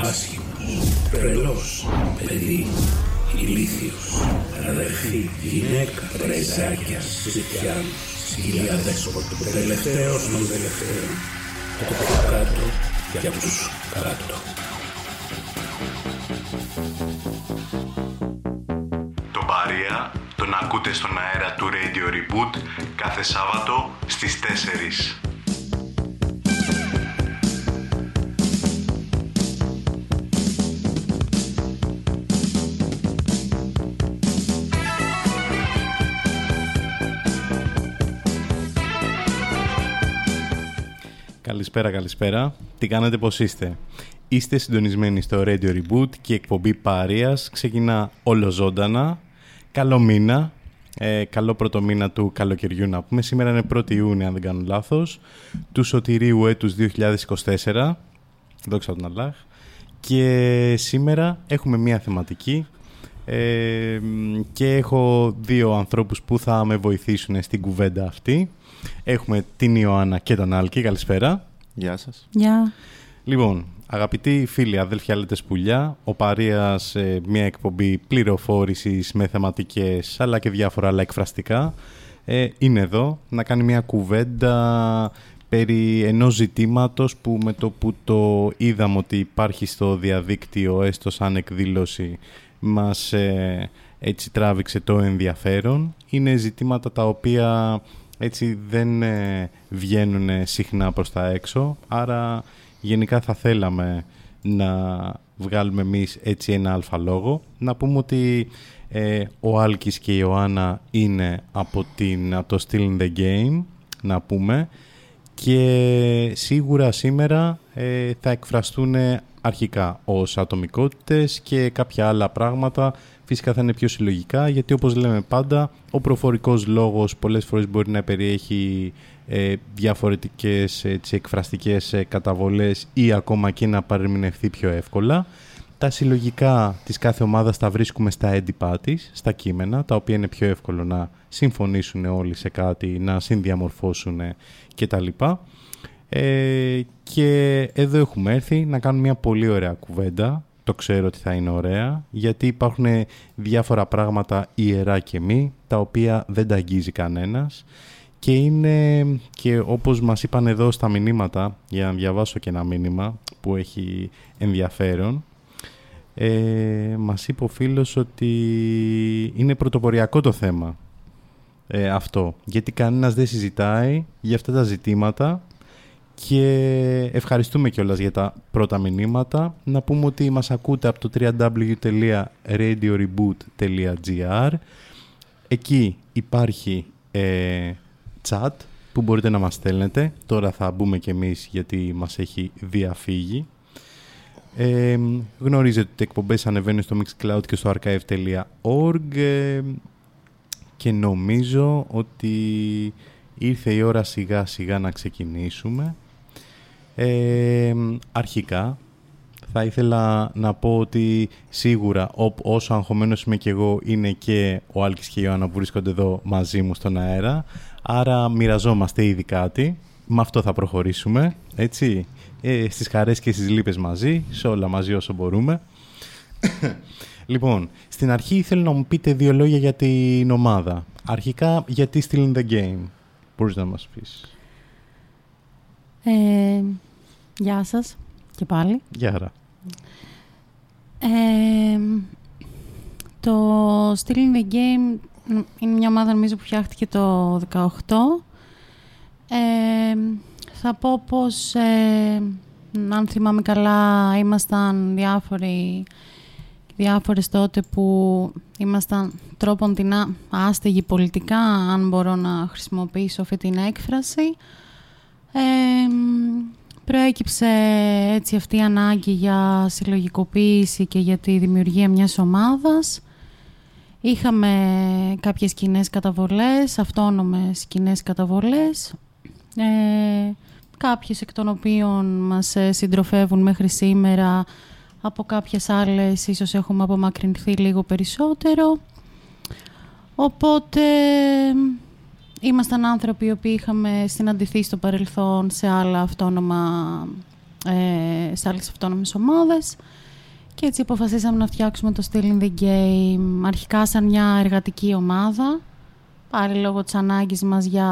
άσχημος, τρελός, παιδί, ηλίθιος, αδερφή, γυναίκα, πρεζάκια, ζητιάν, σκυλιά δέσποτο, τελευταίος των τελευταίων, από κάτω για τους κάτω. Τον Παρία τον ακούτε στον αέρα του Radio Reboot κάθε Σάββατο στις 4. Καλησπέρα, καλησπέρα. Τι κάνετε, πώς είστε; Είστε συντονισμένοι στο Radio Reboot και η εκπομπή Παρίας ξεκινά ολοζώντανα. Καλό μήνα, ε, καλό πρώτο μήνα του καλοκαιριού να πούμε. Σήμερα είναι 1η Ιούνιο, αν δεν κάνω λάθος, του σωτηρίου έτους 2024. Δόξα τον Αλλάχ. Και σήμερα έχουμε μία θεματική ε, και έχω δύο ανθρώπους που θα με βοηθήσουν στην κουβέντα αυτή. Έχουμε την Ιωάννα και τον Άλκη. Καλησπέρα. Γεια σας. Γεια. Λοιπόν, αγαπητοί φίλοι, αδέλφια λέτε σπουλιά, ο Παρίας, ε, μια εκπομπή πληροφόρησης με θεματικές αλλά και διάφορα άλλα εκφραστικά, ε, είναι εδώ να κάνει μια κουβέντα περί ενός ζητήματος που με το που το είδαμε ότι υπάρχει στο διαδίκτυο έστω σαν εκδήλωση μας ε, έτσι τράβηξε το ενδιαφέρον. Είναι ζητήματα τα οποία έτσι δεν ε, βγαίνουν συχνά προς τα έξω, άρα γενικά θα θέλαμε να βγάλουμε εμείς έτσι ένα αλφα λόγο. Να πούμε ότι ε, ο Άλκης και η Ιωάννα είναι από, την, από το Still in the Game, να πούμε, και σίγουρα σήμερα ε, θα εκφραστούν αρχικά ως ατομικότητες και κάποια άλλα πράγματα φυσικά θα είναι πιο συλλογικά γιατί όπως λέμε πάντα ο προφορικός λόγος πολλές φορές μπορεί να περιέχει ε, διαφορετικές έτσι, εκφραστικές ε, καταβολές ή ακόμα και να παρεμεινευθεί πιο εύκολα. Τα συλλογικά της κάθε ομάδας τα βρίσκουμε στα έντυπά της, στα κείμενα, τα οποία είναι πιο εύκολο να συμφωνήσουν όλοι σε κάτι, να συνδιαμορφώσουν κτλ. Ε, και εδώ έχουμε έρθει να κάνουμε μια πολύ ωραία κουβέντα. Το ξέρω ότι θα είναι ωραία, γιατί υπάρχουν διάφορα πράγματα ιερά και μη, τα οποία δεν τα αγγίζει κανένας. Και είναι και όπως μας είπαν εδώ στα μηνύματα, για να διαβάσω και ένα μήνυμα που έχει ενδιαφέρον, ε, μας είπε ο φίλος ότι είναι πρωτοποριακό το θέμα ε, αυτό, γιατί κανένας δεν συζητάει για αυτά τα ζητήματα και ευχαριστούμε κιόλας για τα πρώτα μηνύματα. Να πούμε ότι μας ακούτε από το www.radioreboot.gr Εκεί υπάρχει ε, chat που μπορείτε να μας στέλνετε. Τώρα θα μπούμε κι εμείς γιατί μας έχει διαφύγει. Ε, γνωρίζετε ότι οι εκπομπές ανεβαίνουν στο Mixcloud και στο archive.org ε, και νομίζω ότι ήρθε η ώρα σιγά σιγά να ξεκινήσουμε. Ε, αρχικά θα ήθελα να πω ότι σίγουρα όσο αγχωμένος είμαι και εγώ είναι και ο Άλκης και η Ιωάννα που βρίσκονται εδώ μαζί μου στον αέρα. Άρα μοιραζόμαστε ήδη κάτι. Με αυτό θα προχωρήσουμε έτσι. Ε, στις χαρές και στις λύπες μαζί σε όλα μαζί όσο μπορούμε. Λοιπόν στην αρχή θέλω να μου πείτε δύο λόγια για την ομάδα. Αρχικά γιατί Still in the Game; Μπορείς να μας πεις ε, γεια σας και πάλι. Γεια ε, το Still in the Game είναι μια ομάδα νομίζω που φτιάχτηκε το 2018. Ε, θα πω πως, ε, αν θυμάμαι καλά, ήμασταν διάφοροι, διάφορες τότε που ήμασταν τρόπον την άστεγοι πολιτικά, αν μπορώ να χρησιμοποιήσω αυτή την έκφραση προέκυψε έτσι αυτή η ανάγκη για συλλογικοποίηση και για τη δημιουργία μιας ομάδας. Είχαμε κάποιες κοινές καταβολές, αυτόνομες κοινές καταβολές, ε, κάποιες εκ των οποίων μας ε, συντροφεύουν μέχρι σήμερα, από κάποιες άλλες ίσως έχουμε απομακρυνθεί λίγο περισσότερο. Οπότε ήμασταν άνθρωποι οι οποίοι είχαμε συναντηθεί στο παρελθόν σε άλλα αυτόνομα, ε, σε άλλες αυτόνομες ομάδες. Και έτσι αποφασίσαμε να φτιάξουμε το Still in the Game αρχικά σαν μια εργατική ομάδα πάλι λόγω της ανάγκης μας για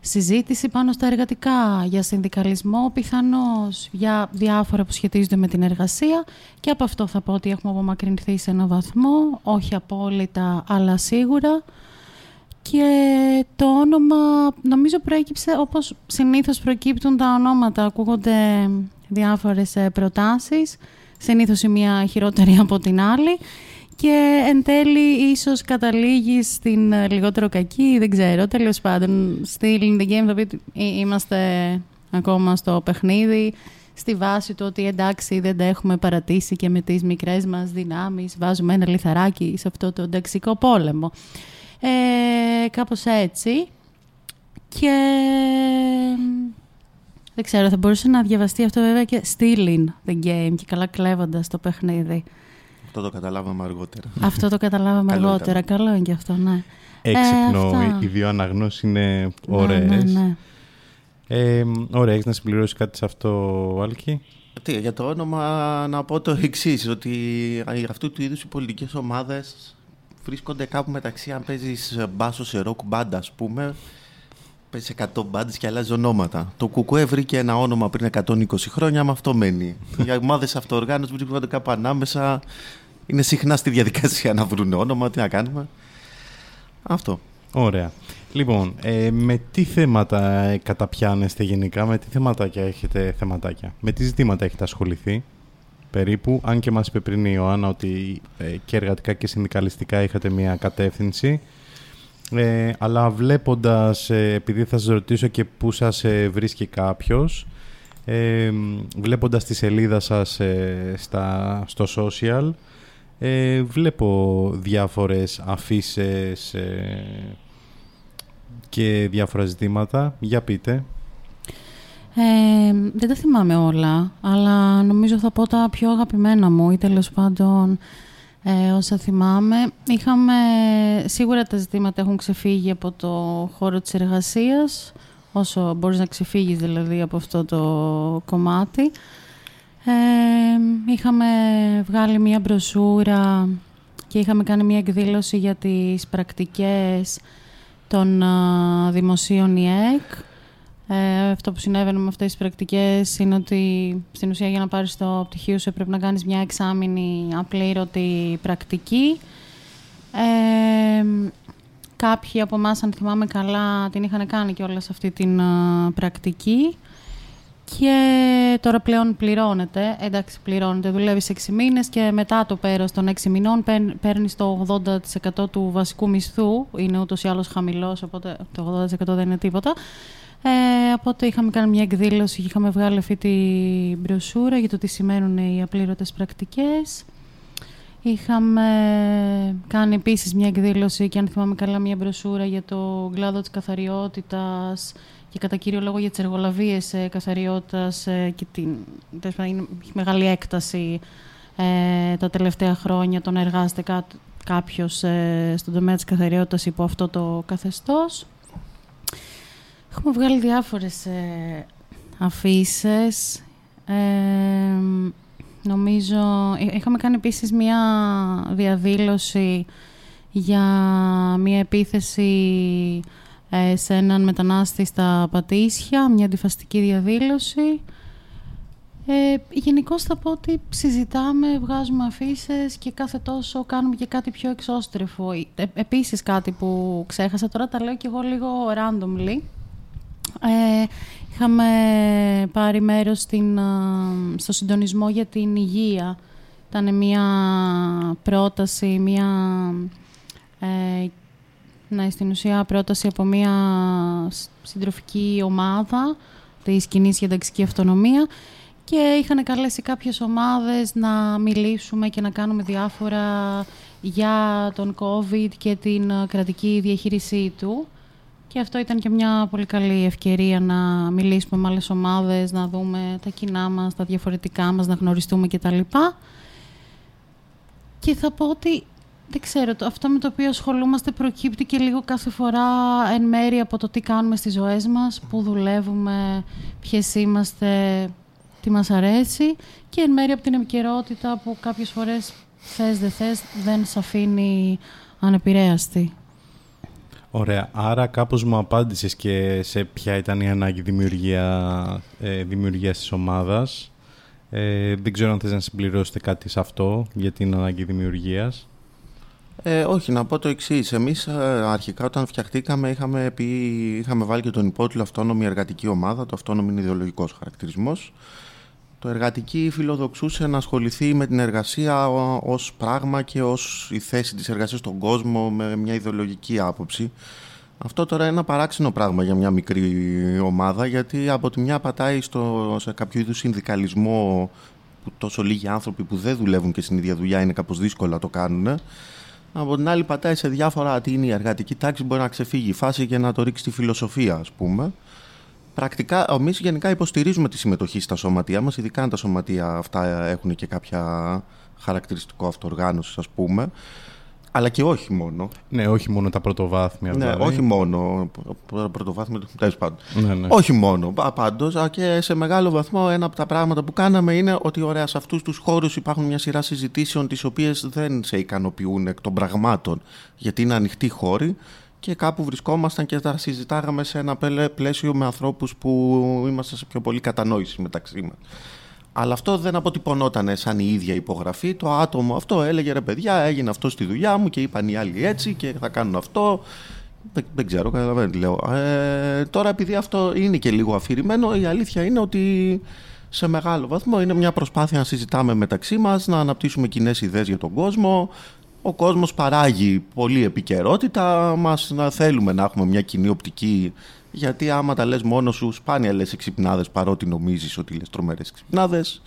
συζήτηση πάνω στα εργατικά, για συνδικαλισμό πιθανώς, για διάφορα που σχετίζονται με την εργασία. Και από αυτό θα πω ότι έχουμε απομακρυνθεί σε ένα βαθμό, όχι απόλυτα αλλά σίγουρα και το όνομα νομίζω προέκυψε όπως συνήθως προκύπτουν τα ονόματα, ακούγονται διάφορες ε, προτάσεις, συνήθως η μία χειρότερη από την άλλη και εν τέλει ίσως καταλήγει στην ε, λιγότερο κακή, δεν ξέρω, τέλος πάντων. Στη In The Game θα πει είμαστε ακόμα στο παιχνίδι, στη βάση του ότι εντάξει δεν τα έχουμε παρατήσει και με τις μικρές μας δυνάμεις βάζουμε ένα λιθαράκι σε αυτό το ενταξικό πόλεμο. Ε, κάπως έτσι. Και δεν ξέρω, θα μπορούσε να διαβαστεί αυτό βέβαια και stealing the game και καλά κλέβοντας το παιχνίδι. Αυτό το καταλάβαμε αργότερα. Αυτό το καταλάβαμε αργότερα. Καλό είναι και αυτό, ναι. Έξυπνο, ε, οι δύο αναγνώσεις είναι ωραίες. Ναι, ναι, ναι. Ε, ωραία, έχεις να συμπληρώσεις κάτι σε αυτό, Άλκη; Τι, για το όνομα να πω το εξής ότι αυτού του είδους οι πολιτικές ομάδες βρίσκονται κάπου μεταξύ αν παίζεις μπάσος σε ροκ μπάντα, ας πούμε, παίζει 100 μπάντες και αλλάζει ονόματα. Το Κουκουέ βρήκε ένα όνομα πριν 120 χρόνια, με αυτό μένει. Οι ομάδες αυτοοργάνωσης βρίσκονται κάπου ανάμεσα είναι συχνά στη διαδικασία να βρουν όνομα, τι να κάνουμε. Αυτό. Ωραία. Λοιπόν, ε, με τι θέματα καταπιάνεστε γενικά, με τι θεματάκια έχετε θεματάκια, με τι ζητήματα έχετε ασχοληθεί; Περίπου, αν και μας είπε πριν η Ιωάννα ότι ε, και εργατικά και συνδικαλιστικά είχατε μια κατεύθυνση, ε, αλλά βλέποντας, ε, επειδή θα σας ρωτήσω και πού σας βρίσκει κάποιος, ε, βλέποντας τη σελίδα σας στα, στο social, ε, βλέπω διάφορες αφήσεις ε, και διάφορα ζητήματα. Για πείτε. Ε, δεν τα θυμάμαι όλα, αλλά νομίζω θα πω τα πιο αγαπημένα μου ή τέλος πάντων ε, όσα θυμάμαι. Είχαμε, σίγουρα τα ζητήματα έχουν ξεφύγει από το χώρο της εργασίας, όσο μπορείς να ξεφύγεις δηλαδή από αυτό το κομμάτι είχαμε βγάλει μία μπροσούρα και είχαμε κάνει μία εκδήλωση για τις πρακτικές των δημοσίων ΙΕΚ. Ε, αυτό που συνέβαινε με αυτές τις πρακτικές είναι ότι στην ουσία για να πάρεις το πτυχίο σου πρέπει να κάνεις μια εξάμηνη απλήρωτη πρακτική. Ε, κάποιοι από εμάς, αν θυμάμαι καλά, την είχαν κάνει και όλα σε αυτή την πρακτική. Και τώρα πλέον πληρώνεται. Εντάξει, πληρώνεται. Δουλεύεις 6 μήνες και μετά το πέρας των 6 μηνών παίρνεις το 80% του βασικού μισθού. Είναι ούτως ή άλλως χαμηλός, οπότε το 80% δεν είναι τίποτα. Ε, οπότε είχαμε κάνει μια εκδήλωση και είχαμε βγάλει αυτή την μπροσούρα για το τι σημαίνουν οι απλήρωτες πρακτικές. Είχαμε κάνει επίσης μια εκδήλωση και αν θυμάμαι καλά μια μπροσούρα για το κλάδο της καθαριότητας και κατά κύριο λόγο για τις εργολαβίες ε, καθαριότητας ε, και την είναι μεγάλη έκταση ε, τα τελευταία χρόνια το να εργάζεται κά, κάποιος ε, στον τομέα της καθαριότητας υπό αυτό το καθεστώς. Έχουμε βγάλει διάφορες ε, αφήσεις. νομίζω, είχαμε κάνει επίσης μια διαδήλωση για μια επίθεση ε, σε έναν μετανάστη στα Πατήσια, μια αντιφαστική διαδήλωση. Ε, Γενικώ θα πω ότι συζητάμε, βγάζουμε αφήσεις και κάθε τόσο κάνουμε και κάτι πιο εξώστρεφο. Ε, επίσης κάτι που ξέχασα, τώρα τα λέω και εγώ λίγο randomly. Ε, είχαμε πάρει μέρος στην, στο συντονισμό για την υγεία. Ήταν μια πρόταση, μια ε, ναι, στην ουσία πρόταση από μια συντροφική ομάδα της κοινής συνταξική αυτονομία και είχαν καλέσει κάποιες ομάδες να μιλήσουμε και να κάνουμε διάφορα για τον COVID και την κρατική διαχείρισή του. Και αυτό ήταν και μια πολύ καλή ευκαιρία να μιλήσουμε με άλλες ομάδες, να δούμε τα κοινά μας, τα διαφορετικά μας, να γνωριστούμε κτλ. Και θα πω ότι δεν ξέρω, αυτό με το οποίο ασχολούμαστε προκύπτει και λίγο κάθε φορά εν μέρη από το τι κάνουμε στις ζωές μας, πού δουλεύουμε, ποιες είμαστε, τι μας αρέσει και εν μέρη από την επικαιρότητα που κάποιες φορές θες δεν θες δεν σε αφήνει ανεπηρέαστη. Ωραία. Άρα κάπως μου απάντησες και σε ποια ήταν η ανάγκη δημιουργία, ε, δημιουργίας της ομάδας. Ε, δεν ξέρω αν θες να συμπληρώσετε κάτι σε αυτό για την ανάγκη δημιουργίας. Ε, όχι, να πω το εξής. Εμείς ε, αρχικά όταν φτιαχτήκαμε είχαμε, πει, είχαμε βάλει και τον υπότιτλο Αυτόνομη Εργατική Ομάδα. Το αυτόνομη είναι ιδεολογικός χαρακτηρισμός. Το εργατική φιλοδοξούσε να ασχοληθεί με την εργασία ως πράγμα και ως η θέση της εργασίας στον κόσμο με μια ιδεολογική άποψη. Αυτό τώρα είναι ένα παράξενο πράγμα για μια μικρή ομάδα γιατί από τη μια πατάει στο, σε κάποιο είδους συνδικαλισμό που τόσο λίγοι άνθρωποι που δεν δουλεύουν και στην ίδια δουλειά είναι κάπως δύσκολο να το κάνουν από την άλλη πατάει σε διάφορα τι είναι η εργατική τάξη, μπορεί να ξεφύγει η φάση και να το ρίξει στη φιλοσοφία ας πούμε. Πρακτικά, εμείς γενικά υποστηρίζουμε τη συμμετοχή στα σωματεία μας, ειδικά αν τα σωματεία αυτά έχουν και κάποια χαρακτηριστικό αυτοργάνωση, ας πούμε. Αλλά και όχι μόνο. Ναι, όχι μόνο τα πρωτοβάθμια. Ναι, δηλαδή. όχι μόνο. Πρωτοβάθμια, τέλος πάντων. Ναι, ναι. Όχι μόνο. Πάντως, και σε μεγάλο βαθμό ένα από τα πράγματα που κάναμε είναι ότι ωραία, σε αυτούς τους χώρους υπάρχουν μια σειρά συζητήσεων τις οποίες δεν σε ικανοποιούν εκ των πραγμάτων. Γιατί είναι ανοιχτοί χώροι και κάπου βρισκόμασταν και τα συζητάγαμε σε ένα πλαίσιο με ανθρώπους που είμαστε σε πιο πολύ κατανόησης μεταξύ μας. Αλλά αυτό δεν αποτυπωνόταν σαν η ίδια υπογραφή. Το άτομο αυτό έλεγε ρε παιδιά, έγινε αυτό στη δουλειά μου και είπαν οι άλλοι έτσι και θα κάνουν αυτό. Δεν, δεν ξέρω, καταλαβαίνω τι λέω. Ε, τώρα επειδή αυτό είναι και λίγο αφηρημένο, η αλήθεια είναι ότι σε μεγάλο βαθμό είναι μια προσπάθεια να συζητάμε μεταξύ μας, να αναπτύσσουμε κοινές ιδέες για τον κόσμο. Ο κόσμος παράγει πολλή επικαιρότητα, μας να θέλουμε να έχουμε μια κοινή οπτική γιατί άμα τα λες μόνος σου, σπάνια λες εξυπνάδες παρότι νομίζεις ότι λες τρομερές εξυπνάδες.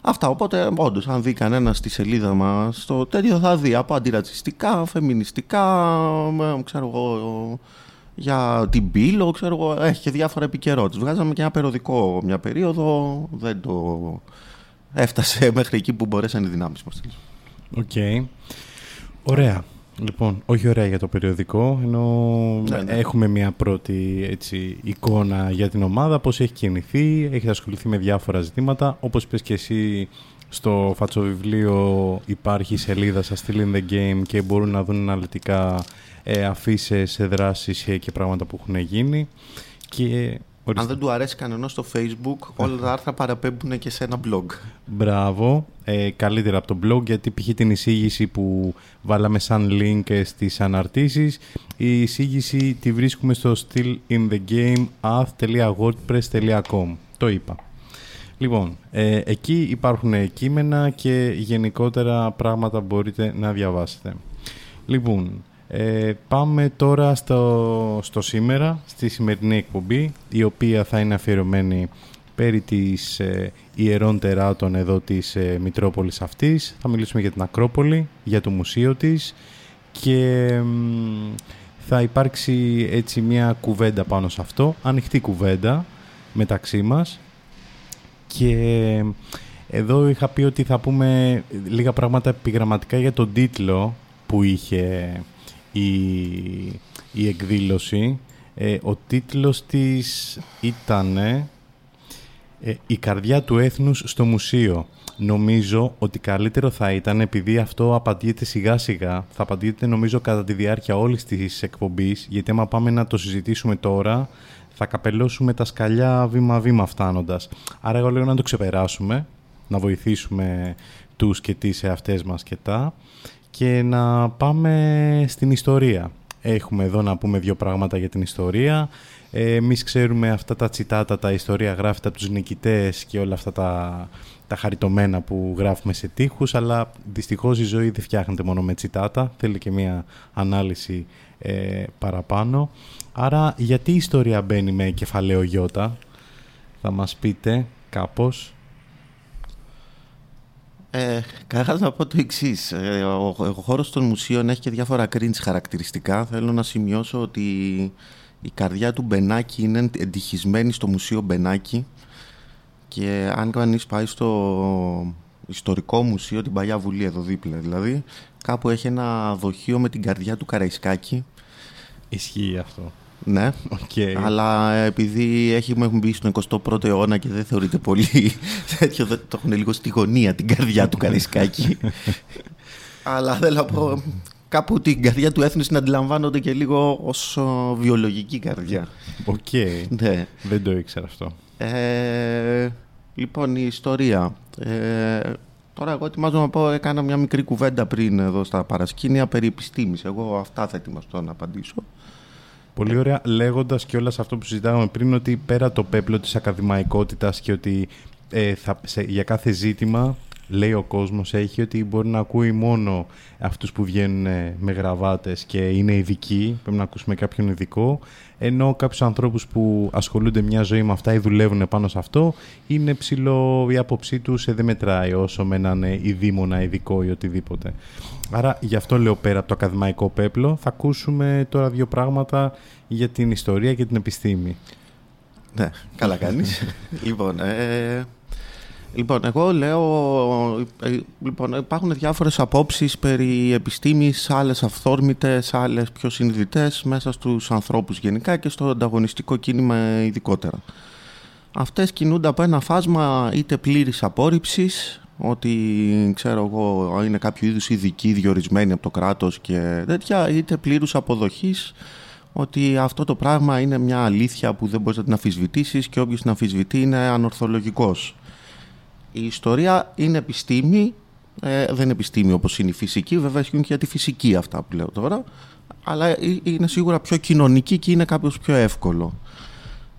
Αυτά, οπότε όντως, αν δει κανένας στη σελίδα μας το τέτοιο θα δει από αντιρατσιστικά, φεμινιστικά, ξέρω εγώ, για την πύλο, ξέρω εγώ, έχει και διάφορα επικαιρότητες. Βγάζαμε και ένα περιοδικό μια περίοδο, δεν το έφτασε μέχρι εκεί που μπορέσαν οι δυνάμεις μας. Οκ. Ωραία. Λοιπόν, όχι ωραία για το περιοδικό, ενώ Ναι, ναι. έχουμε μια πρώτη έτσι, εικόνα για την ομάδα, πώς έχει κινηθεί, έχεις ασχοληθεί με διάφορα ζητήματα. Όπως είπες και εσύ, στο φατσοβιβλίο υπάρχει σελίδα σας Still in the Game και μπορούν να δουν αναλυτικά ε, αφίσες, δράσεις ε, και πράγματα που έχουν γίνει. Και Αν ορίστε. δεν του αρέσει κανένα στο facebook, όλα τα άρθρα παραπέμπουν και σε ένα blog. Μπράβο. Ε, καλύτερα από το blog γιατί π.χ. την εισήγηση που βάλαμε σαν link ε, στις αναρτήσεις η εισήγηση τη βρίσκουμε στο stillinthegame.wordpress.com Το είπα. Λοιπόν, ε, εκεί υπάρχουν κείμενα και γενικότερα πράγματα που μπορείτε να διαβάσετε. Λοιπόν, ε, πάμε τώρα στο, στο σήμερα, στη σημερινή εκπομπή, η οποία θα είναι αφιερωμένη περί της ε, ιερών τεράτων εδώ της ε, Μητρόπολης αυτής. Θα μιλήσουμε για την Ακρόπολη, για το μουσείο της και μ, θα υπάρξει έτσι μια κουβέντα πάνω σε αυτό, ανοιχτή κουβέντα μεταξύ μας και εδώ είχα πει ότι θα πούμε λίγα πράγματα επιγραμματικά για τον τίτλο που είχε η, η εκδήλωση. Ε, ο τίτλος της ήταν «Η καρδιά του έθνους στο μουσείο». Νομίζω ότι καλύτερο θα ήταν, επειδή αυτό απαντιέται σιγά σιγά, θα απαντιέται νομίζω κατά τη διάρκεια όλης της εκπομπής, γιατί άμα πάμε να το συζητήσουμε τώρα, θα καπελώσουμε τα σκαλιά βήμα-βήμα φτάνοντας. Άρα εγώ λέω να το ξεπεράσουμε, να βοηθήσουμε τους και τις εαυτές μας και τα και να πάμε στην ιστορία. Έχουμε εδώ να πούμε δύο πράγματα για την ιστορία. Ε, εμείς ξέρουμε αυτά τα τσιτάτα, τα ιστορία γράφεται από τους νικητές και όλα αυτά τα, τα χαριτωμένα που γράφουμε σε τείχους, αλλά δυστυχώς η ζωή δεν φτιάχνεται μόνο με τσιτάτα, θέλει και μια ανάλυση ε, παραπάνω. Άρα γιατί η ιστορία μπαίνει με κεφαλαίο γιώτα, θα μας πείτε κάπως. Ε, Καταρχάς να πω το εξής. Ε, ο, ο χώρος των μουσείων έχει και διάφορα cringe χαρακτηριστικά. Θέλω να σημειώσω ότι η καρδιά του Μπενάκη είναι εντυχισμένη στο Μουσείο Μπενάκη και αν κανεί πάει στο ιστορικό μουσείο, την Παλιά Βουλή εδώ δίπλα δηλαδή, κάπου έχει ένα δοχείο με την καρδιά του Καραϊσκάκη. Ισχύει αυτό. Ναι, Okay. αλλά επειδή έχει, έχουμε μπει στον 21ο αιώνα και δεν θεωρείται πολύ τέτοιο, το έχουν λίγο στη γωνία την καρδιά του Καραϊσκάκη. αλλά θέλω να πω, κάπου την καρδιά του έθνους την αντιλαμβάνονται και λίγο ως βιολογική καρδιά. OK. Okay. Ναι. Δεν το ήξερα αυτό. Ε, λοιπόν, η ιστορία. Ε, τώρα εγώ ετοιμάζω να πω, έκανα μια μικρή κουβέντα πριν εδώ στα παρασκήνια περί επιστήμης. Εγώ αυτά θα ετοιμαστώ να απαντήσω. Πολύ ωραία, λέγοντας και όλα αυτό που συζητάγαμε πριν, ότι πέρα το πέπλο της ακαδημαϊκότητας και ότι ε, θα, σε, για κάθε ζήτημα λέει ο κόσμος έχει ότι μπορεί να ακούει μόνο αυτούς που βγαίνουν ε, με γραβάτες και είναι ειδικοί, πρέπει να ακούσουμε κάποιον ειδικό, ενώ κάποιους ανθρώπους που ασχολούνται μια ζωή με αυτά ή δουλεύουν πάνω σε αυτό, είναι ψηλό η άποψή τους, ε, δεν μετράει όσο με έναν ε, ειδήμονα ειδικό ή οτιδήποτε. Άρα γι' αυτό λέω πέρα από το ακαδημαϊκό πέπλο, θα ακούσουμε τώρα δύο πράγματα για την ιστορία και την επιστήμη. Ναι, καλά κάνεις. λοιπόν, ε, Λοιπόν, εγώ λέω, ε, λοιπόν, υπάρχουν διάφορες απόψεις περί επιστήμης, άλλες αυθόρμητες, άλλες πιο συνειδητές μέσα στους ανθρώπους γενικά και στο ανταγωνιστικό κίνημα ειδικότερα. Αυτές κινούνται από ένα φάσμα είτε πλήρης απόρριψης, ότι ξέρω εγώ είναι κάποιο είδους ειδικοί διορισμένοι από το κράτος και τέτοια, είτε πλήρους αποδοχής, ότι αυτό το πράγμα είναι μια αλήθεια που δεν μπορείς να την αφισβητήσεις και όποιος την αφισβητεί είναι ανορθολογικός. Η ιστορία είναι επιστήμη, ε, δεν είναι επιστήμη όπως είναι η φυσική, βέβαια ισχύουν και για τη φυσική αυτά που λέω τώρα, αλλά ε, είναι σίγουρα πιο κοινωνική και είναι κάποιος πιο εύκολο.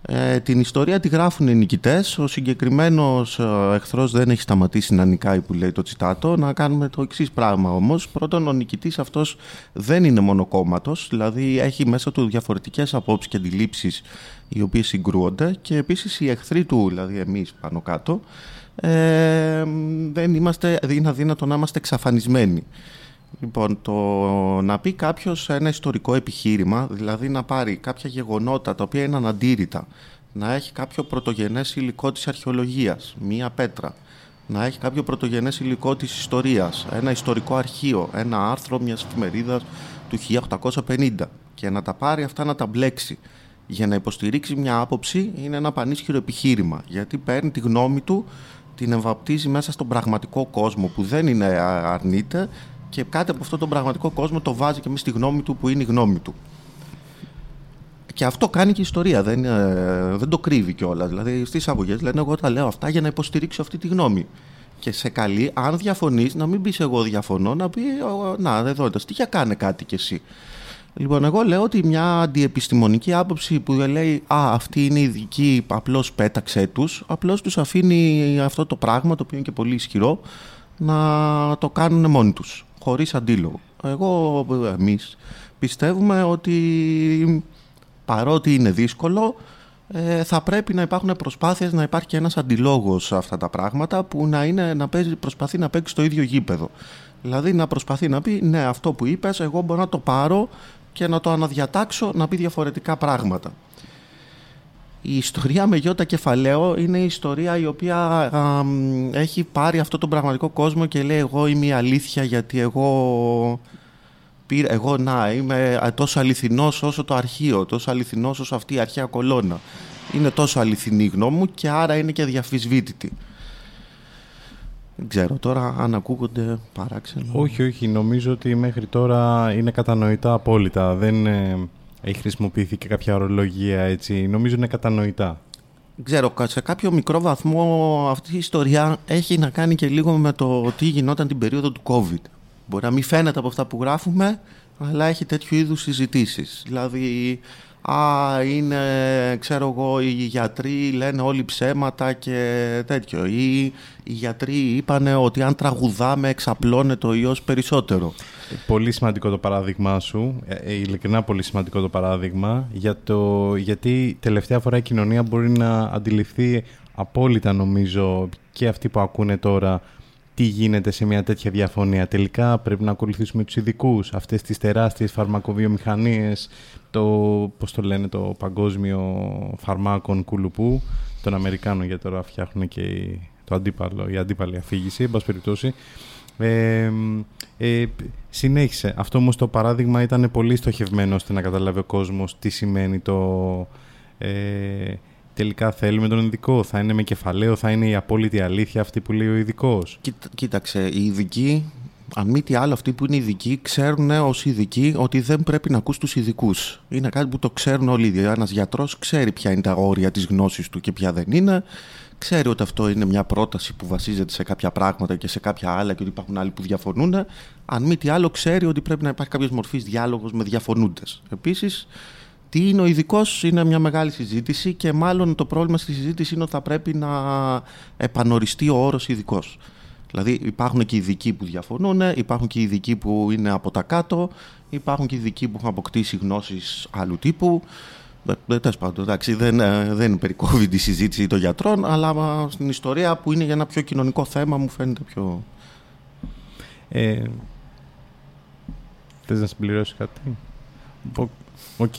Ε, την ιστορία τη γράφουν οι νικητές. Ο συγκεκριμένος ε, εχθρός δεν έχει σταματήσει να νικάει που λέει το τσιτάτο. Να κάνουμε το εξής πράγμα όμως. Πρώτον, ο νικητής αυτός δεν είναι μονοκόμματος, δηλαδή έχει μέσα του διαφορετικές απόψεις και αντιλήψεις οι οποίες συγκρούονται και επίσης οι εχθροί του, δηλαδή εμείς πάνω κάτω, ε, δεν είμαστε, είναι αδύνατο να είμαστε εξαφανισμένοι. Λοιπόν, το να πει κάποιος ένα ιστορικό επιχείρημα, δηλαδή να πάρει κάποια γεγονότα τα οποία είναι αναντήρητα, να έχει κάποιο πρωτογενές υλικό της αρχαιολογίας, μία πέτρα, να έχει κάποιο πρωτογενές υλικό της ιστορίας, ένα ιστορικό αρχείο, ένα άρθρο μιας εφημερίδας του 1850 και να τα πάρει αυτά να τα μπλέξει για να υποστηρίξει μια άποψη είναι ένα πανίσχυρο επιχείρημα γιατί παίρνει τη γνώμη του την εμβαπτίζει μέσα στον πραγματικό κόσμο που δεν είναι αρνείται και κάτι από αυτόν τον πραγματικό κόσμο το βάζει και με στη γνώμη του που είναι η γνώμη του. Και αυτό κάνει και η ιστορία, δεν, ε, δεν το κρύβει κιόλας. Δηλαδή στις αγωγές λένε: Εγώ τα λέω αυτά για να υποστηρίξω αυτή τη γνώμη. Και σε καλεί, αν διαφωνείς, να μην πεις εγώ διαφωνώ, να πει: Να, εδώ τι για κάνε κάτι κι εσύ. Λοιπόν, εγώ λέω ότι μια αντιεπιστημονική άποψη που λέει «Α, αυτή είναι ειδική, απλώς πέταξέ τους», απλώς τους αφήνει αυτό το πράγμα, το οποίο είναι και πολύ ισχυρό, να το κάνουν μόνοι τους, χωρίς αντίλογο. Εγώ, εμείς, πιστεύουμε ότι παρότι είναι δύσκολο, ε, θα πρέπει να υπάρχουν προσπάθειες να υπάρχει και ένας αντιλόγος σε αυτά τα πράγματα που να, είναι, να παίζει, προσπαθεί να παίξει στο ίδιο γήπεδο. Δηλαδή να προσπαθεί να πει ναι αυτό που είπες εγώ μπορώ να το πάρω και να το αναδιατάξω να πει διαφορετικά πράγματα. Η ιστορία με γιώτα κεφαλαίο είναι η ιστορία η οποία έχει πάρει αυτό τον πραγματικό κόσμο και λέει εγώ είμαι η αλήθεια γιατί εγώ, πήρα, εγώ να είμαι τόσο αληθινός όσο το αρχείο, τόσο αληθινός όσο αυτή η αρχαία κολόνα. Είναι τόσο αληθινή η γνώμη μου και άρα είναι και διαφυσβήτητη. Δεν ξέρω τώρα αν ακούγονται παράξενα. Όχι, όχι. Νομίζω ότι μέχρι τώρα είναι κατανοητά απόλυτα. Δεν ε, έχει χρησιμοποιηθεί και κάποια ορολογία έτσι. Νομίζω είναι κατανοητά. Ξέρω, σε κάποιο μικρό βαθμό αυτή η ιστορία έχει να κάνει και λίγο με το τι γινόταν την περίοδο του COVID. Μπορεί να μην φαίνεται από αυτά που γράφουμε, αλλά έχει τέτοιου είδους συζητήσεις. Δηλαδή, α, είναι, ξέρω εγώ, οι γιατροί λένε όλοι ψέματα και τέτοιο. Ή οι γιατροί είπαν ότι αν τραγουδάμε εξαπλώνεται ο ιός περισσότερο. Πολύ σημαντικό το παράδειγμά σου. Ε, ε, ειλικρινά πολύ σημαντικό το παράδειγμα. Για το, γιατί τελευταία φορά η κοινωνία μπορεί να αντιληφθεί απόλυτα νομίζω και αυτοί που ακούνε τώρα τι γίνεται σε μια τέτοια διαφωνία. Τελικά πρέπει να ακολουθήσουμε τους ειδικούς, αυτές τις τεράστιες φαρμακοβιομηχανίες, το, πώς το λένε, το παγκόσμιο φαρμάκων κουλουπού, των Αμερικάνων για τώρα φτιάχνουν και το αντίπαλο, η αντίπαλη αφήγηση, εν πάση περιπτώσει. Ε, ε, συνέχισε. Αυτό όμως το παράδειγμα ήταν πολύ στοχευμένο ώστε να καταλάβει ο κόσμος τι σημαίνει το... Ε, τελικά θέλουμε τον ειδικό, θα είναι με κεφαλαίο, θα είναι η απόλυτη αλήθεια αυτή που λέει ο ειδικός. κοίταξε, οι ειδικοί, αν μη τι άλλο αυτοί που είναι ειδικοί, ξέρουν ως ειδικοί ότι δεν πρέπει να ακούς τους ειδικούς. Είναι κάτι που το ξέρουν όλοι. Ένας γιατρός ξέρει ποια είναι τα όρια της γνώσης του και ποια δεν είναι ξέρει ότι αυτό είναι μια πρόταση που βασίζεται σε κάποια πράγματα και σε κάποια άλλα και ότι υπάρχουν άλλοι που διαφωνούν. Αν μη τι άλλο, ξέρει ότι πρέπει να υπάρχει κάποια μορφής διάλογος με διαφωνούντες. Επίσης, τι είναι ο ειδικός είναι μια μεγάλη συζήτηση και μάλλον το πρόβλημα στη συζήτηση είναι ότι θα πρέπει να επανοριστεί ο όρος ειδικός. Δηλαδή υπάρχουν και ειδικοί που διαφωνούν, υπάρχουν και ειδικοί που είναι από τα κάτω, υπάρχουν και ειδικοί που έχουν αποκτήσει γνώσεις άλλου τύπου. Τέλος πάντων, εντάξει, δεν, ε, δεν περικόβει τη συζήτηση των γιατρών, αλλά στην ιστορία που είναι για ένα πιο κοινωνικό θέμα μου φαίνεται πιο. Ε, θες να συμπληρώσεις κάτι; Οκ.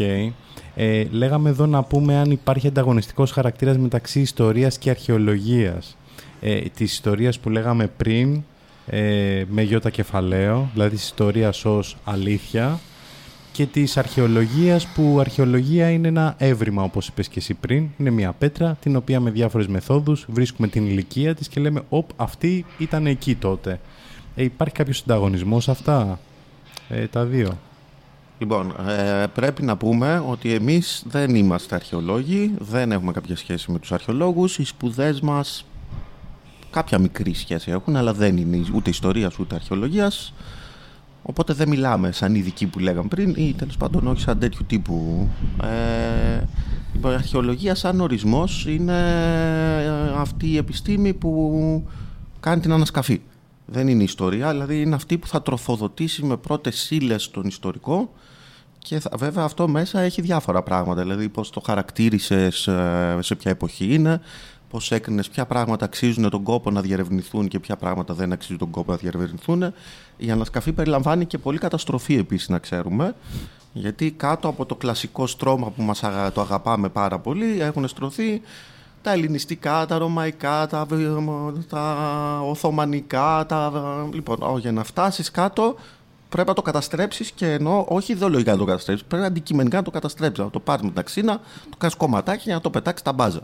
Ε, λέγαμε εδώ να πούμε αν υπάρχει ανταγωνιστικός χαρακτήρας μεταξύ ιστορίας και αρχαιολογίας. Ε, της ιστορίας που λέγαμε πριν ε, με γιώτα κεφαλαίο, δηλαδή της ιστορίας ως αλήθεια και της αρχαιολογίας που αρχαιολογία είναι ένα έβριμα όπως είπες και εσύ πριν. Είναι μια πέτρα την οποία με διάφορες μεθόδους βρίσκουμε την ηλικία της και λέμε «Οπ, αυτή ήταν εκεί τότε». Ε, υπάρχει κάποιος συνταγωνισμός σε αυτά, ε, τα δύο; Λοιπόν, ε, πρέπει να πούμε ότι εμείς δεν είμαστε αρχαιολόγοι, δεν έχουμε κάποια σχέση με τους αρχαιολόγους. Οι σπουδές μας κάποια μικρή σχέση έχουν, αλλά δεν είναι ούτε ιστορίας ούτε αρχαιολογίας. Οπότε δεν μιλάμε σαν ειδικοί που λέγαμε πριν ή τέλος πάντων όχι σαν τέτοιου τύπου. Ε, η αρχαιολογία σαν ορισμός είναι ε, αυτή η επιστήμη που κάνει την ανασκαφή. Δεν είναι ιστορία, δηλαδή είναι αυτή που θα τροφοδοτήσει με πρώτες ύλε τον ιστορικό και βέβαια αυτό μέσα έχει διάφορα πράγματα, δηλαδή πώς το χαρακτήρισες, ε, σε ποια εποχή είναι, Πώς έκρινες ποια πράγματα αξίζουν τον κόπο να διερευνηθούν και ποια πράγματα δεν αξίζουν τον κόπο να διερευνηθούν. Η ανασκαφή περιλαμβάνει και πολύ καταστροφή επίσης, να ξέρουμε. Γιατί κάτω από το κλασικό στρώμα που μας το αγαπάμε πάρα πολύ έχουν στρωθεί τα ελληνιστικά, τα ρωμαϊκά, τα, τα οθωμανικά. Τα... Λοιπόν, για να φτάσεις κάτω πρέπει να το καταστρέψεις και ενώ όχι ιδεολογικά να το καταστρέψεις, πρέπει αντικειμενικά να το καταστρέψεις. Να το πάρεις με τα ξύνα, το κάνεις κομματάκι για να το πετάξεις τα μπάζα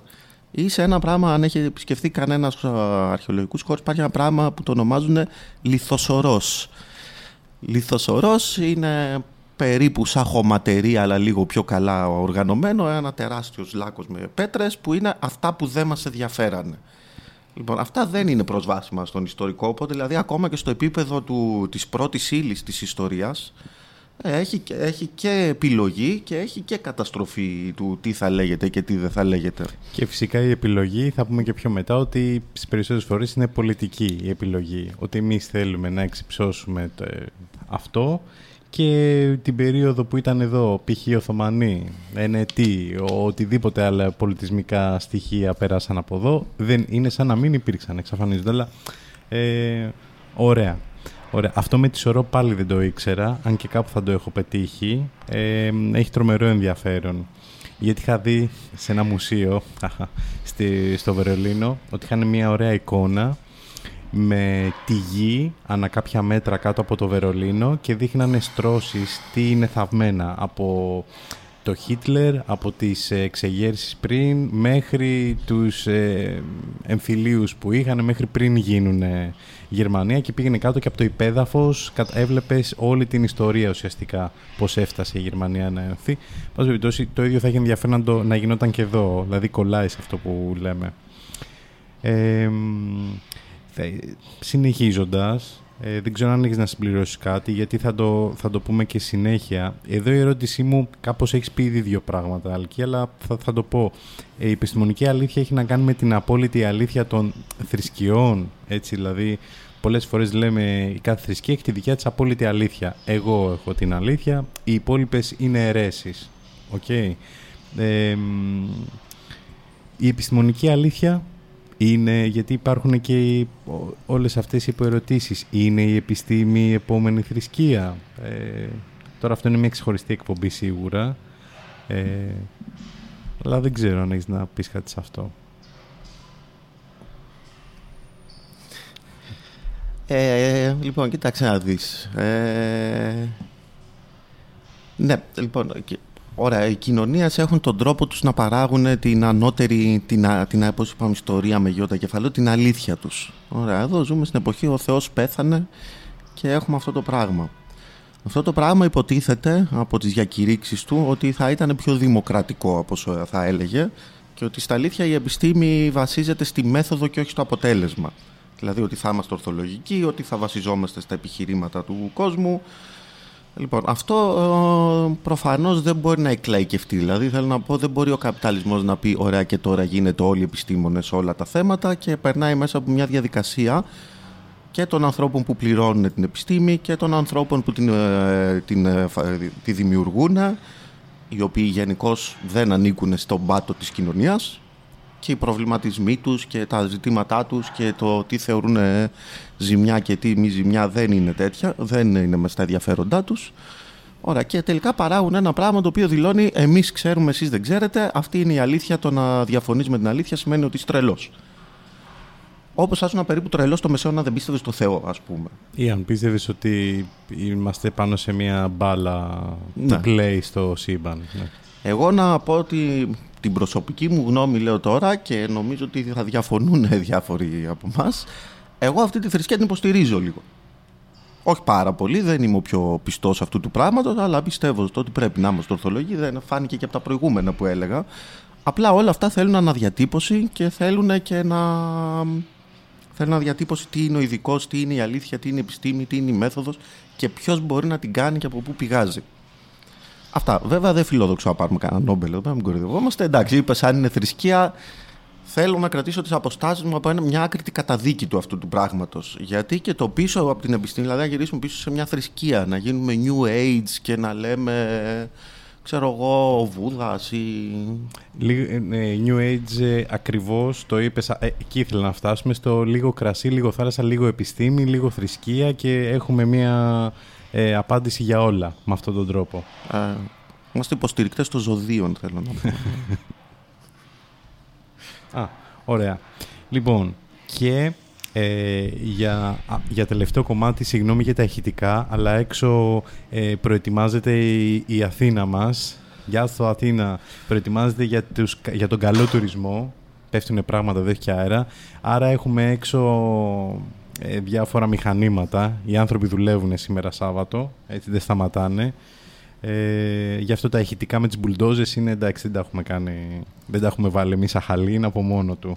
ή σε ένα πράγμα, αν έχει επισκεφθεί κανένας αρχαιολογικούς χώρους, υπάρχει ένα πράγμα που το ονομάζουν λιθοσορός. Λιθοσορός είναι περίπου σαν χωματερία, αλλά λίγο πιο καλά οργανωμένο, ένα τεράστιος λάκκος με πέτρες που είναι αυτά που δεν μας ενδιαφέρανε. Λοιπόν, αυτά δεν είναι προσβάσιμα στον ιστορικό, οπότε δηλαδή ακόμα και στο επίπεδο του, της πρώτης ύλης της ιστορίας ε, έχει, έχει και επιλογή και έχει και καταστροφή του τι θα λέγεται και τι δεν θα λέγεται. Και φυσικά η επιλογή, θα πούμε και πιο μετά, ότι στις περισσότερες φορές είναι πολιτική η επιλογή. Ότι εμείς θέλουμε να εξυψώσουμε το, αυτό και την περίοδο που ήταν εδώ, π.χ. οι Οθωμανοί, ενετοί, οτιδήποτε άλλα πολιτισμικά στοιχεία πέρασαν από εδώ, δεν είναι σαν να μην υπήρξαν, εξαφανίζονται, αλλά ε, ωραία. Ωραία. Αυτό με τη σωρό πάλι δεν το ήξερα, αν και κάπου θα το έχω πετύχει. Ε, έχει τρομερό ενδιαφέρον. Γιατί είχα δει σε ένα μουσείο στη, στο Βερολίνο ότι είχαν μια ωραία εικόνα με τη γη ανά κάποια μέτρα κάτω από το Βερολίνο και δείχνανε στρώσεις τι είναι θαυμένα από το Χίτλερ από τις εξεγέρσεις πριν μέχρι τους ε, εμφυλίους που είχαν μέχρι πριν γίνουν Γερμανία και πήγαινε κάτω και από το υπέδαφος έβλεπες όλη την ιστορία ουσιαστικά πώς έφτασε η Γερμανία να ενωθεί. Πας περιπτώσει το ίδιο θα έχει ενδιαφέρον να, το, να γινόταν και εδώ, δηλαδή κολλάει σε αυτό που λέμε. Ε, συνεχίζοντας, ε, δεν ξέρω αν έχεις να συμπληρώσεις κάτι, γιατί θα το, θα το πούμε και συνέχεια. Εδώ η ερώτησή μου, κάπως έχεις πει ήδη δύο πράγματα, Αλκή, αλλά θα, θα το πω. Ε, η επιστημονική αλήθεια έχει να κάνει με την απόλυτη αλήθεια των θρησκειών, έτσι, δηλαδή πολλές φορές λέμε η κάθε θρησκεία έχει τη δικιά της απόλυτη αλήθεια. Εγώ έχω την αλήθεια, οι υπόλοιπες είναι αιρέσεις. Okay. η επιστημονική αλήθεια είναι γιατί υπάρχουν και όλες αυτές οι υποερωτήσεις. Είναι η επιστήμη η επόμενη θρησκεία. Ε, τώρα αυτό είναι μια ξεχωριστή εκπομπή σίγουρα. Ε, αλλά δεν ξέρω αν έχεις να πεις κάτι σε αυτό. Ε, λοιπόν, κοίταξε να δεις. Ε, ναι, λοιπόν, Ωραία, οι κοινωνίες έχουν τον τρόπο τους να παράγουν την ανώτερη, την, την πώς είπαμε, ιστορία με γιώτα κεφαλαίο, την αλήθεια τους. Ωραία, εδώ ζούμε στην εποχή ο Θεός πέθανε και έχουμε αυτό το πράγμα. Αυτό το πράγμα υποτίθεται από τις διακηρύξεις του ότι θα ήταν πιο δημοκρατικό όπως θα έλεγε και ότι στα αλήθεια η επιστήμη βασίζεται στη μέθοδο και όχι στο αποτέλεσμα. Δηλαδή ότι θα είμαστε ορθολογικοί, ότι θα βασιζόμαστε στα επιχειρήματα του κόσμου. Λοιπόν, αυτό ε, προφανώς δεν μπορεί να εκλαϊκευτεί. Δηλαδή θέλω να πω δεν μπορεί ο καπιταλισμός να πει ωραία και τώρα γίνεται όλοι οι επιστήμονες όλα τα θέματα και περνάει μέσα από μια διαδικασία και των ανθρώπων που πληρώνουν την επιστήμη και των ανθρώπων που την, ε, την, ε, τη δημιουργούν οι οποίοι γενικώς δεν ανήκουν στον πάτο της κοινωνίας και οι προβληματισμοί τους και τα ζητήματά τους και το τι θεωρούν ζημιά και τι μη ζημιά δεν είναι τέτοια, δεν είναι μες στα ενδιαφέροντά τους. Ωραία, και τελικά παράγουν ένα πράγμα το οποίο δηλώνει εμείς ξέρουμε, εσείς δεν ξέρετε, αυτή είναι η αλήθεια, το να διαφωνείς με την αλήθεια σημαίνει ότι είσαι τρελός. Όπως άσουν περίπου τρελός στο μεσαίωνα δεν πίστευες στο Θεό, ας πούμε. Ή αν πίστευες ότι είμαστε πάνω σε μια μπάλα ναι. play στο σύμπαν. Ναι. Εγώ να πω ότι την προσωπική μου γνώμη λέω τώρα και νομίζω ότι θα διαφωνούν διάφοροι από εμάς. Εγώ αυτή τη θρησκεία την υποστηρίζω λίγο. Όχι πάρα πολύ, δεν είμαι ο πιο πιστός αυτού του πράγματος, αλλά πιστεύω ότι πρέπει να είμαστε ορθολογοί. Δεν φάνηκε και από τα προηγούμενα που έλεγα. Απλά όλα αυτά θέλουν αναδιατύπωση και θέλουν και να. Θέλουν αναδιατύπωση τι είναι ο ειδικός, τι είναι η αλήθεια, τι είναι η επιστήμη, τι είναι η μέθοδος και ποιος μπορεί να την κάνει και από πού πηγάζει. Αυτά. Βέβαια δεν φιλόδοξο να πάρουμε κανένα Νόμπελ, δεν μην κορυδευόμαστε. Εντάξει, είπες αν είναι θρησκεία, θέλω να κρατήσω τις αποστάσεις μου από μια άκρητη καταδίκη του αυτού του πράγματος. Γιατί και το πίσω από την επιστήμη, δηλαδή να γυρίσουμε πίσω σε μια θρησκεία, να γίνουμε New Age και να λέμε ξέρω εγώ, ο Βούδας ή... Ε, ναι, New Age ε, ακριβώς το είπες, ε, εκεί ήθελα να φτάσουμε στο λίγο κρασί, λίγο θάλασσα, λίγο επιστήμη, λίγο θρησκεία και έχουμε μια ε, απάντηση για όλα με αυτόν τον τρόπο. Ε, είμαστε υποστηρικτές των ζωδίων, θέλω να πω. Α, ωραία. Λοιπόν, και ε, για, για τελευταίο κομμάτι, συγγνώμη για τα ηχητικά, αλλά έξω ε, προετοιμάζεται η, η, Αθήνα μας. Γεια σου Αθήνα. Προετοιμάζεται για, τους, για τον καλό τουρισμό. Πέφτουν πράγματα, δεν έχει αέρα. Άρα έχουμε έξω ε, διάφορα μηχανήματα. Οι άνθρωποι δουλεύουν σήμερα Σάββατο, έτσι δεν σταματάνε. Ε, γι' αυτό τα ηχητικά με τις μπουλντόζες είναι εντάξει, δεν τα έχουμε, κάνει, δεν τα έχουμε βάλει εμείς αχαλή, είναι από μόνο του.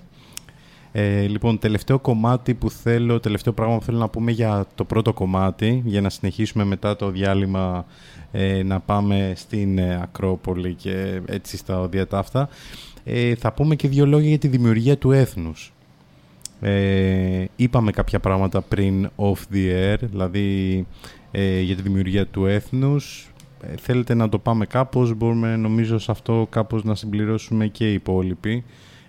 Ε, λοιπόν, τελευταίο κομμάτι που θέλω, τελευταίο πράγμα που θέλω να πούμε για το πρώτο κομμάτι, για να συνεχίσουμε μετά το διάλειμμα ε, να πάμε στην ε, Ακρόπολη και έτσι στα οδιατάφτα. Ε, θα πούμε και δύο λόγια για τη δημιουργία του έθνους. Ε, είπαμε κάποια πράγματα πριν off the air, δηλαδή ε, για τη δημιουργία του έθνους. Ε, θέλετε να το πάμε κάπως, μπορούμε νομίζω σε αυτό κάπως να συμπληρώσουμε και οι υπόλοιποι.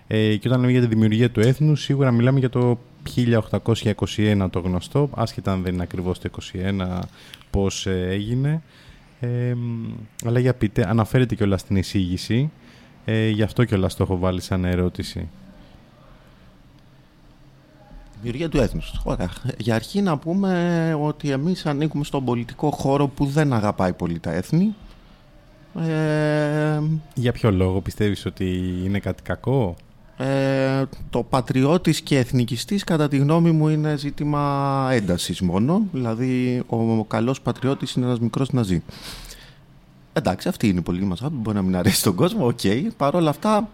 Ε, και όταν λέμε για τη δημιουργία του έθνους, σίγουρα μιλάμε για το 1821 το γνωστό, άσχετα αν δεν είναι ακριβώς το 21 πώς ε, έγινε. Ε, αλλά για πείτε, αναφέρεται κιόλας στην εισήγηση, ε, γι' αυτό κιόλας το έχω βάλει σαν ερώτηση. Δημιουργία του έθνους. Για αρχή να πούμε ότι εμείς ανήκουμε στον πολιτικό χώρο που δεν αγαπάει πολύ τα έθνη. Ε, Για ποιο λόγο πιστεύεις ότι είναι κάτι κακό; Ε, το πατριώτης και εθνικιστής κατά τη γνώμη μου είναι ζήτημα έντασης μόνο. Δηλαδή ο καλός πατριώτης είναι ένας μικρός ναζί. Εντάξει, αυτή είναι η πολιτική μας μπορεί να μην αρέσει τον κόσμο, OK. Okay. Παρ' όλα αυτά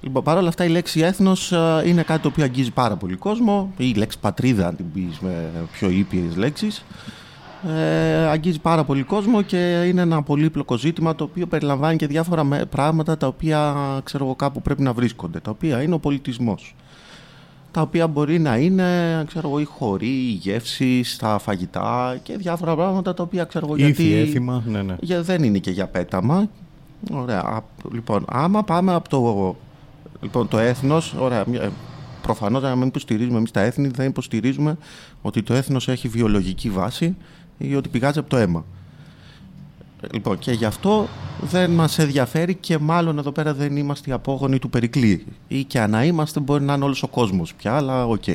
Λοιπόν, Παρ' όλα αυτά η λέξη έθνος ε, είναι κάτι το οποίο αγγίζει πάρα πολύ κόσμο. Η λέξη πατρίδα, αν την πεις με πιο ήπιες λέξεις. Ε, αγγίζει πάρα πολύ κόσμο και είναι ένα πολύπλοκο ζήτημα το οποίο περιλαμβάνει και διάφορα πράγματα τα οποία ξέρω εγώ κάπου πρέπει να βρίσκονται, τα οποία είναι ο πολιτισμός. τα οποία μπορεί να είναι ξέρω εγώ, οι χοροί, οι γεύσεις, τα φαγητά και διάφορα πράγματα τα οποία ξέρω εγώ γιατί έθιμα, ναι, ναι. Για, δεν είναι και για πέταμα. Ωραία. Λοιπόν, άμα πάμε από το, λοιπόν, το έθνος, ωραία, ε, προφανώς να μην υποστηρίζουμε εμείς τα έθνη, δεν υποστηρίζουμε ότι το έθνος έχει βιολογική βάση ή ότι πηγάζει από το αίμα. Λοιπόν, και γι' αυτό δεν μας ενδιαφέρει και μάλλον εδώ πέρα δεν είμαστε οι απόγονοι του Περικλή. Ή και αν είμαστε μπορεί να είναι όλος ο κόσμος πια, αλλά OK. Okay.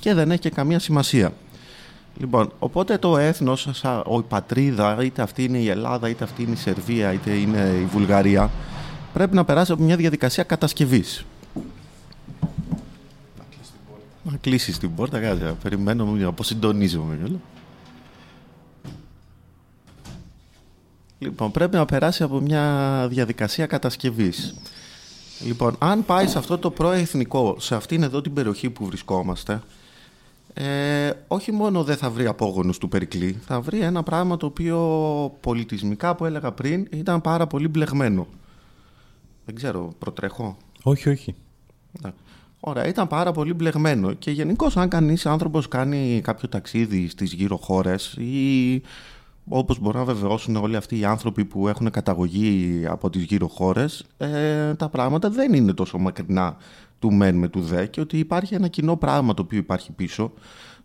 Και δεν έχει και καμία σημασία. Λοιπόν, οπότε το έθνος, η πατρίδα, είτε αυτή είναι η Ελλάδα, είτε αυτή είναι η Σερβία, είτε είναι η Βουλγαρία, πρέπει να περάσει από μια διαδικασία κατασκευής. Να κλείσεις την πόρτα, κάτσε. Περιμένω να αποσυντονίζομαι. Λοιπόν, πρέπει να περάσει από μια διαδικασία κατασκευής. Λοιπόν, αν πάει σε αυτό το προεθνικό, σε αυτήν εδώ την περιοχή που βρισκόμαστε, ε, όχι μόνο δεν θα βρει απόγονους του Περικλή, θα βρει ένα πράγμα το οποίο πολιτισμικά που έλεγα πριν ήταν πάρα πολύ μπλεγμένο. Δεν ξέρω, προτρέχω. Όχι, όχι. Ναι. Ωραία, ήταν πάρα πολύ μπλεγμένο και γενικώς αν κανείς άνθρωπος κάνει κάποιο ταξίδι στις γύρω χώρες ή όπως μπορούν να βεβαιώσουν όλοι αυτοί οι άνθρωποι που έχουν καταγωγή από τις γύρω χώρες, ε, τα πράγματα δεν είναι τόσο μακρινά του μεν με του δε και ότι υπάρχει ένα κοινό πράγμα το οποίο υπάρχει πίσω,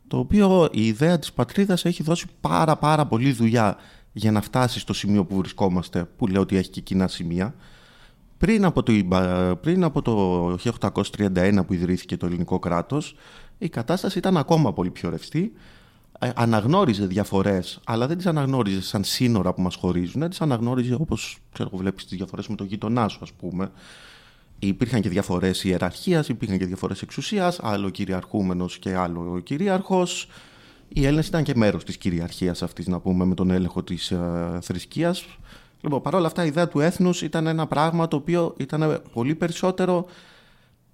το οποίο η ιδέα της πατρίδας έχει δώσει πάρα πάρα πολύ δουλειά για να φτάσει στο σημείο που βρισκόμαστε, που λέω ότι έχει και κοινά σημεία. Πριν από το, πριν από το 1831 που ιδρύθηκε το ελληνικό κράτος, η κατάσταση ήταν ακόμα πολύ πιο ρευστή ε, αναγνώριζε διαφορές, αλλά δεν τις αναγνώριζε σαν σύνορα που μας χωρίζουν. Τις αναγνώριζε όπως βλέπεις τις διαφορές με τον γείτονά σου, ας πούμε. Υπήρχαν και διαφορές ιεραρχίας, υπήρχαν και διαφορές εξουσίας, άλλο κυριαρχούμενος και άλλο κυρίαρχος. Οι Έλληνες ήταν και μέρος της κυριαρχίας αυτής, να πούμε, με τον έλεγχο της ε, θρησκείας. Λοιπόν, παρόλα αυτά, η ιδέα του έθνους ήταν ένα πράγμα το οποίο ήταν πολύ περισσότερο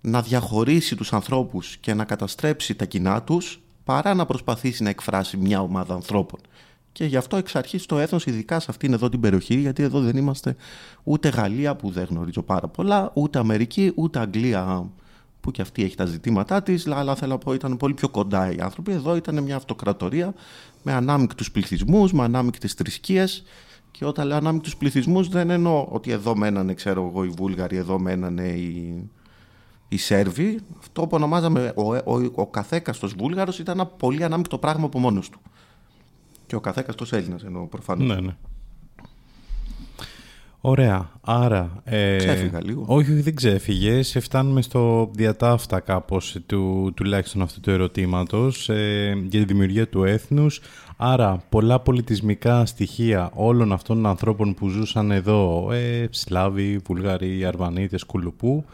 να διαχωρίσει τους ανθρώπους και να καταστρέψει τα κοινά τους παρά να προσπαθήσει να εκφράσει μια ομάδα ανθρώπων. Και γι' αυτό εξ αρχής το έθνος, ειδικά σε αυτήν εδώ την περιοχή, γιατί εδώ δεν είμαστε ούτε Γαλλία που δεν γνωρίζω πάρα πολλά, ούτε Αμερική, ούτε Αγγλία που και αυτή έχει τα ζητήματά της, αλλά θέλω να πω ήταν πολύ πιο κοντά οι άνθρωποι. Εδώ ήταν μια αυτοκρατορία με ανάμεικτους πληθυσμούς, με ανάμεικτες θρησκείες. Και όταν λέω ανάμεικτου πληθυσμούς, δεν εννοώ ότι εδώ μένανε, ξέρω εγώ, οι Βούλγαροι, εδώ μένανε οι οι Σέρβοι, αυτό που ονομάζαμε ο, ο, ο καθέκαστος Βούλγαρος ήταν ένα πολύ ανάμεικτο πράγμα από μόνος του. Και ο καθέκαστος Έλληνας εννοώ προφανώς. Ναι, ναι. Ωραία. Άρα. Ε, Ξέφυγα λίγο. Όχι, όχι, δεν ξέφυγες. Φτάνουμε στο διατάφτα κάπως του, τουλάχιστον αυτού του ερωτήματος ε, για τη δημιουργία του έθνους. Άρα, πολλά πολιτισμικά στοιχεία όλων αυτών των ανθρώπων που ζούσαν εδώ, ε, Σλάβοι, Βουλγαροί, Αρβανίτες, Κουλουπού,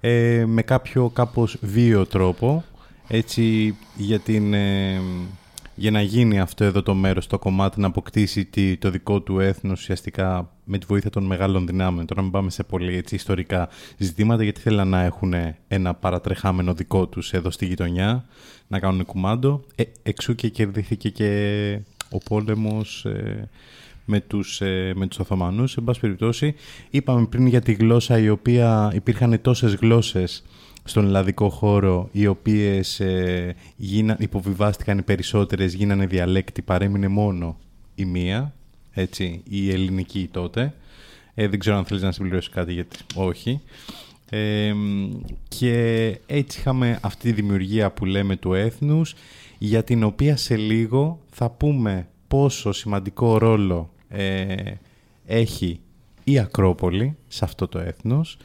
ε, με κάποιο κάπως βίο τρόπο έτσι για, την, ε, για να γίνει αυτό εδώ το μέρος, το κομμάτι να αποκτήσει το δικό του έθνος ουσιαστικά με τη βοήθεια των μεγάλων δυνάμεων. Τώρα μην πάμε σε πολύ έτσι, ιστορικά ζητήματα γιατί θέλουν να έχουν ένα παρατρεχάμενο δικό τους εδώ στη γειτονιά, να κάνουν κουμάντο. Ε, εξού και κερδίθηκε και ο πόλεμος ε, με τους, ε, με τους Οθωμανούς. Σε πάση περιπτώσει, είπαμε πριν για τη γλώσσα η οποία υπήρχαν τόσες γλώσσες στον ελλαδικό χώρο οι οποίες ε, γίνα, υποβιβάστηκαν οι περισσότερες, γίνανε διαλέκτη, παρέμεινε μόνο η μία, έτσι, η ελληνική τότε. Ε, δεν ξέρω αν θέλεις να συμπληρώσεις κάτι γιατί όχι. Ε, και έτσι είχαμε αυτή τη δημιουργία που λέμε του έθνους για την οποία σε λίγο θα πούμε πόσο σημαντικό ρόλο ε, έχει η Ακρόπολη σε αυτό το έθνος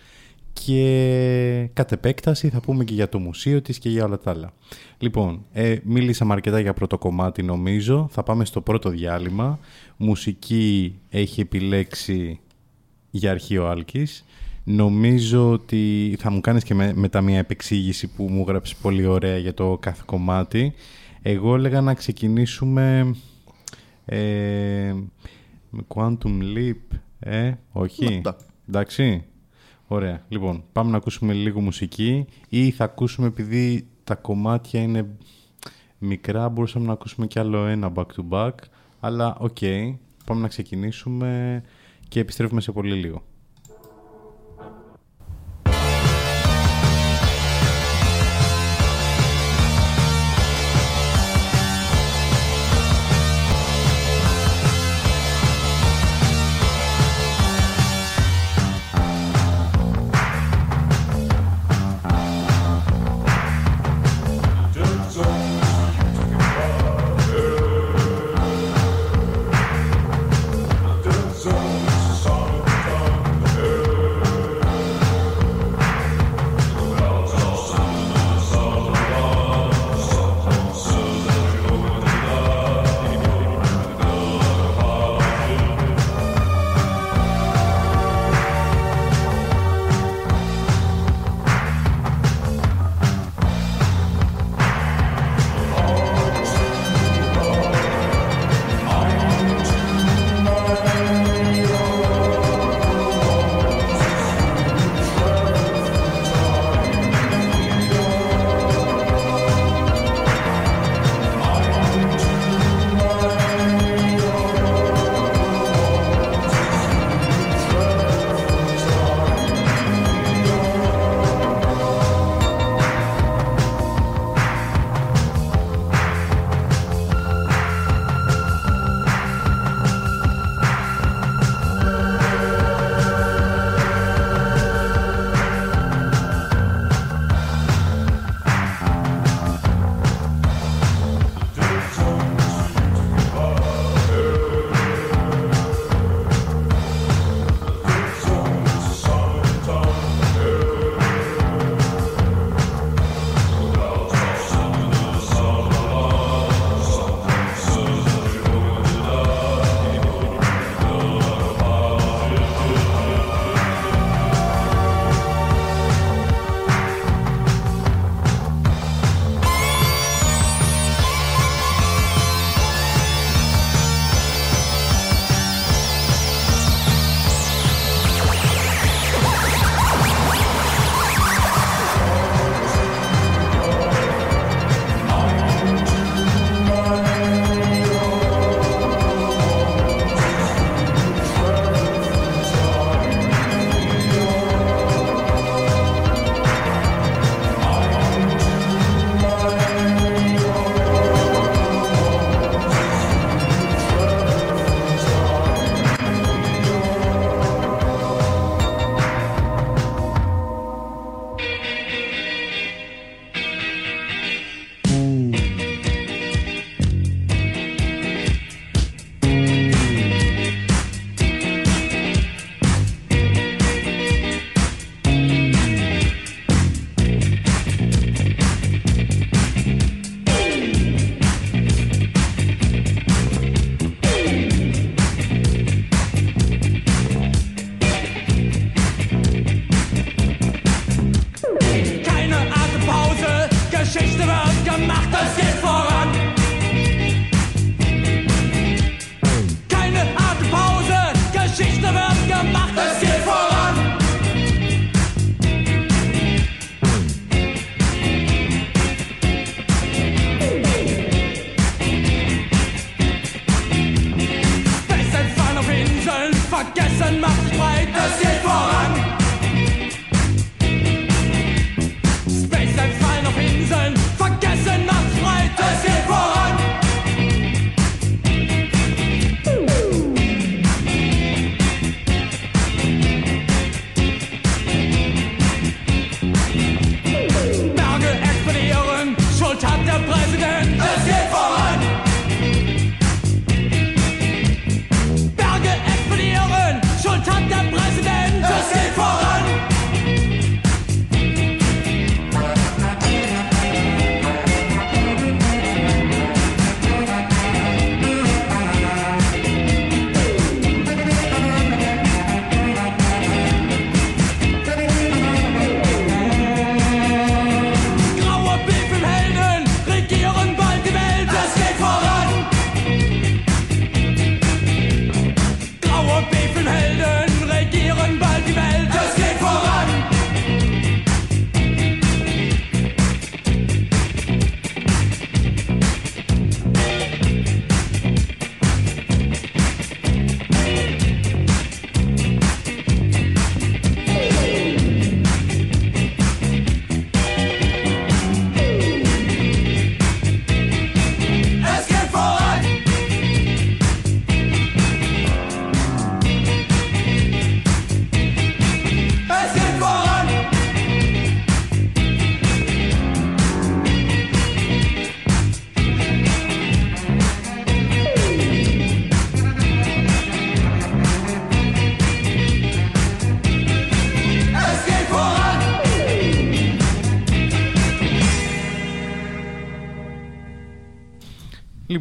και κατ' επέκταση θα πούμε και για το μουσείο της και για όλα τα άλλα. Λοιπόν, ε, μίλησαμε αρκετά για πρώτο κομμάτι νομίζω, θα πάμε στο πρώτο διάλειμμα. Μουσική έχει επιλέξει για αρχείο Άλκης. Νομίζω ότι θα μου κάνεις και με, μετά μια επεξήγηση που μου γράψει πολύ ωραία για το κάθε κομμάτι. Εγώ έλεγα να ξεκινήσουμε... Ε, με Quantum Leap, ε, όχι; Εντάξει. Ωραία. Λοιπόν, πάμε να ακούσουμε λίγο μουσική ή θα ακούσουμε επειδή τα κομμάτια είναι μικρά, μπορούσαμε να ακούσουμε κι άλλο ένα back to back. Αλλά OK, okay, πάμε να ξεκινήσουμε και επιστρέφουμε σε πολύ λίγο.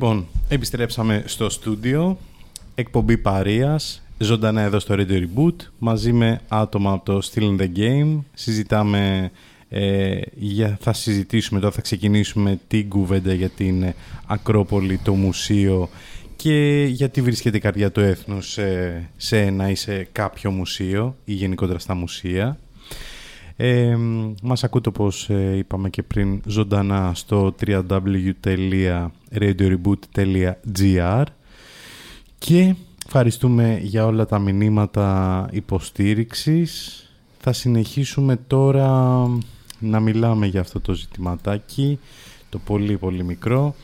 Λοιπόν, επιστρέψαμε στο στούντιο, εκπομπή Παρίας, ζωντανά εδώ στο Radio Reboot, μαζί με άτομα από το Still in the Game. Συζητάμε, ε, για, θα συζητήσουμε τώρα, θα ξεκινήσουμε την κουβέντα για την Ακρόπολη, το μουσείο και γιατί βρίσκεται η καρδιά του έθνους σε, σε ένα ή σε κάποιο μουσείο ή γενικότερα στα μουσεία. Ε, μας ακούτε όπως ε, είπαμε και πριν ζωντανά στο www.radioreboot.gr και ευχαριστούμε για όλα τα μηνύματα υποστήριξης. Θα συνεχίσουμε τώρα να μιλάμε για αυτό το ζητηματάκι, το πολύ πολύ μικρό.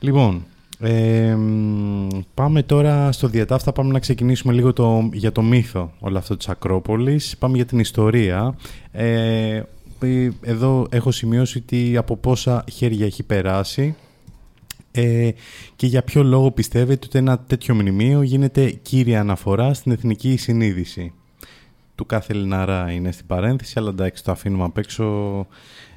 Λοιπόν, ε, πάμε τώρα στο διατάφτα, πάμε να ξεκινήσουμε λίγο το, για το μύθο όλο αυτό της Ακρόπολης. Πάμε για την ιστορία. Ε, εδώ έχω σημειώσει ότι από πόσα χέρια έχει περάσει ε, και για ποιο λόγο πιστεύετε ότι ένα τέτοιο μνημείο γίνεται κύρια αναφορά στην εθνική συνείδηση; Του κάθε Ελληναρά είναι στην παρένθεση, αλλά εντάξει το αφήνουμε απ' έξω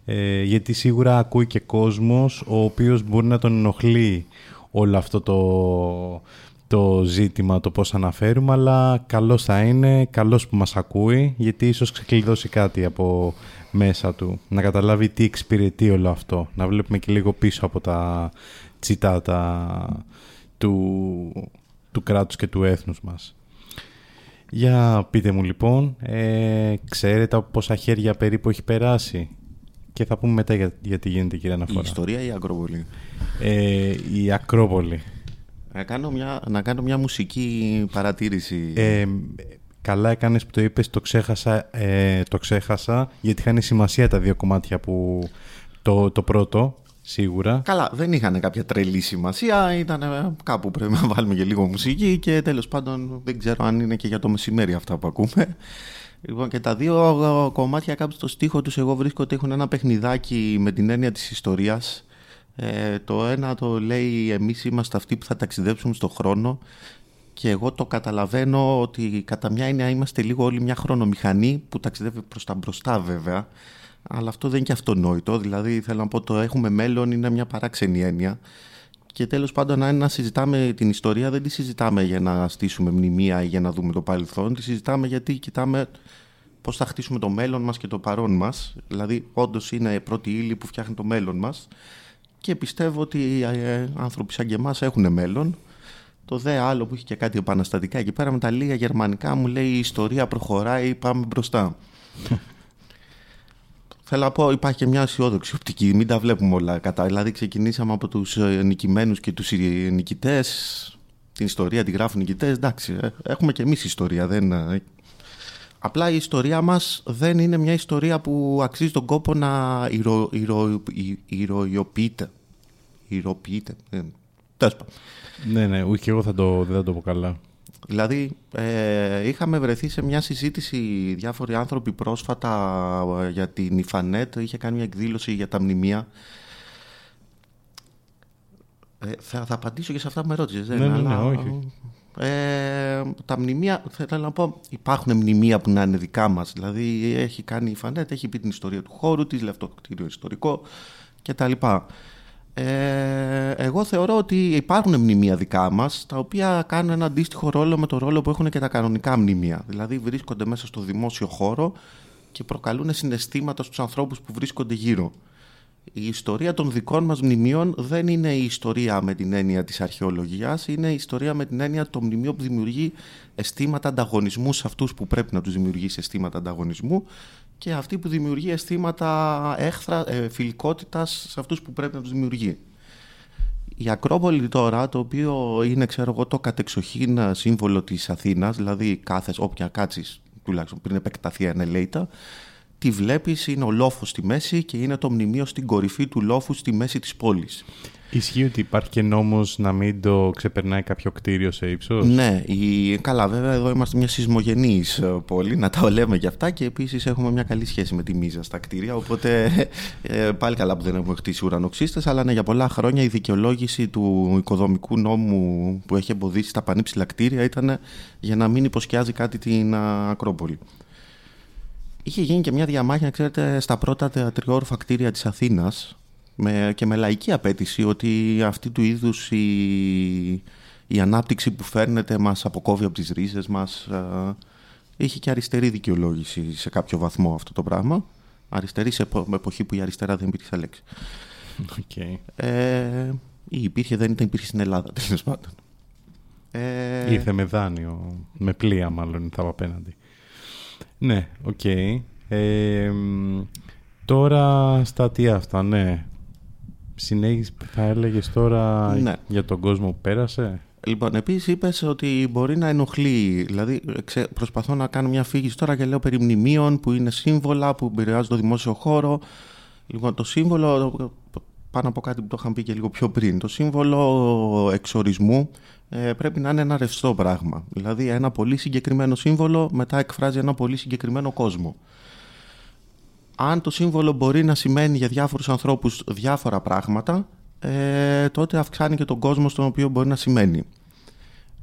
ε, γιατί σίγουρα ακούει και κόσμος ο οποίος μπορεί να τον ενοχλεί όλο αυτό το, το ζήτημα, το πώς αναφέρουμε, αλλά καλός θα είναι, καλός που μας ακούει, γιατί ίσως ξεκλειδώσει κάτι από μέσα του, να καταλάβει τι εξυπηρετεί όλο αυτό, να βλέπουμε και λίγο πίσω από τα τσιτάτα του, του κράτους και του έθνους μας. Για πείτε μου λοιπόν, ε, ξέρετε από πόσα χέρια περίπου έχει περάσει; Και θα πούμε μετά για, γιατί γίνεται κύριε Αναφορά. Η ιστορία ή η Ακρόπολη. Ε, η Ακρόπολη. Να κάνω μια, να κάνω μια μουσική παρατήρηση. Ε, καλά έκανες που το είπες, το ξέχασα, ε, το ξέχασα γιατί είχαν σημασία τα δύο κομμάτια που το, το πρώτο, σίγουρα. Καλά, δεν είχαν κάποια τρελή σημασία. Ήταν ε, κάπου πρέπει να βάλουμε και λίγο μουσική και τέλος πάντων δεν ξέρω αν είναι και για το μεσημέρι αυτά που ακούμε. Λοιπόν, και τα δύο ε, κομμάτια κάπου στο στίχο τους εγώ βρίσκω ότι έχουν ένα παιχνιδάκι με την έννοια της ιστορίας. Ε, το ένα το λέει εμείς είμαστε αυτοί που θα ταξιδέψουμε στο χρόνο. Και εγώ το καταλαβαίνω ότι κατά μια έννοια είμαστε λίγο όλοι μια χρονομηχανή που ταξιδεύει προς τα μπροστά βέβαια. Αλλά αυτό δεν είναι και αυτονόητο. Δηλαδή θέλω να πω το έχουμε μέλλον είναι μια παράξενη έννοια. Και τέλος πάντων αν να συζητάμε την ιστορία δεν τη συζητάμε για να στήσουμε μνημεία ή για να δούμε το παρελθόν. Τη συζητάμε γιατί κοιτάμε πώς θα χτίσουμε το μέλλον μας και το παρόν μας. Δηλαδή, όντως είναι η πρώτη ύλη που φτιάχνει το μέλλον μας. Και πιστεύω ότι ε, άνθρωποι σαν και εμάς έχουν μέλλον. Το δε άλλο που έχει και κάτι επαναστατικά εκεί πέρα με τα λίγα γερμανικά μου λέει η ιστορία προχωράει, πάμε μπροστά. Θέλω να πω, υπάρχει και μια αισιόδοξη οπτική. Μην τα βλέπουμε όλα κατά. Δηλαδή, ξεκινήσαμε από τους νικημένους και τους νικητές. Την ιστορία τη γράφουν νικητές. Εντάξει, ε, έχουμε και εμείς ιστορία. Δεν... ε, Απλά η ιστορία μας δεν είναι μια ιστορία που αξίζει τον κόπο να ηρωοποιείται. Ηρωο, η- ηρωιοποιείται. Ηρωοποιείται. Ε, τέλος πάντων. Ναι, ναι, ούτε και εγώ θα το, δεν θα το πω καλά. Δηλαδή, ε, είχαμε βρεθεί σε μια συζήτηση διάφοροι άνθρωποι πρόσφατα ε, για την Ιφανέτ. Είχε κάνει μια εκδήλωση για τα μνημεία. Ε, θα, θα απαντήσω και σε αυτά που με ρώτησες. δεν Ναι, είναι, ναι, ναι, αλλά, όχι. Ε, τα μνημεία, θέλω να πω, υπάρχουν μνημεία που να είναι δικά μας. Δηλαδή, έχει κάνει η Ιφανέτ, έχει πει την ιστορία του χώρου της, λέει αυτό το κτίριο ιστορικό κτλ. Ε, εγώ θεωρώ ότι υπάρχουν μνημεία δικά μας, τα οποία κάνουν ένα αντίστοιχο ρόλο με το ρόλο που έχουν και τα κανονικά μνημεία. Δηλαδή βρίσκονται μέσα στο δημόσιο χώρο και προκαλούν συναισθήματα στους ανθρώπους που βρίσκονται γύρω. Η ιστορία των δικών μας μνημείων δεν είναι η ιστορία με την έννοια της αρχαιολογίας, είναι η ιστορία με την έννοια των μνημείων που δημιουργεί αισθήματα ανταγωνισμού σε αυτούς που πρέπει να τους δημιουργήσει αισθήματα ανταγωνισμού και αυτή που δημιουργεί αισθήματα έχθρα, ε, φιλικότητας σε αυτούς που πρέπει να τους δημιουργεί. Η Ακρόπολη τώρα, το οποίο είναι ξέρω εγώ, το κατεξοχήν σύμβολο της Αθήνας, δηλαδή κάθε όποια κάτσεις, τουλάχιστον πριν επεκταθεί ανελέητα, τη βλέπεις, είναι ο λόφος στη μέση και είναι το μνημείο στην κορυφή του λόφου στη μέση της πόλης. Ισχύει ότι υπάρχει και νόμος να μην το ξεπερνάει κάποιο κτίριο σε ύψος; Ναι, η... καλά βέβαια εδώ είμαστε μια σεισμογενής ε, πόλη, να τα λέμε και αυτά και επίσης έχουμε μια καλή σχέση με τη Μίζα στα κτίρια, οπότε ε, πάλι καλά που δεν έχουμε χτίσει ουρανοξύστες, αλλά ναι, για πολλά χρόνια η δικαιολόγηση του οικοδομικού νόμου που έχει εμποδίσει τα πανύψηλα κτίρια ήταν για να μην υποσκιάζει κάτι την α, Ακρόπολη. Είχε γίνει και μια διαμάχη, να ξέρετε, στα πρώτα τριώροφα κτίρια της Αθήνας με, και με λαϊκή απαίτηση ότι αυτή του είδους η, η ανάπτυξη που φέρνεται μας αποκόβει από τις ρίζες μας. ε, είχε και αριστερή δικαιολόγηση σε κάποιο βαθμό αυτό το πράγμα. Αριστερή σε επο- εποχή που η αριστερά δεν υπήρχε σαν λέξη. Οκ. Ε, ή υπήρχε, δεν ήταν, υπήρχε στην Ελλάδα τέλος πάντων. Ε, Ήρθε με δάνειο, με πλοία μάλλον θα απέναντι. Ναι, οκ. Ε, μ, τώρα στα τι αυτά, ναι. Συνέχισε, θα έλεγες τώρα Ναι. για τον κόσμο που πέρασε; Λοιπόν, επίσης είπες ότι μπορεί να ενοχλεί. Δηλαδή, ξε- προσπαθώ να κάνω μια αφήγηση τώρα και λέω περί μνημείων που είναι σύμβολα που επηρεάζουν το δημόσιο χώρο. Λοιπόν, το σύμβολο, πάνω από κάτι που το είχαν πει και λίγο πιο πριν, το σύμβολο εξορισμού ε, πρέπει να είναι ένα ρευστό πράγμα. Δηλαδή, ένα πολύ συγκεκριμένο σύμβολο μετά εκφράζει ένα πολύ συγκεκριμένο κόσμο. Αν το σύμβολο μπορεί να σημαίνει για διάφορους ανθρώπους διάφορα πράγματα, ε, τότε αυξάνει και τον κόσμο στον οποίο μπορεί να σημαίνει.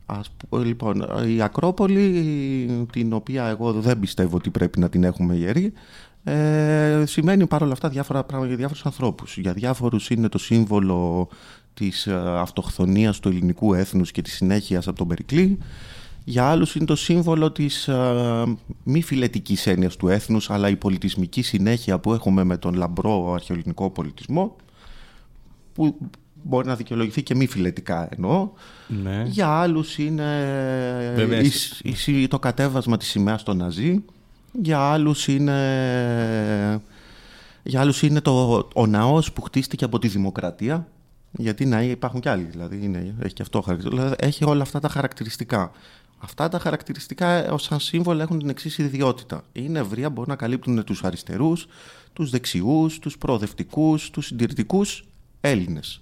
Ας, π- λοιπόν, η Ακρόπολη, την οποία εγώ δεν πιστεύω ότι πρέπει να την έχουμε ιερή, ε, σημαίνει παρόλα αυτά διάφορα πράγματα για διάφορους ανθρώπους. Για διάφορους είναι το σύμβολο της ε, αυτοχθονίας του ελληνικού έθνους και της συνέχειας από τον Περικλή. Για άλλους είναι το σύμβολο της ε, μη φιλετικής έννοιας του έθνους, αλλά η πολιτισμική συνέχεια που έχουμε με τον λαμπρό αρχαιοελληνικό πολιτισμό, που μπορεί να δικαιολογηθεί και μη φιλετικά εννοώ. Ναι. Για άλλους είναι Βέβαια, η- εσύ- η- η- το κατέβασμα της σημαίας των Ναζί. Για άλλους είναι, για άλλους είναι το, ο ναός που χτίστηκε από τη δημοκρατία. Γιατί ναοί υπάρχουν κι άλλοι, δηλαδή είναι, έχει και αυτό χαρακτηριστικό. Δηλαδή, έχει όλα αυτά τα χαρακτηριστικά. Αυτά τα χαρακτηριστικά ε, ως σαν σύμβολα έχουν την εξής ιδιότητα. Είναι ευρεία, μπορούν να καλύπτουν τους αριστερούς, τους δεξιούς, τους προοδευτικούς, τους συντηρητικούς Έλληνες.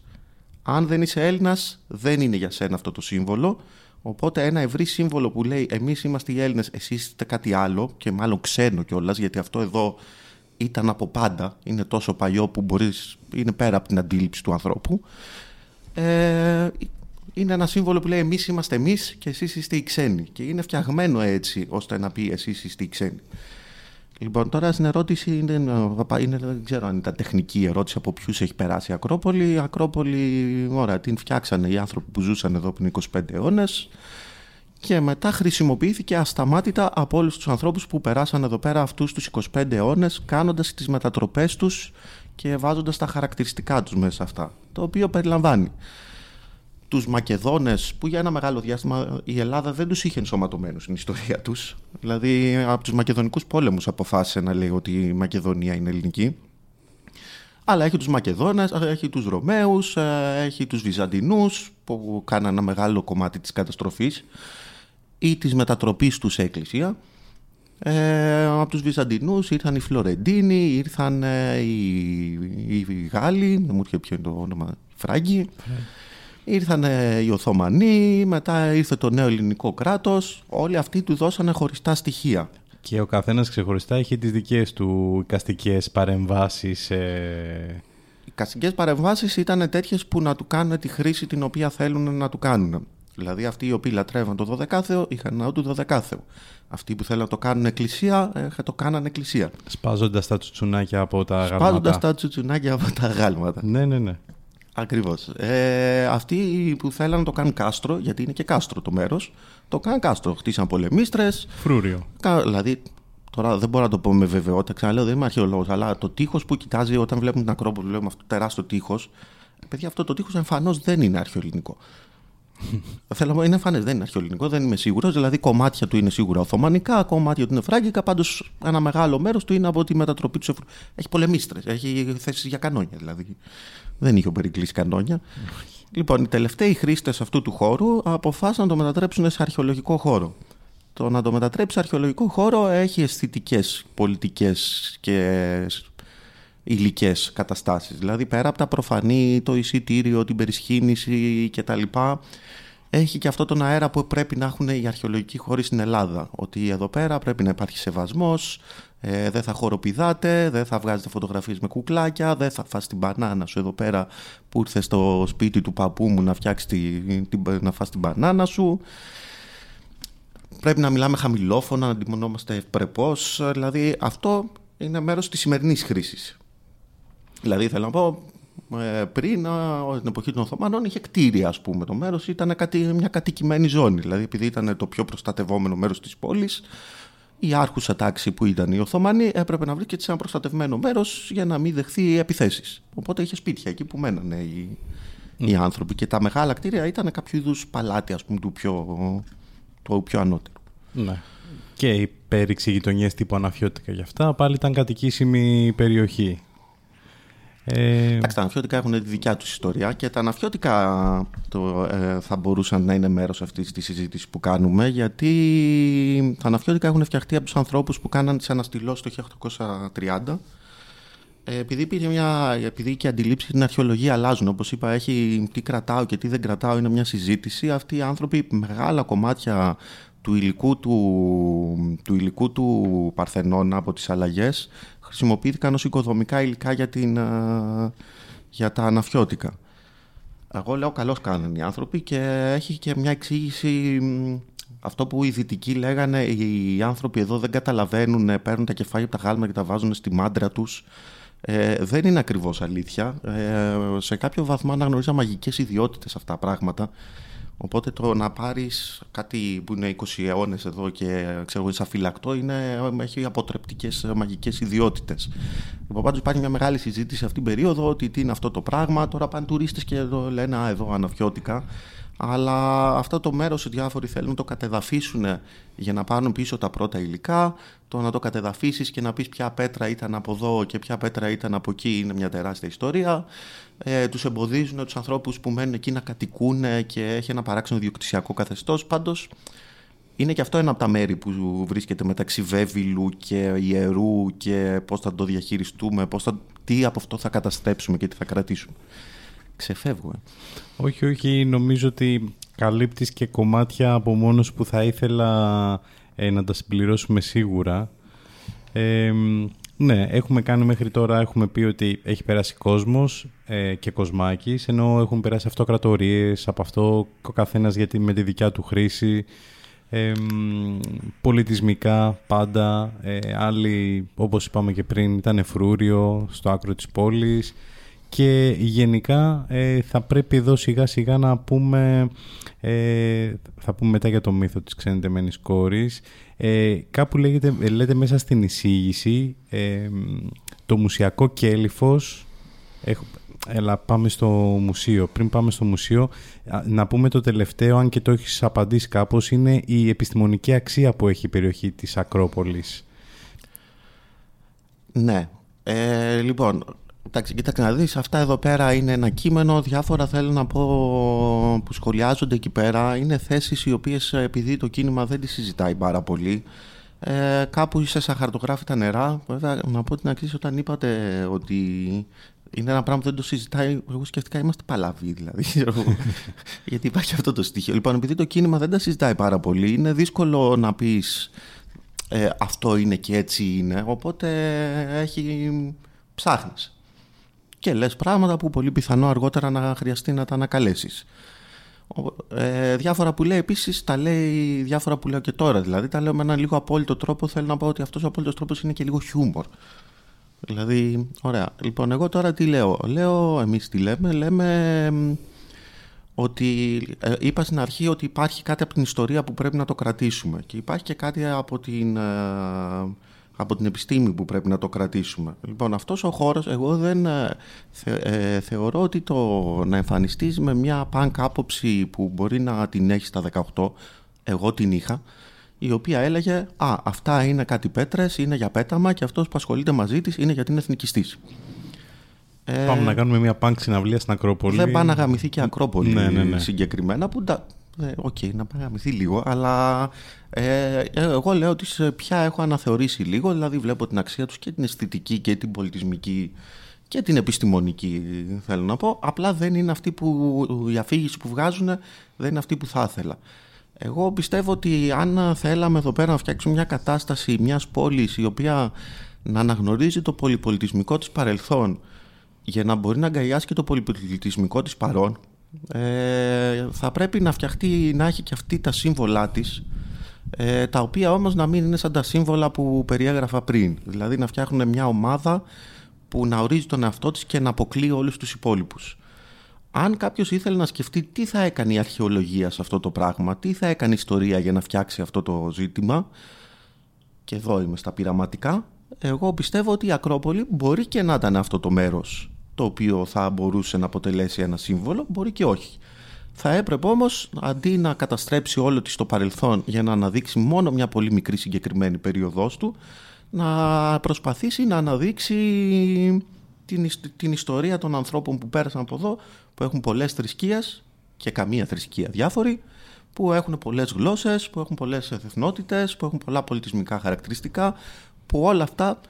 Αν δεν είσαι Έλληνας, δεν είναι για σένα αυτό το σύμβολο. Οπότε ένα ευρύ σύμβολο που λέει Εμείς είμαστε οι Έλληνες, εσείς είστε κάτι άλλο και μάλλον ξένο κιόλας, γιατί αυτό εδώ ήταν από πάντα. Είναι τόσο παλιό που μπορείς, είναι πέρα από την αντίληψη του ανθρώπου. Ε, είναι ένα σύμβολο που λέει Εμείς είμαστε εμείς και εσείς είστε οι ξένοι. Και είναι φτιαγμένο έτσι ώστε να πει Εσείς είστε οι ξένοι. Λοιπόν, τώρα στην ερώτηση είναι, είναι, δεν ξέρω αν ήταν τεχνική ερώτηση από ποιους έχει περάσει η Ακρόπολη. Η Ακρόπολη, ωραία, την φτιάξανε οι άνθρωποι που ζούσαν εδώ πριν 25 αιώνες. και μετά χρησιμοποιήθηκε ασταμάτητα από όλους τους ανθρώπους που περάσαν εδώ πέρα αυτούς τους 25 αιώνες κάνοντας τις μετατροπές τους και βάζοντας τα χαρακτηριστικά τους μέσα σε αυτά, το οποίο περιλαμβάνει τους Μακεδόνες που για ένα μεγάλο διάστημα η Ελλάδα δεν τους είχε ενσωματωμένους στην ιστορία τους. Δηλαδή από τους Μακεδονικούς πόλεμους αποφάσισε να λέει ότι η Μακεδονία είναι ελληνική. Αλλά έχει τους Μακεδόνες, έχει τους Ρωμαίους, ε, έχει τους Βυζαντινούς που κάναν ένα μεγάλο κομμάτι της καταστροφής ή της μετατροπής τους σε εκκλησία. Ε, από τους Βυζαντινούς ήρθαν οι Φλωρεντίνοι, ήρθαν ε, οι, οι, Γάλλοι, δεν μου έρχεται ποιο είναι το όνομα, οι Φράγκοι. Ήρθαν οι Οθωμανοί, μετά ήρθε το νέο ελληνικό κράτος. Όλοι αυτοί του δώσανε χωριστά στοιχεία. Και ο καθένας ξεχωριστά έχει τις δικές του οικαστικές παρεμβάσεις. Ε... Οι οικαστικές παρεμβάσεις ήταν τέτοιες που να του κάνουν τη χρήση την οποία θέλουν να του κάνουν. Δηλαδή αυτοί οι οποίοι λατρεύαν το 12 είχαν ναό του 12 Αυτοί που θέλουν να το κάνουν εκκλησία, ε, το κάνανε εκκλησία. Σπάζοντας τα τσουτσουνάκια από τα γάλματα. Σπάζοντα τα τσουτσουνάκια από τα γάλματα. Ναι, ναι, ναι. Ακριβώς. Ε, αυτοί που θέλαν να το κάνουν κάστρο, γιατί είναι και κάστρο το μέρος, το κάνουν κάστρο. Χτίσαν πολεμίστρες. Φρούριο. Δηλαδή, τώρα δεν μπορώ να το πω με βεβαιότητα, ξαναλέω, δεν είμαι αρχαιολόγος, αλλά το τείχος που κοιτάζει όταν βλέπουμε την Ακρόπολη, βλέπουμε αυτό το τεράστιο τείχος. Παιδιά, αυτό το τείχος εμφανώς δεν είναι αρχαιοελληνικό. Θέλω είναι εμφανές, δεν είναι αρχαιοελληνικό, δεν είμαι σίγουρος. Δηλαδή, κομμάτια του είναι σίγουρα Οθωμανικά, κομμάτια του είναι Φράγκικα. Πάντως, ένα μεγάλο μέρος του είναι από τη μετατροπή του Εφρού. Έχει πολεμίστρες, έχει θέσεις για κανόνια δηλαδή. Δεν είχε ο Περικλής κανόνια. Λοιπόν, οι τελευταίοι χρήστες αυτού του χώρου αποφάσισαν να το μετατρέψουν σε αρχαιολογικό χώρο. Το να το μετατρέψει σε αρχαιολογικό χώρο έχει αισθητικές, πολιτικές και υλικές καταστάσεις. Δηλαδή, πέρα από τα προφανή, το εισιτήριο, την περισχύνηση κτλ., έχει και αυτό τον αέρα που πρέπει να έχουν οι αρχαιολογικοί χώροι στην Ελλάδα. Ότι εδώ πέρα πρέπει να υπάρχει σεβασμός, ε, δεν θα χοροπηδάτε, δεν θα βγάζετε φωτογραφίες με κουκλάκια, δεν θα φας την μπανάνα σου εδώ πέρα που ήρθε στο σπίτι του παππού μου να, φτιάξει την, να φας την μπανάνα σου. Πρέπει να μιλάμε χαμηλόφωνα, να αντιμονόμαστε ευπρεπώς. Δηλαδή αυτό είναι μέρος της σημερινής χρήσης. Δηλαδή θέλω να πω, ε, πριν, την εποχή των Οθωμανών, είχε κτίρια, ας πούμε. Το μέρος ήταν μια κατοικημένη ζώνη. Δηλαδή, επειδή ήταν το πιο προστατευόμενο μέρος της πόλης, η άρχουσα τάξη που ήταν η Οθωμανοί έπρεπε να βρίσκεται σε ένα προστατευμένο μέρος για να μην δεχθεί επιθέσεις. Οπότε είχε σπίτια εκεί που μένανε οι, οι άνθρωποι. Και τα μεγάλα κτίρια ήταν κάποιο είδους παλάτι, ας πούμε, του πιο, του πιο ανώτερου. Ναι. Και οι πέριξοι γειτονιές τύπου αναφιώτικα γι' αυτά πάλι ήταν κατοικήσιμη περιοχή. Ε... Εντάξει, τα αναφιώτικα έχουν τη δικιά τους ιστορία και τα αναφιώτικα το, ε, θα μπορούσαν να είναι μέρος αυτής της συζήτησης που κάνουμε γιατί τα αναφιώτικα έχουν φτιαχτεί από τους ανθρώπους που κάναν τι αναστηλώσει το 1830 ε, επειδή, υπήρχε μια, επειδή και οι αντιλήψεις στην αρχαιολογία αλλάζουν, όπως είπα, έχει τι κρατάω και τι δεν κρατάω, είναι μια συζήτηση. Αυτοί οι άνθρωποι, μεγάλα κομμάτια του υλικού του, του, υλικού του Παρθενώνα από τις αλλαγές χρησιμοποιήθηκαν ως οικοδομικά υλικά για, την, για τα αναφιώτικα. Εγώ λέω καλώς κάνουν οι άνθρωποι και έχει και μια εξήγηση αυτό που οι δυτικοί λέγανε οι άνθρωποι εδώ δεν καταλαβαίνουν, παίρνουν τα κεφάλια από τα γάλματα και τα βάζουν στη μάντρα τους. Ε, δεν είναι ακριβώς αλήθεια. Ε, σε κάποιο βαθμό αναγνωρίζα μαγικές ιδιότητες αυτά τα πράγματα Οπότε το να πάρεις κάτι που είναι 20 αιώνες εδώ και ξέρω σαν φυλακτό είναι, έχει αποτρεπτικές μαγικές ιδιότητες. Λοιπόν, πάντω υπάρχει μια μεγάλη συζήτηση αυτήν την περίοδο ότι τι είναι αυτό το πράγμα. Τώρα πάνε τουρίστες και εδώ λένε Α, εδώ αναφιώτικα. Αλλά αυτό το μέρος οι διάφοροι θέλουν να το κατεδαφίσουν για να πάρουν πίσω τα πρώτα υλικά. Το να το κατεδαφίσεις και να πεις ποια πέτρα ήταν από εδώ και ποια πέτρα ήταν από εκεί είναι μια τεράστια ιστορία ε, τους εμποδίζουν τους ανθρώπους που μένουν εκεί να κατοικούν και έχει ένα παράξενο διοκτησιακό καθεστώς. Πάντως είναι και αυτό ένα από τα μέρη που βρίσκεται μεταξύ βέβυλου και ιερού και πώς θα το διαχειριστούμε, πώς θα, τι από αυτό θα καταστρέψουμε και τι θα κρατήσουμε. Ξεφεύγω. Ε. Όχι, όχι, νομίζω ότι καλύπτεις και κομμάτια από μόνος που θα ήθελα ε, να τα συμπληρώσουμε σίγουρα. Ε, ναι, έχουμε κάνει μέχρι τώρα, έχουμε πει ότι έχει περάσει κόσμος ε, και κοσμάκης, ενώ έχουν περάσει αυτοκρατορίες, από αυτό ο καθένας γιατί με τη δικιά του χρήση, ε, πολιτισμικά πάντα, ε, άλλοι όπως είπαμε και πριν ήταν φρούριο στο άκρο της πόλης και γενικά ε, θα πρέπει εδώ σιγά σιγά να πούμε ε, θα πούμε μετά για το μύθο της ξενιτεμένης κόρης ε, κάπου λέγεται, ε, λέτε μέσα στην εισήγηση ε, το μουσιακό κέλυφος έχω, Έλα, πάμε στο μουσείο. Πριν πάμε στο μουσείο, να πούμε το τελευταίο, αν και το έχεις απαντήσει κάπως, είναι η επιστημονική αξία που έχει η περιοχή της Ακρόπολης. Ναι. Ε, λοιπόν, εντάξει, κοίταξε να δεις, αυτά εδώ πέρα είναι ένα κείμενο, διάφορα θέλω να πω που σχολιάζονται εκεί πέρα. Είναι θέσεις οι οποίες επειδή το κίνημα δεν τη συζητάει πάρα πολύ, ε, κάπου είσαι σαν χαρτογράφητα νερά. Βέβαια, να πω την αξία όταν είπατε ότι είναι ένα πράγμα που δεν το συζητάει. Εγώ σκεφτικά είμαστε παλαβοί, δηλαδή. Γιατί υπάρχει αυτό το στοιχείο. Λοιπόν, επειδή το κίνημα δεν τα συζητάει πάρα πολύ, είναι δύσκολο να πεις ε, αυτό είναι και έτσι είναι. Οπότε έχει ψάχνεις. Και λες πράγματα που πολύ πιθανό αργότερα να χρειαστεί να τα ανακαλέσεις. Ε, διάφορα που λέει επίσης τα λέει διάφορα που λέω και τώρα. Δηλαδή τα λέω με έναν λίγο απόλυτο τρόπο. Θέλω να πω ότι αυτός ο απόλυτος τρόπος είναι και λίγο χιούμορ. Δηλαδή, ωραία. Λοιπόν, εγώ τώρα τι λέω; Λέω, εμείς τι λέμε, λέμε ότι ε, είπα στην αρχή ότι υπάρχει κάτι από την ιστορία που πρέπει να το κρατήσουμε και υπάρχει και κάτι από την, ε, από την επιστήμη που πρέπει να το κρατήσουμε. Λοιπόν, αυτός ο χώρος εγώ δεν ε, θεωρώ ότι το να εμφανιστείς με μια πανκ άποψη που μπορεί να την έχεις στα 18, εγώ την είχα, η οποία έλεγε «Α, αυτά είναι κάτι πέτρες, είναι για πέταμα και αυτός που ασχολείται μαζί της είναι γιατί είναι εθνικιστής». Ε, Πάμε να κάνουμε μια πανκ συναυλία στην Ακρόπολη. Δεν πάει να γαμηθεί και η Ακρόπολη ναι, ναι, ναι. συγκεκριμένα. Που, ε, OK, okay, να πάει να γαμηθεί λίγο, αλλά ε, εγώ λέω ότι πια έχω αναθεωρήσει λίγο, δηλαδή βλέπω την αξία τους και την αισθητική και την πολιτισμική και την επιστημονική θέλω να πω. Απλά δεν είναι αυτή που η αφήγηση που βγάζουν δεν είναι αυτή που θα ήθελα. Εγώ πιστεύω ότι αν θέλαμε εδώ πέρα να φτιάξουμε μια κατάσταση μιας πόλης η οποία να αναγνωρίζει το πολυπολιτισμικό της παρελθόν για να μπορεί να αγκαλιάσει και το πολυπολιτισμικό της παρόν ε, θα πρέπει να φτιαχτεί, να έχει και αυτή τα σύμβολά της ε, τα οποία όμως να μην είναι σαν τα σύμβολα που περιέγραφα πριν. Δηλαδή να φτιάχνουν μια ομάδα που να ορίζει τον εαυτό της και να αποκλεί όλους τους υπόλοιπους. Αν κάποιος ήθελε να σκεφτεί τι θα έκανε η αρχαιολογία σε αυτό το πράγμα, τι θα έκανε η ιστορία για να φτιάξει αυτό το ζήτημα, και εδώ είμαι στα πειραματικά, εγώ πιστεύω ότι η Ακρόπολη μπορεί και να ήταν αυτό το μέρος το οποίο θα μπορούσε να αποτελέσει ένα σύμβολο, μπορεί και όχι. Θα έπρεπε όμως, αντί να καταστρέψει όλο της το παρελθόν για να αναδείξει μόνο μια πολύ μικρή συγκεκριμένη περίοδός του, να προσπαθήσει να αναδείξει την, την ιστορία των ανθρώπων που πέρασαν από εδώ, που έχουν πολλές θρησκείες και καμία θρησκεία διάφορη, που έχουν πολλές γλώσσες, που έχουν πολλές εθνότητες, που έχουν πολλά πολιτισμικά χαρακτηριστικά, που όλα αυτά,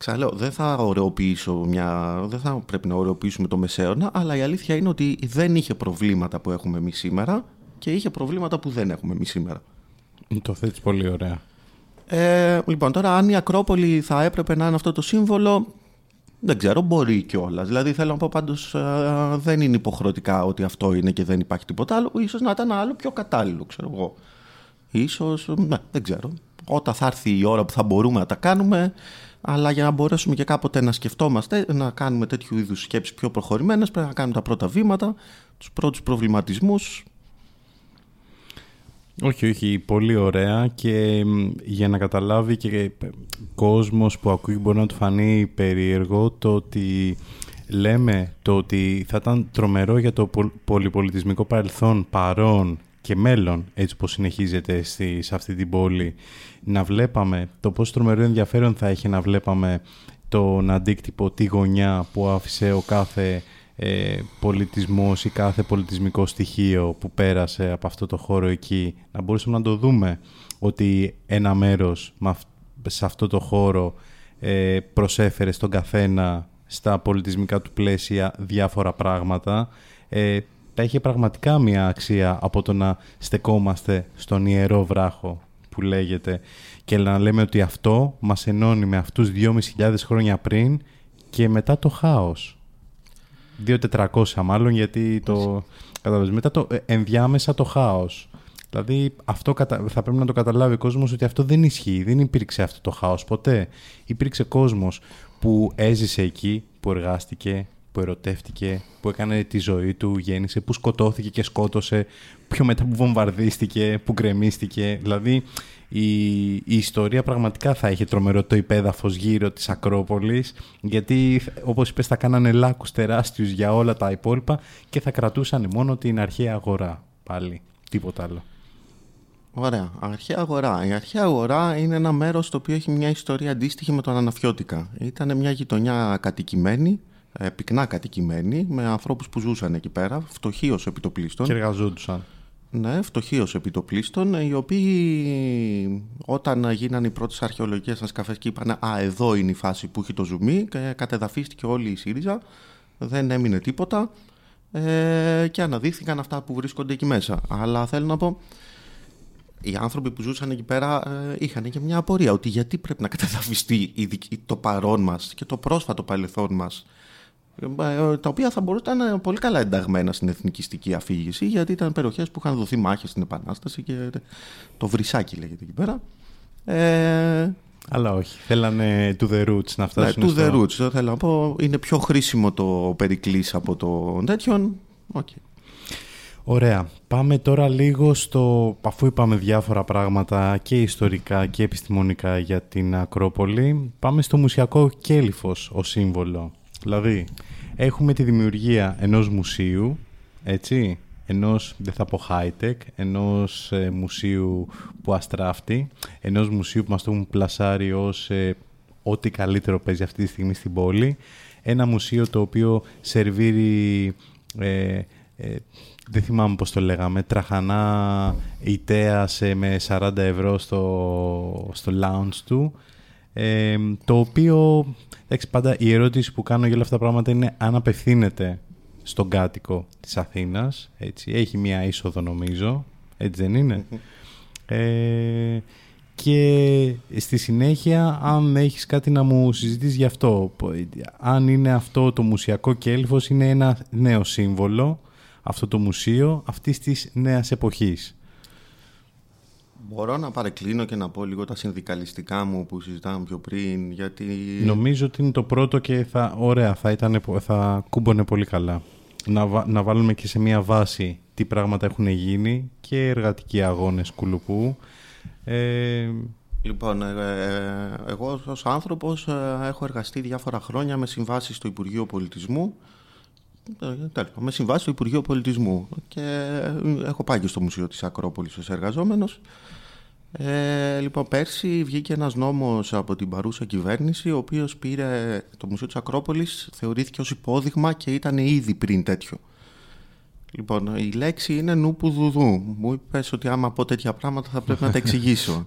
ξαναλέω, δεν θα ωρεοποιήσω μια, δεν θα πρέπει να ωρεοποιήσουμε το μεσαίωνα, αλλά η αλήθεια είναι ότι δεν είχε προβλήματα που έχουμε εμείς σήμερα και είχε προβλήματα που δεν έχουμε εμείς σήμερα. Το θέτεις πολύ ωραία. Ε, λοιπόν, τώρα αν η Ακρόπολη θα έπρεπε να είναι αυτό το σύμβολο, δεν ξέρω, μπορεί κιόλας. Δηλαδή θέλω να πω πάντως ε, δεν είναι υποχρεωτικά ότι αυτό είναι και δεν υπάρχει τίποτα άλλο. σω να ήταν άλλο πιο κατάλληλο, ξέρω εγώ. Ίσως, ναι, δεν ξέρω. Όταν θα έρθει η ώρα που θα μπορούμε να τα κάνουμε, αλλά για να μπορέσουμε και κάποτε να σκεφτόμαστε, να κάνουμε τέτοιου είδους σκέψεις πιο προχωρημένες, πρέπει να κάνουμε τα πρώτα βήματα, τους πρώτους προβληματισμούς, όχι, όχι, πολύ ωραία και για να καταλάβει και κόσμος που ακούει μπορεί να του φανεί περίεργο το ότι λέμε το ότι θα ήταν τρομερό για το πολυπολιτισμικό παρελθόν, παρόν και μέλλον, έτσι πως συνεχίζεται στη, σε αυτή την πόλη, να βλέπαμε το πόσο τρομερό ενδιαφέρον θα έχει να βλέπαμε τον αντίκτυπο, τη γωνιά που άφησε ο κάθε ε, πολιτισμός ή κάθε πολιτισμικό στοιχείο που πέρασε από αυτό το χώρο εκεί, να μπορούσαμε να το δούμε ότι ένα μέρος σε αυτό το χώρο ε, προσέφερε στον καθένα στα πολιτισμικά του πλαίσια διάφορα πράγματα, ε, θα είχε πραγματικά μια αξία από το να στεκόμαστε στον ιερό βράχο που λέγεται και να λέμε ότι αυτό μας ενώνει με αυτούς 2.500 χρόνια πριν και μετά το χάος. 2.400 μάλλον, γιατί το. Μετά το ε, ενδιάμεσα το χάος. Δηλαδή αυτό θα πρέπει να το καταλάβει ο κόσμος ότι αυτό δεν ισχύει. Δεν υπήρξε αυτό το χάος ποτέ. Υπήρξε κόσμος που έζησε εκεί, που εργάστηκε, που ερωτεύτηκε, που έκανε τη ζωή του, γέννησε, που σκοτώθηκε και σκότωσε, πιο μετά που βομβαρδίστηκε, που γκρεμίστηκε. Δηλαδή η, η ιστορία πραγματικά θα είχε τρομερό το υπέδαφος γύρω της Ακρόπολης γιατί όπως είπες θα κάνανε λάκους τεράστιους για όλα τα υπόλοιπα και θα κρατούσαν μόνο την αρχαία αγορά πάλι, τίποτα άλλο. Ωραία. Αρχαία αγορά. Η αρχαία αγορά είναι ένα μέρος το οποίο έχει μια ιστορία αντίστοιχη με τον Αναφιώτικα. Ήταν μια γειτονιά κατοικημένη, ε, πυκνά κατοικημένη, με ανθρώπους που ζούσαν εκεί πέρα, φτωχοί ως επιτοπλίστων. Και εργαζόντουσαν. Ναι, φτωχοί ως επιτοπλίστων, οι οποίοι όταν γίνανε οι πρώτες αρχαιολογικές ανασκαφές και είπαν «Α, εδώ είναι η φάση που έχει το ζουμί» και κατεδαφίστηκε όλη η ΣΥΡΙΖΑ, δεν έμεινε τίποτα ε, και αναδείχθηκαν αυτά που βρίσκονται εκεί μέσα. Αλλά θέλω να πω, οι άνθρωποι που ζούσαν εκεί πέρα ε, είχαν και μια απορία ότι γιατί πρέπει να κατεδαφιστεί η δικ- το παρόν μας και το πρόσφατο παρελθόν μας ε, τα οποία θα μπορούσαν να είναι πολύ καλά ενταγμένα στην εθνικιστική αφήγηση γιατί ήταν περιοχές που είχαν δοθεί μάχες στην Επανάσταση και το Βρυσάκι λέγεται εκεί πέρα. Ε, Αλλά όχι, θέλανε to the roots να ναι, φτάσουν to στο... the roots, θέλω να πω, είναι πιο χρήσιμο το Περικλής από το τέτοιον. Οκ. Ωραία. Πάμε τώρα λίγο στο, αφού είπαμε διάφορα πράγματα και ιστορικά και επιστημονικά για την Ακρόπολη, πάμε στο μουσειακό κέλυφος ως σύμβολο. Δηλαδή, έχουμε τη δημιουργία ενός μουσείου, έτσι, ενός, δεν θα πω high-tech, ενός ε, μουσείου που αστράφτει, ενός μουσείου που μας το έχουν πλασάρει ως ε, ό,τι καλύτερο παίζει αυτή τη στιγμή στην πόλη, ένα μουσείο το οποίο σερβίρει ε, ε, δεν θυμάμαι πώς το λέγαμε, τραχανά ιτέας ε, με 40 ευρώ στο, στο lounge του, ε, το οποίο, εντάξει, πάντα η ερώτηση που κάνω για όλα αυτά τα πράγματα είναι αν απευθύνεται στον κάτοικο της Αθήνας, έτσι, έχει μία είσοδο νομίζω, έτσι δεν είναι; Ε, και στη συνέχεια αν έχεις κάτι να μου συζητήσεις γι' αυτό αν είναι αυτό το μουσιακό κέλυφος είναι ένα νέο σύμβολο αυτό το μουσείο αυτής της νέας εποχής Μπορώ να παρεκκλίνω και να πω λίγο τα συνδικαλιστικά μου που συζητάμε πιο πριν, γιατί... Νομίζω ότι είναι το πρώτο και θα, ωραία, θα, ήταν, θα κούμπονε πολύ καλά. Να, βα- να βάλουμε και σε μια βάση τι πράγματα έχουν γίνει και εργατικοί αγώνες κουλουπού. Ε, Λοιπόν, ε, ε, εγώ ως άνθρωπος ε, έχω εργαστεί διάφορα χρόνια με συμβάσεις στο Υπουργείο Πολιτισμού ε, τέλος πάντων, με συμβάσεις στο Υπουργείο Πολιτισμού και ε, έχω πάει και στο Μουσείο της Ακρόπολης ως εργαζόμενος. Ε, λοιπόν, πέρσι βγήκε ένας νόμος από την παρούσα κυβέρνηση ο οποίος πήρε το Μουσείο της Ακρόπολης θεωρήθηκε ως υπόδειγμα και ήταν ήδη πριν τέτοιο. Λοιπόν, η λέξη είναι νούπου δουδού. Μου είπες ότι άμα πω τέτοια πράγματα θα πρέπει να τα εξηγήσω.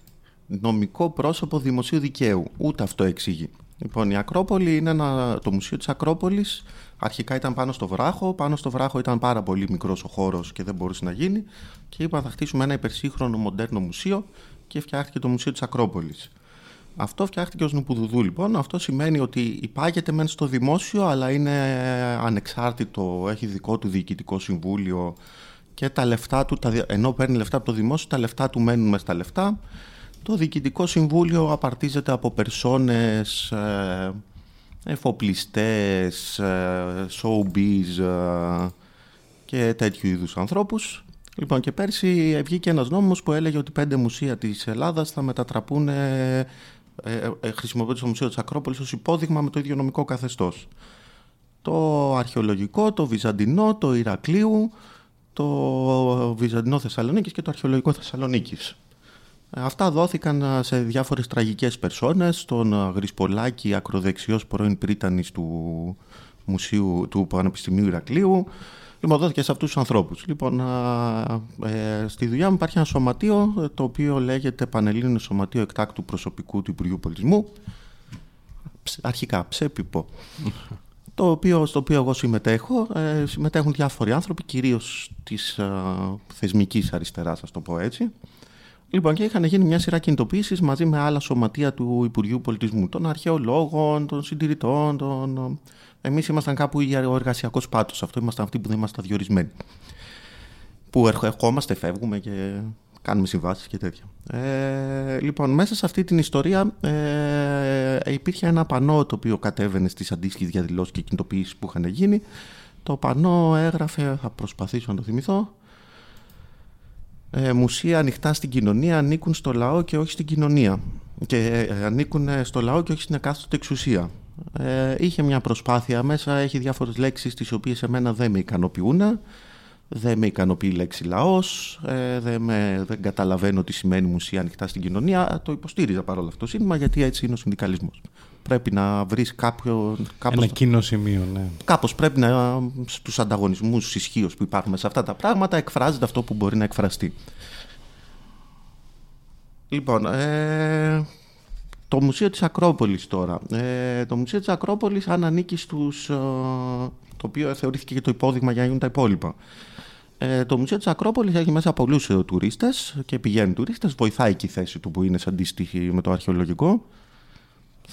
Νομικό πρόσωπο δημοσίου δικαίου. Ούτε αυτό εξηγεί. Λοιπόν, η Ακρόπολη είναι ένα, το μουσείο της Ακρόπολης. Αρχικά ήταν πάνω στο βράχο. Πάνω στο βράχο ήταν πάρα πολύ μικρός ο χώρος και δεν μπορούσε να γίνει. Και είπα θα χτίσουμε ένα υπερσύγχρονο μοντέρνο μουσείο και φτιάχτηκε το Μουσείο της Ακρόπολης. Αυτό φτιάχτηκε ως νουπουδουδού λοιπόν. Αυτό σημαίνει ότι υπάγεται μεν στο δημόσιο αλλά είναι ανεξάρτητο, έχει δικό του διοικητικό συμβούλιο και τα λεφτά του, τα δι- ενώ παίρνει λεφτά από το δημόσιο, τα λεφτά του μένουν μέσα στα λεφτά. Το διοικητικό συμβούλιο απαρτίζεται από περσόνες, ε, εφοπλιστές, ε, showbiz ε, και τέτοιου είδους ανθρώπους. Λοιπόν και πέρσι βγήκε ένας νόμος που έλεγε ότι πέντε μουσεία της Ελλάδας θα μετατραπούν ε, ε, ε, χρησιμοποιώντας το Μουσείο της Ακρόπολης ως υπόδειγμα με το ίδιο νομικό καθεστώς. Το αρχαιολογικό, το βυζαντινό, το Ηρακλείου, το βυζαντινό Θεσσαλονίκης και το αρχαιολογικό Θεσσαλονίκης. Ε, Αυτά δόθηκαν ε, σε διάφορες τραγικές περσόνες, τον ε, Γρυσπολάκη, ακροδεξιός πρώην πρίτανης του, μουσείου, του Πανεπιστημίου Ηρακλείου. Λοιπόν, δόθηκε σε αυτούς τους ανθρώπους. Λοιπόν, α, ε, στη δουλειά μου υπάρχει ένα σωματείο, ε, το οποίο λέγεται Πανελλήνιο Σωματείο Εκτάκτου Προσωπικού του Υπουργείου Πολιτισμού. Ψ- Αρχικά, ψέπιπο. το οποίο, στο οποίο εγώ συμμετέχω. Ε, συμμετέχουν διάφοροι άνθρωποι, κυρίως της α, θεσμικής αριστεράς, ας το πω έτσι. Λοιπόν, και είχαν γίνει μια σειρά κινητοποίησεις μαζί με άλλα σωματεία του Υπουργείου Πολιτισμού, των αρχαιολόγων, των συντηρητών. Των... Εμείς ήμασταν κάπου ο εργασιακός πάτος, αυτό ήμασταν αυτοί που δεν ήμασταν διορισμένοι. Που ερχόμαστε, φεύγουμε και κάνουμε συμβάσεις και τέτοια. Ε, λοιπόν, μέσα σε αυτή την ιστορία ε, υπήρχε ένα πανό το οποίο κατέβαινε στις αντίστοιχες διαδηλώσεις και κινητοποιήσεις που είχαν γίνει. Το πανό έγραφε, θα προσπαθήσω να το θυμηθώ, ε, μουσεία ανοιχτά στην κοινωνία ανήκουν στο λαό και όχι στην κοινωνία. Και ε, ανήκουν στο λαό και όχι στην εκάστοτε εξουσία. Ε, είχε μια προσπάθεια μέσα, έχει διάφορες λέξεις τις οποίες εμένα δεν με ικανοποιούν. Δεν με ικανοποιεί η λέξη λαός, ε, δεν, με, δεν καταλαβαίνω τι σημαίνει μουσεία ανοιχτά στην κοινωνία. Το υποστήριζα παρόλο αυτό το σύνδημα γιατί έτσι είναι ο συνδικαλισμός. Πρέπει να βρεις κάποιο... Κάπως, Ένα κοινό σημείο, ναι. Κάπως πρέπει να στους ανταγωνισμούς ισχύω που υπάρχουν σε αυτά τα πράγματα εκφράζεται αυτό που μπορεί να εκφραστεί. Λοιπόν, ε, το Μουσείο της Ακρόπολης τώρα. Ε, το Μουσείο της Ακρόπολης αν ανήκει στους... Ε, το οποίο θεωρήθηκε και το υπόδειγμα για να γίνουν τα υπόλοιπα. Ε, το Μουσείο της Ακρόπολης έχει μέσα πολλούς ε, τουρίστες και πηγαίνουν τουρίστες. Βοηθάει και η θέση του που είναι σαν αντίστοιχη με το αρχαιολογικό.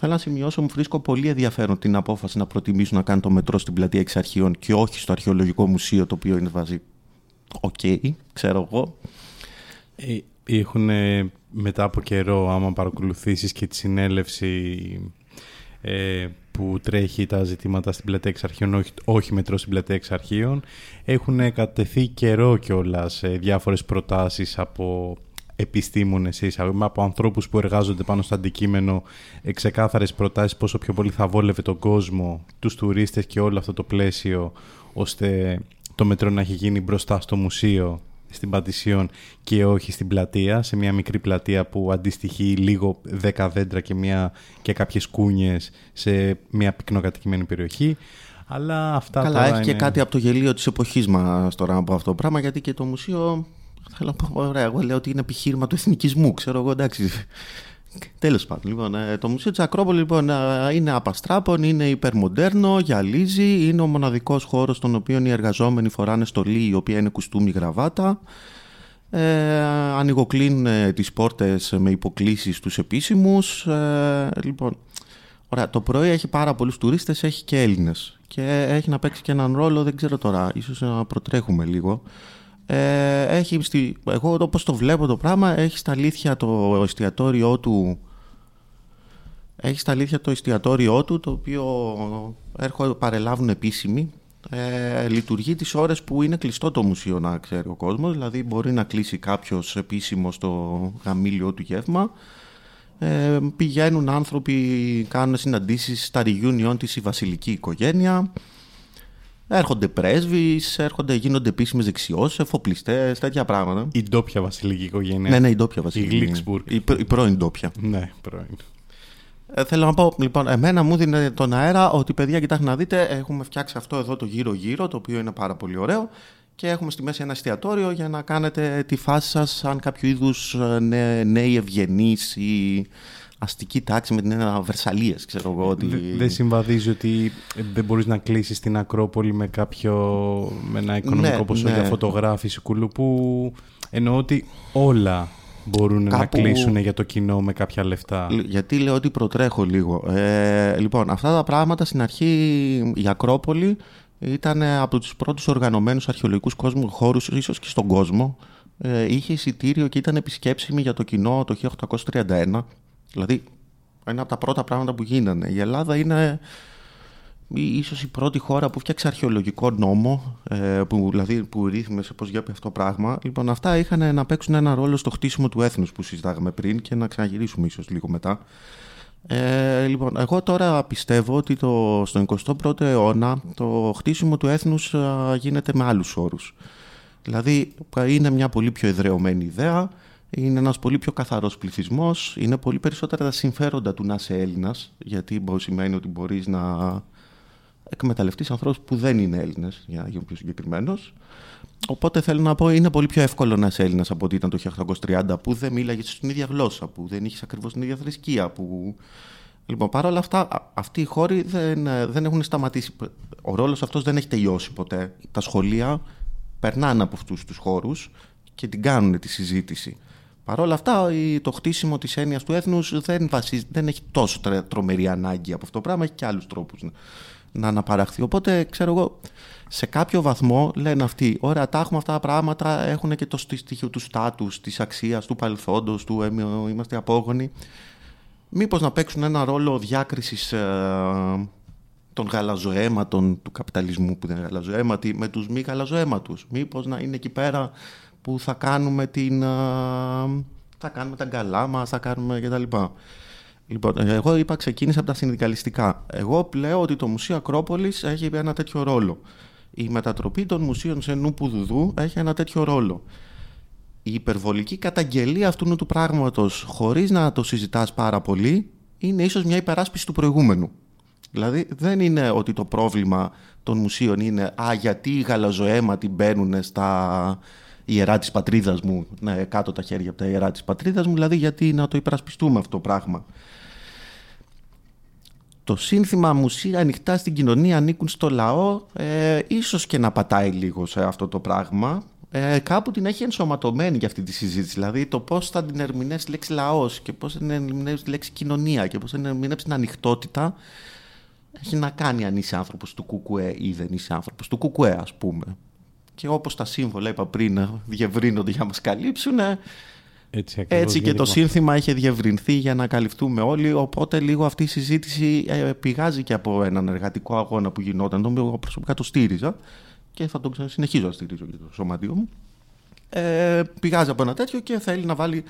Θέλω να σημειώσω, μου βρίσκω πολύ ενδιαφέρον την απόφαση να προτιμήσουν να κάνουν το μετρό στην πλατεία εξ αρχείων και όχι στο αρχαιολογικό μουσείο το οποίο είναι βάζει. OK, okay, ξέρω εγώ. Ε, έχουν μετά από καιρό, άμα παρακολουθήσεις και τη συνέλευση ε, που τρέχει τα ζητήματα στην πλατεία Εξαρχείων, όχι, όχι μετρό στην πλατεία Εξαρχείων, έχουν κατατεθεί καιρό κιόλας σε διάφορες προτάσεις από επιστήμονες από ανθρώπους που εργάζονται πάνω στο αντικείμενο ξεκάθαρες προτάσεις πόσο πιο πολύ θα βόλευε τον κόσμο, τους τουρίστες και όλο αυτό το πλαίσιο ώστε το μετρό να έχει γίνει μπροστά στο μουσείο στην Πατησίων και όχι στην πλατεία, σε μια μικρή πλατεία που αντιστοιχεί λίγο δέκα δέντρα και, μια, και κάποιες κούνιες σε μια πυκνοκατοικημένη περιοχή. Αλλά αυτά Καλά, τώρα έχει και κάτι από το γελίο της εποχής μας τώρα από αυτό το πράγμα, γιατί και το μουσείο, θέλω να πω, ωραία, εγώ λέω ότι είναι επιχείρημα του εθνικισμού, ξέρω εγώ, εντάξει. Τέλος πάντων, λοιπόν, ε, το Μουσείο της Ακρόπολης λοιπόν, ε, είναι απαστράπων, είναι υπερμοντέρνο, γυαλίζει, είναι ο μοναδικός χώρος στον οποίο οι εργαζόμενοι φοράνε στολή η οποία είναι κουστούμι γραβάτα. Ε, ανοιγοκλίνουν ε, τις πόρτες με υποκλήσεις στους επίσημους. Ε, λοιπόν, ωραία, το πρωί έχει πάρα πολλούς τουρίστες, έχει και Έλληνες. Και έχει να παίξει και έναν ρόλο, δεν ξέρω τώρα, ίσως να προτρέχουμε λίγο. Ε, έχει στη, εγώ όπως το βλέπω το πράγμα έχει στα αλήθεια το εστιατόριό του έχει στα αλήθεια το εστιατόριό του το οποίο έρχονται, παρελάβουν επίσημοι. Ε, λειτουργεί τις ώρες που είναι κλειστό το μουσείο να ξέρει ο κόσμος δηλαδή μπορεί να κλείσει κάποιος επίσημος στο γαμήλιο του γεύμα. Ε, πηγαίνουν άνθρωποι κάνουν συναντήσεις στα reunion της η βασιλική οικογένεια Έρχονται πρέσβεις, έρχονται, γίνονται επίσημες δεξιώσεις, εφοπλιστές, τέτοια πράγματα. Η ντόπια βασιλική οικογένεια. Ναι, ναι, η ντόπια βασιλική. Η Γλίξμπουργκ. Η, η πρώην ντόπια. Ναι, πρώην. Ε, θέλω να πω, λοιπόν, εμένα μου δίνει τον αέρα ότι παιδιά, κοιτάξτε να δείτε, έχουμε φτιάξει αυτό εδώ το γύρω-γύρω, το οποίο είναι πάρα πολύ ωραίο. Και έχουμε στη μέση ένα εστιατόριο για να κάνετε τη φάση σας σαν κάποιο είδους ε, νέοι ευγενείς ή αστική τάξη με την ένα Βερσαλίε, ξέρω εγώ. Ότι... Δεν συμβαδίζει ότι δεν μπορείς να κλείσεις την Ακρόπολη με, κάποιο, με ένα οικονομικό ναι, ποσό ναι. για φωτογράφηση κουλουπού. Εννοώ ότι όλα μπορούν να κλείσουν για το κοινό με κάποια λεφτά. Γιατί λέω ότι προτρέχω λίγο. Ε, λοιπόν, αυτά τα πράγματα στην αρχή η Ακρόπολη ήταν από τους πρώτους οργανωμένους αρχαιολογικούς κόσμου, χώρους ίσως και στον κόσμο. Ε, είχε εισιτήριο και ήταν επισκέψιμη για το κοινό το 1831 Δηλαδή, ένα από τα πρώτα πράγματα που γίνανε. Η Ελλάδα είναι ίσως η πρώτη χώρα που φτιάξε αρχαιολογικό νόμο, ε, που, δηλαδή που ρύθμισε πώς γίνεται αυτό το πράγμα. Λοιπόν, αυτά είχαν να παίξουν ένα ρόλο στο χτίσιμο του έθνους που συζητάγαμε πριν και να ξαναγυρίσουμε ίσως λίγο μετά. Ε, λοιπόν, εγώ τώρα πιστεύω ότι το, στον 21ο αιώνα το χτίσιμο του έθνους γίνεται με άλλους όρους. Δηλαδή, είναι μια πολύ πιο εδρεωμένη ιδέα, είναι ένας πολύ πιο καθαρός πληθυσμός, είναι πολύ περισσότερα τα συμφέροντα του να είσαι Έλληνας, γιατί σημαίνει ότι μπορείς να εκμεταλλευτείς ανθρώπους που δεν είναι Έλληνες, για να γίνω πιο συγκεκριμένος. Οπότε θέλω να πω, είναι πολύ πιο εύκολο να είσαι Έλληνας από ότι ήταν το 1830, που δεν μίλαγες στην ίδια γλώσσα, που δεν είχες ακριβώς την ίδια θρησκεία. Που... Λοιπόν, παρόλα αυτά, αυτοί οι χώροι δεν, δεν έχουν σταματήσει. Ο ρόλος αυτός δεν έχει τελειώσει ποτέ. Τα σχολεία περνάνε από αυτούς τους χώρους και την κάνουν τη συζήτηση. Παρ' όλα αυτά, το χτίσιμο της έννοιας του έθνους δεν, δεν έχει τόσο τρομερή ανάγκη από αυτό το πράγμα, έχει και άλλους τρόπους να αναπαραχθεί. Οπότε, ξέρω εγώ, σε κάποιο βαθμό λένε αυτοί, ωραία, τα έχουμε αυτά τα πράγματα, έχουν και το στοιχείο του στάτους, της αξίας, του παρελθόντος, του ε, είμαστε απόγονοι. Μήπως να παίξουν ένα ρόλο διάκρισης ε, των γαλαζοαίματων του καπιταλισμού που δεν είναι γαλαζοαίματοι με τους μη γαλαζοαίματους. Μήπως να είναι εκεί πέρα που θα κάνουμε την... ε, θα κάνουμε τα γκαλά μας, θα κάνουμε κτλ. Λοιπόν, εγώ είπα ξεκίνησα από τα συνδικαλιστικά. Εγώ πλέον ότι το Μουσείο Ακρόπολης έχει ένα τέτοιο ρόλο. Η μετατροπή των μουσείων σε νούπου δουδού έχει ένα τέτοιο ρόλο. Η υπερβολική καταγγελία αυτού του πράγματος χωρίς να το συζητάς πάρα πολύ είναι ίσως μια υπεράσπιση του προηγούμενου. Δηλαδή δεν είναι ότι το πρόβλημα των μουσείων είναι «Α, γιατί οι γαλαζοαίματοι μπαίνουν στα ιερά της πατρίδας μου, ναι, κάτω τα χέρια από τα ιερά της πατρίδας μου, δηλαδή γιατί να το υπερασπιστούμε αυτό το πράγμα». Το σύνθημα «Μουσεία ανοιχτά στην κοινωνία ανήκουν στο λαό» ε, ίσως και να πατάει λίγο σε αυτό το πράγμα. Ε, κάπου την έχει ενσωματωμένη για αυτή τη συζήτηση. Δηλαδή το πώς θα την ερμηνεύσει τη λέξη λαός και πώς θα την ερμηνεύσει τη λέξη κοινωνία και πώς θα την ερμηνεύσει την ανοιχτότητα έχει να κάνει αν είσαι άνθρωπος του κουκουέ ή δεν είσαι άνθρωπος του κουκουέ ας πούμε. Και όπως τα σύμβολα είπα πριν διευρύνονται για να μας καλύψουν Έτσι, ακριβώς έτσι και γίνεται το αυτό. σύνθημα είχε διευρυνθεί για να καλυφθούμε όλοι, οπότε λίγο αυτή η συζήτηση ε, πηγάζει και από έναν εργατικό αγώνα που γινόταν, τον οποίο εγώ προσωπικά το στήριζα και θα τον ξα- συνεχίζω να στηρίζω και το σωματείο μου. Ε, πηγάζει από ένα τέτοιο και θέλει να βάλει,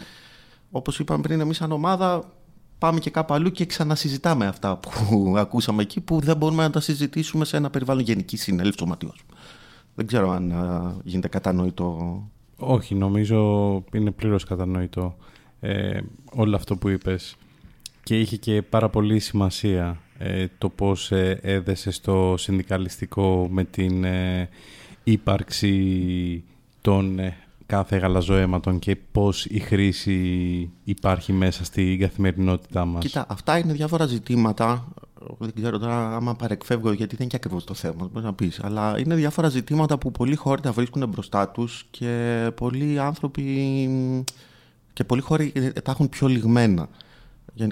όπως είπαμε πριν, εμείς σαν ομάδα πάμε και κάπου αλλού και ξανασυζητάμε αυτά που ακούσαμε εκεί που δεν μπορούμε να τα συζητήσουμε σε ένα περιβάλλον γενικής συνέλευσης σωματείου. Δεν ξέρω αν α, γίνεται κατανοητό Όχι, νομίζω είναι πλήρως κατανοητό ε, όλο αυτό που είπες. Και είχε και πάρα πολύ σημασία ε, το πώς ε, έδεσε στο συνδικαλιστικό με την ε, ύπαρξη των ε, κάθε γαλαζοαίματων και πώς η χρήση υπάρχει μέσα στην καθημερινότητά μας. Κοίτα, αυτά είναι διάφορα ζητήματα. Δεν ξέρω τώρα άμα παρεκφεύγω, γιατί δεν είναι και ακριβώς το θέμα, μπορείς να πεις. Αλλά είναι διάφορα ζητήματα που πολλοί χώροι τα βρίσκουν μπροστά τους και πολλοί άνθρωποι και πολλοί χώροι τα έχουν πιο λιγμένα.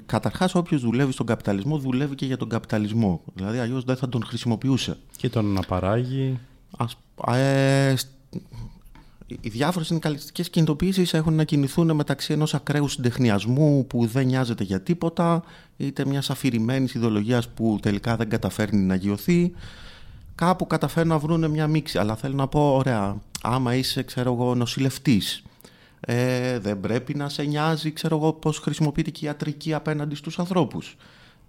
Καταρχάς, όποιος δουλεύει στον καπιταλισμό, δουλεύει και για τον καπιταλισμό. Δηλαδή, αλλιώς δεν θα τον χρησιμοποιούσε. Και τον να παράγει. Ας, ε, σ- οι διάφορες συνδικαλιστικές κινητοποιήσεις έχουν να κινηθούν μεταξύ ενός ακραίου συντεχνιασμού που δεν νοιάζεται για τίποτα, είτε μιας αφηρημένης ιδεολογίας που τελικά δεν καταφέρνει να γιωθεί. Κάπου καταφέρνουν να βρουν μια μίξη. Αλλά θέλω να πω, ωραία, άμα είσαι, ξέρω εγώ, νοσηλευτής, ε, δεν πρέπει να σε νοιάζει, ξέρω εγώ, πώς χρησιμοποιείται και η ιατρική απέναντι στους ανθρώπους.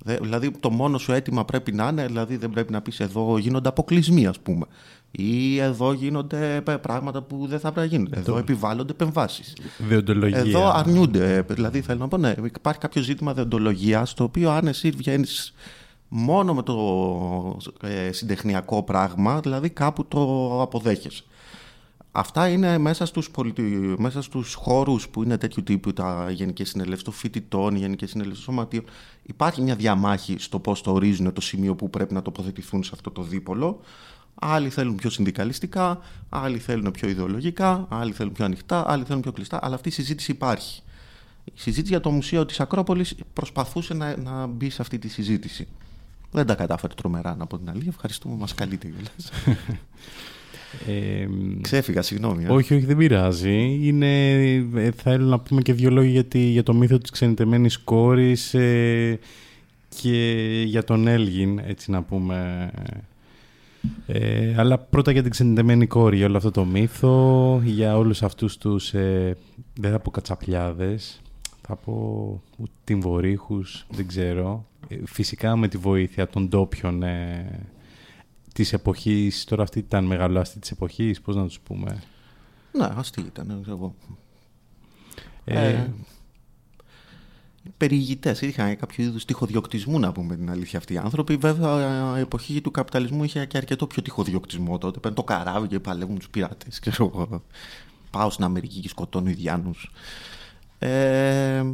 Δηλαδή, το μόνο σου αίτημα πρέπει να είναι, δηλαδή δεν πρέπει να πεις εδώ γίνονται αποκλεισμοί, ας πούμε. Ή εδώ γίνονται π- πράγματα που δεν θα πρέπει να γίνουν. Εδώ επιβάλλονται επεμβάσεις. Διοντολογία. Εδώ αρνιούνται. ε, Δηλαδή, θέλω να πω, ναι, υπάρχει κάποιο ζήτημα δεοντολογίας, το οποίο αν εσύ βγαίνεις μόνο με το ε, συντεχνιακό πράγμα, δηλαδή κάπου το αποδέχεσαι. Αυτά είναι μέσα στους, πολιτι... μέσα στους χώρους που είναι τέτοιου τύπου τα γενικές συνελεύσεις των φοιτητών, οι γενικές συνελεύσεις των σωματείων. Υπάρχει μια διαμάχη στο πώς το ορίζουν το σημείο που πρέπει να τοποθετηθούν σε αυτό το δίπολο. Άλλοι θέλουν πιο συνδικαλιστικά, άλλοι θέλουν πιο ιδεολογικά, άλλοι θέλουν πιο ανοιχτά, άλλοι θέλουν πιο κλειστά, αλλά αυτή η συζήτηση υπάρχει. Η συζήτηση για το Μουσείο της Ακρόπολης προσπαθούσε να, να μπει σε αυτή τη συζήτηση. Δεν τα κατάφερε τρομερά, να πω την αλήθεια. Ευχαριστούμε, μας καλείτε κιόλας. Ε, Ξέφυγα, συγγνώμη. ε. όχι, όχι, δεν πειράζει. Είναι, ε, θέλω να πούμε και δύο λόγια για, τη- για το μύθο της ξενιτεμένης κόρης ε, και για τον Έλγιν, έτσι να πούμε. Ε, αλλά πρώτα για την ξενιτεμένη κόρη, για όλο αυτό το μύθο, για όλους αυτούς τους, ε, δεν θα πω κατσαπλιάδες, θα πω τυμβορύχους, δεν ξέρω. Ε, φυσικά με τη βοήθεια των ντόπιων ε, της εποχής, τώρα αυτή ήταν μεγαλοάστη της εποχής, πώς να τους πούμε. Ναι, αστεί ήταν, δεν ξέρω εγώ. Ε, Ε, Περιηγητές είχαν κάποιο είδους τυχοδιοκτισμού, να πούμε την αλήθεια αυτοί οι άνθρωποι. Βέβαια, η εποχή του καπιταλισμού είχε και αρκετό πιο τυχοδιοκτισμό τότε. Παίρνουν το καράβι και παλεύουν τους πειράτε. Πάω στην Αμερική και σκοτώνω Ιδιάνους. Ε,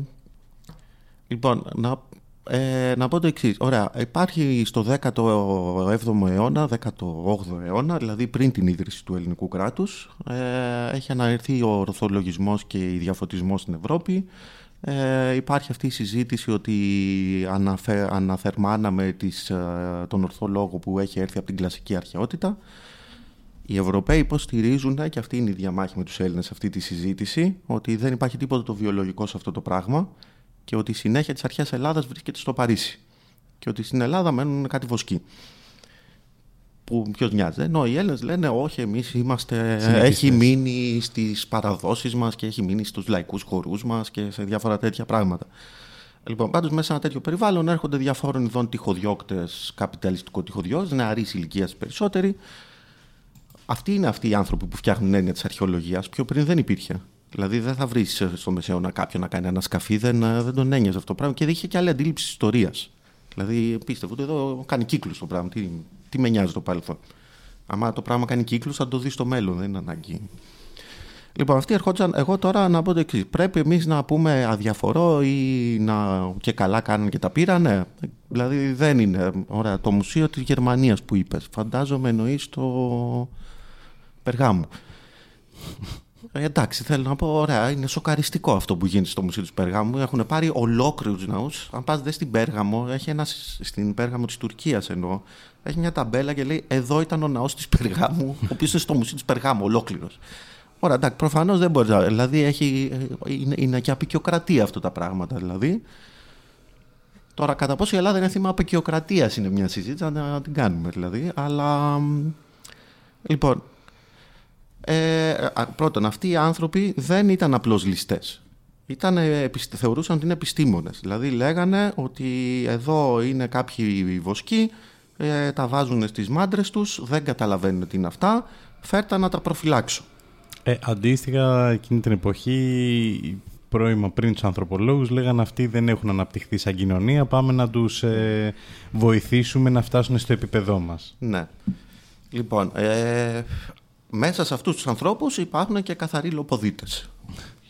λοιπόν, να, ε, να πω το εξής. Ωραία, υπάρχει στο 17ο αιώνα, 18ο αιώνα, δηλαδή πριν την ίδρυση του ελληνικού κράτους, ε, έχει αναρθεί ο ορθολογισμός και η διαφωτισμός στην Ευρώπη. Ε, υπάρχει αυτή η συζήτηση ότι αναφε, αναθερμάναμε τις, ε, τον ορθό λόγο που έχει έρθει από την κλασική αρχαιότητα. Οι Ευρωπαίοι υποστηρίζουν, και αυτή είναι η διαμάχη με τους Έλληνες αυτή τη συζήτηση, ότι δεν υπάρχει τίποτα το βιολογικό σε αυτό το πράγμα και ότι η συνέχεια της αρχαίας Ελλάδας βρίσκεται στο Παρίσι και ότι στην Ελλάδα μένουν κάτι βοσκοί. Που ποιος νοιάζει. Ενώ οι Έλληνες λένε όχι, εμείς είμαστε. Έχει μείνει στις παραδόσεις μας και έχει μείνει στους λαϊκούς χορού μας και σε διάφορα τέτοια πράγματα. Λοιπόν, πάντως μέσα σε ένα τέτοιο περιβάλλον έρχονται διαφόρων ειδών τυχοδιώκτες, καπιταλιστικό τυχοδιώκτε, νεαρής ηλικίας περισσότεροι. Αυτοί είναι αυτοί οι άνθρωποι που φτιάχνουν έννοια της αρχαιολογίας. Πιο πριν δεν υπήρχε. Δηλαδή δεν θα βρεις στο μεσαίωνα κάποιον να κάνει ένα σκαφί, δεν, δεν τον ένοιαζε αυτό το πράγμα και δεν είχε και άλλη αντίληψη ιστορίας. Δηλαδή πίστευω ότι εδώ κάνει κύκλους το πράγμα. Τι, τι με νοιάζει το παρελθόν. Αν το πράγμα κάνει κύκλους, θα το δεις στο μέλλον, δεν είναι ανάγκη. Λοιπόν, αυτοί ερχόντουσαν. Εγώ τώρα να πω το εξής. Πρέπει εμείς να πούμε αδιαφορώ ή να και καλά κάνουν και τα πήρανε. Δηλαδή δεν είναι. Ωραία, το μουσείο της Γερμανίας που είπες. Φαντάζομαι εννοείς το Περγάμου. Ε, εντάξει, θέλω να πω, ωραία, είναι σοκαριστικό αυτό που γίνεται στο Μουσείο του Πέργαμου. Έχουν πάρει ολόκληρους ναούς. Αν πας δες στην Πέργαμο, έχει ένας στην Πέργαμο της Τουρκίας εννοώ. Έχει μια ταμπέλα και λέει: Εδώ ήταν ο ναός της Περγάμου, ο οποίος είναι στο Μουσείο της Περγάμου, ολόκληρος. Ωραία, εντάξει, προφανώς δεν μπορεί να. Δηλαδή, έχει, είναι, είναι και απεικιοκρατία αυτά τα πράγματα. Δηλαδή. Τώρα, κατά πόσο η Ελλάδα είναι θύμα απεικιοκρατίας είναι μια συζήτηση, να την κάνουμε δηλαδή. Αλλά. Λοιπόν, ε, πρώτον, αυτοί οι άνθρωποι δεν ήταν απλώς ληστές. Ήταν, θεωρούσαν ότι είναι επιστήμονες. Δηλαδή λέγανε ότι εδώ είναι κάποιοι βοσκοί, ε, τα βάζουν στις μάντρες τους, δεν καταλαβαίνουν τι είναι αυτά, φέρτα να τα προφυλάξω. Ε, αντίστοιχα, εκείνη την εποχή, πρώιμα πριν τους ανθρωπολόγους, λέγανε αυτοί δεν έχουν αναπτυχθεί σαν κοινωνία, πάμε να τους ε, βοηθήσουμε να φτάσουν στο επίπεδό μας. Ναι. Λοιπόν, ε, μέσα σε αυτούς τους ανθρώπους υπάρχουν και καθαροί λοποδίτες.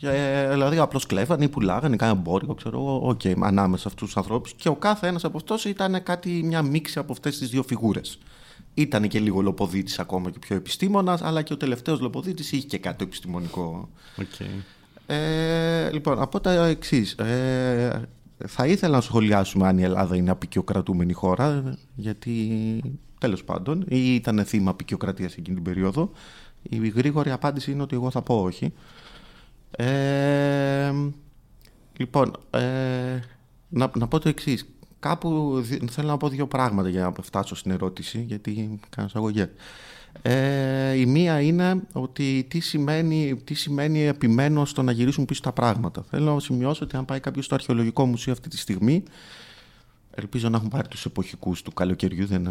Ε, δηλαδή απλώς κλέβανε ή πουλάγανε, κάνανε εμπόριο, ξέρω εγώ, okay, ανάμεσα σε αυτούς τους ανθρώπους. Και ο κάθε ένας από αυτούς ήταν κάτι, μια μίξη από αυτές τις δύο φιγούρες. Ήταν και λίγο λοποδίτη ακόμα και πιο επιστήμονας, αλλά και ο τελευταίος λοποδίτη είχε και κάτι επιστημονικό. Okay. Ε, λοιπόν, από τα εξής. Ε, θα ήθελα να σχολιάσουμε αν η Ελλάδα είναι απεικιοκρατούμενη χώρα, γιατί τέλος πάντων, ή ήταν θύμα απεικιοκρατίας εκείνη την περίοδο. Η γρήγορη απάντηση είναι ότι εγώ θα πω όχι. Ε, λοιπόν, ε, να, να πω το εξής. Κάπου θέλω να πω δύο πράγματα για να φτάσω στην ερώτηση, γιατί κάνω αγωγέ. Ε, η μία είναι ότι τι σημαίνει, τι σημαίνει επιμένω στο να γυρίσουν πίσω τα πράγματα. Θέλω να σημειώσω ότι αν πάει κάποιος στο αρχαιολογικό μουσείο αυτή τη στιγμή, Ελπίζω να έχουν πάρει τους εποχικούς του καλοκαιριού. Δεν,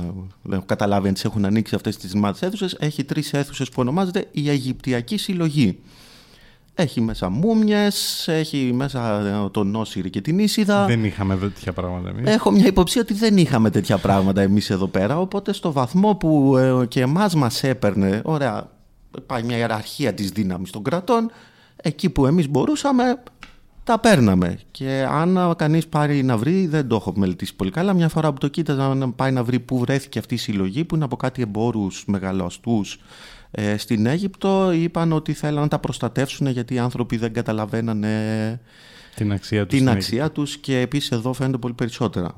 δεν έχω καταλάβει αν τις έχουν ανοίξει αυτές τις μάτσε αίθουσες. Έχει τρεις αίθουσες που ονομάζεται η Αιγυπτιακή Συλλογή. Έχει μέσα μούμιες, έχει μέσα ε, τον Όσυρη και την Ίσιδα. Δεν είχαμε τέτοια πράγματα εμείς. Έχω μια υποψία ότι δεν είχαμε τέτοια πράγματα εμείς εδώ πέρα. Οπότε στο βαθμό που ε, και εμάς μας έπαιρνε, ωραία, πάει μια ιεραρχία της δύναμης των κρατών, εκεί που εμείς μπορούσαμε, τα παίρναμε. Και αν κανείς πάρει να βρει, δεν το έχω μελετήσει πολύ καλά. Μια φορά που το κοίταζα να πάει να βρει πού βρέθηκε αυτή η συλλογή, που είναι από κάτι εμπόρους μεγαλοαστού ε, στην Αίγυπτο, είπαν ότι θέλαν να τα προστατεύσουν γιατί οι άνθρωποι δεν καταλαβαίνανε την αξία τους, την αξία τους και επίσης εδώ φαίνεται πολύ περισσότερα.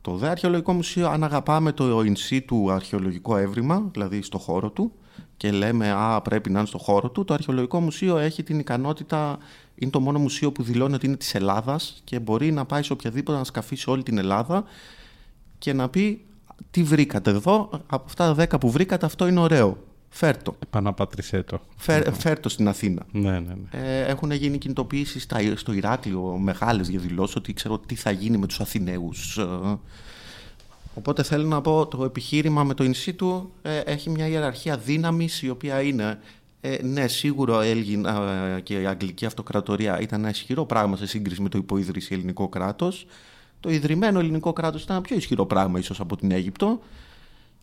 Το ΔΕ Αρχαιολογικό Μουσείο αν αγαπάμε το in του αρχαιολογικό έβριμα, δηλαδή στο χώρο του και λέμε α πρέπει να είναι στο χώρο του, το Αρχαιολογικό Μουσείο έχει την ικανότητα είναι το μόνο μουσείο που δηλώνει ότι είναι της Ελλάδας και μπορεί να πάει σε οποιαδήποτε να σκαφεί σε όλη την Ελλάδα και να πει τι βρήκατε εδώ, από αυτά τα δέκα που βρήκατε αυτό είναι ωραίο. Φέρτο. Επαναπάτρισέ το. Φέρ, το στην Αθήνα. Ναι, ναι, ναι. Ε, έχουν γίνει κινητοποιήσει στο Ηράκλειο μεγάλες διαδηλώσεις ότι ξέρω τι θα γίνει με τους Αθηναίους. Ε, οπότε θέλω να πω το επιχείρημα με το in του ε, έχει μια ιεραρχία δύναμης η οποία είναι ε, ναι, σίγουρα Έλλην και η Αγγλική Αυτοκρατορία ήταν ένα ισχυρό πράγμα σε σύγκριση με το υποίδρυση ελληνικό κράτος. Το ιδρυμένο ελληνικό κράτος ήταν ένα πιο ισχυρό πράγμα ίσως από την Αίγυπτο.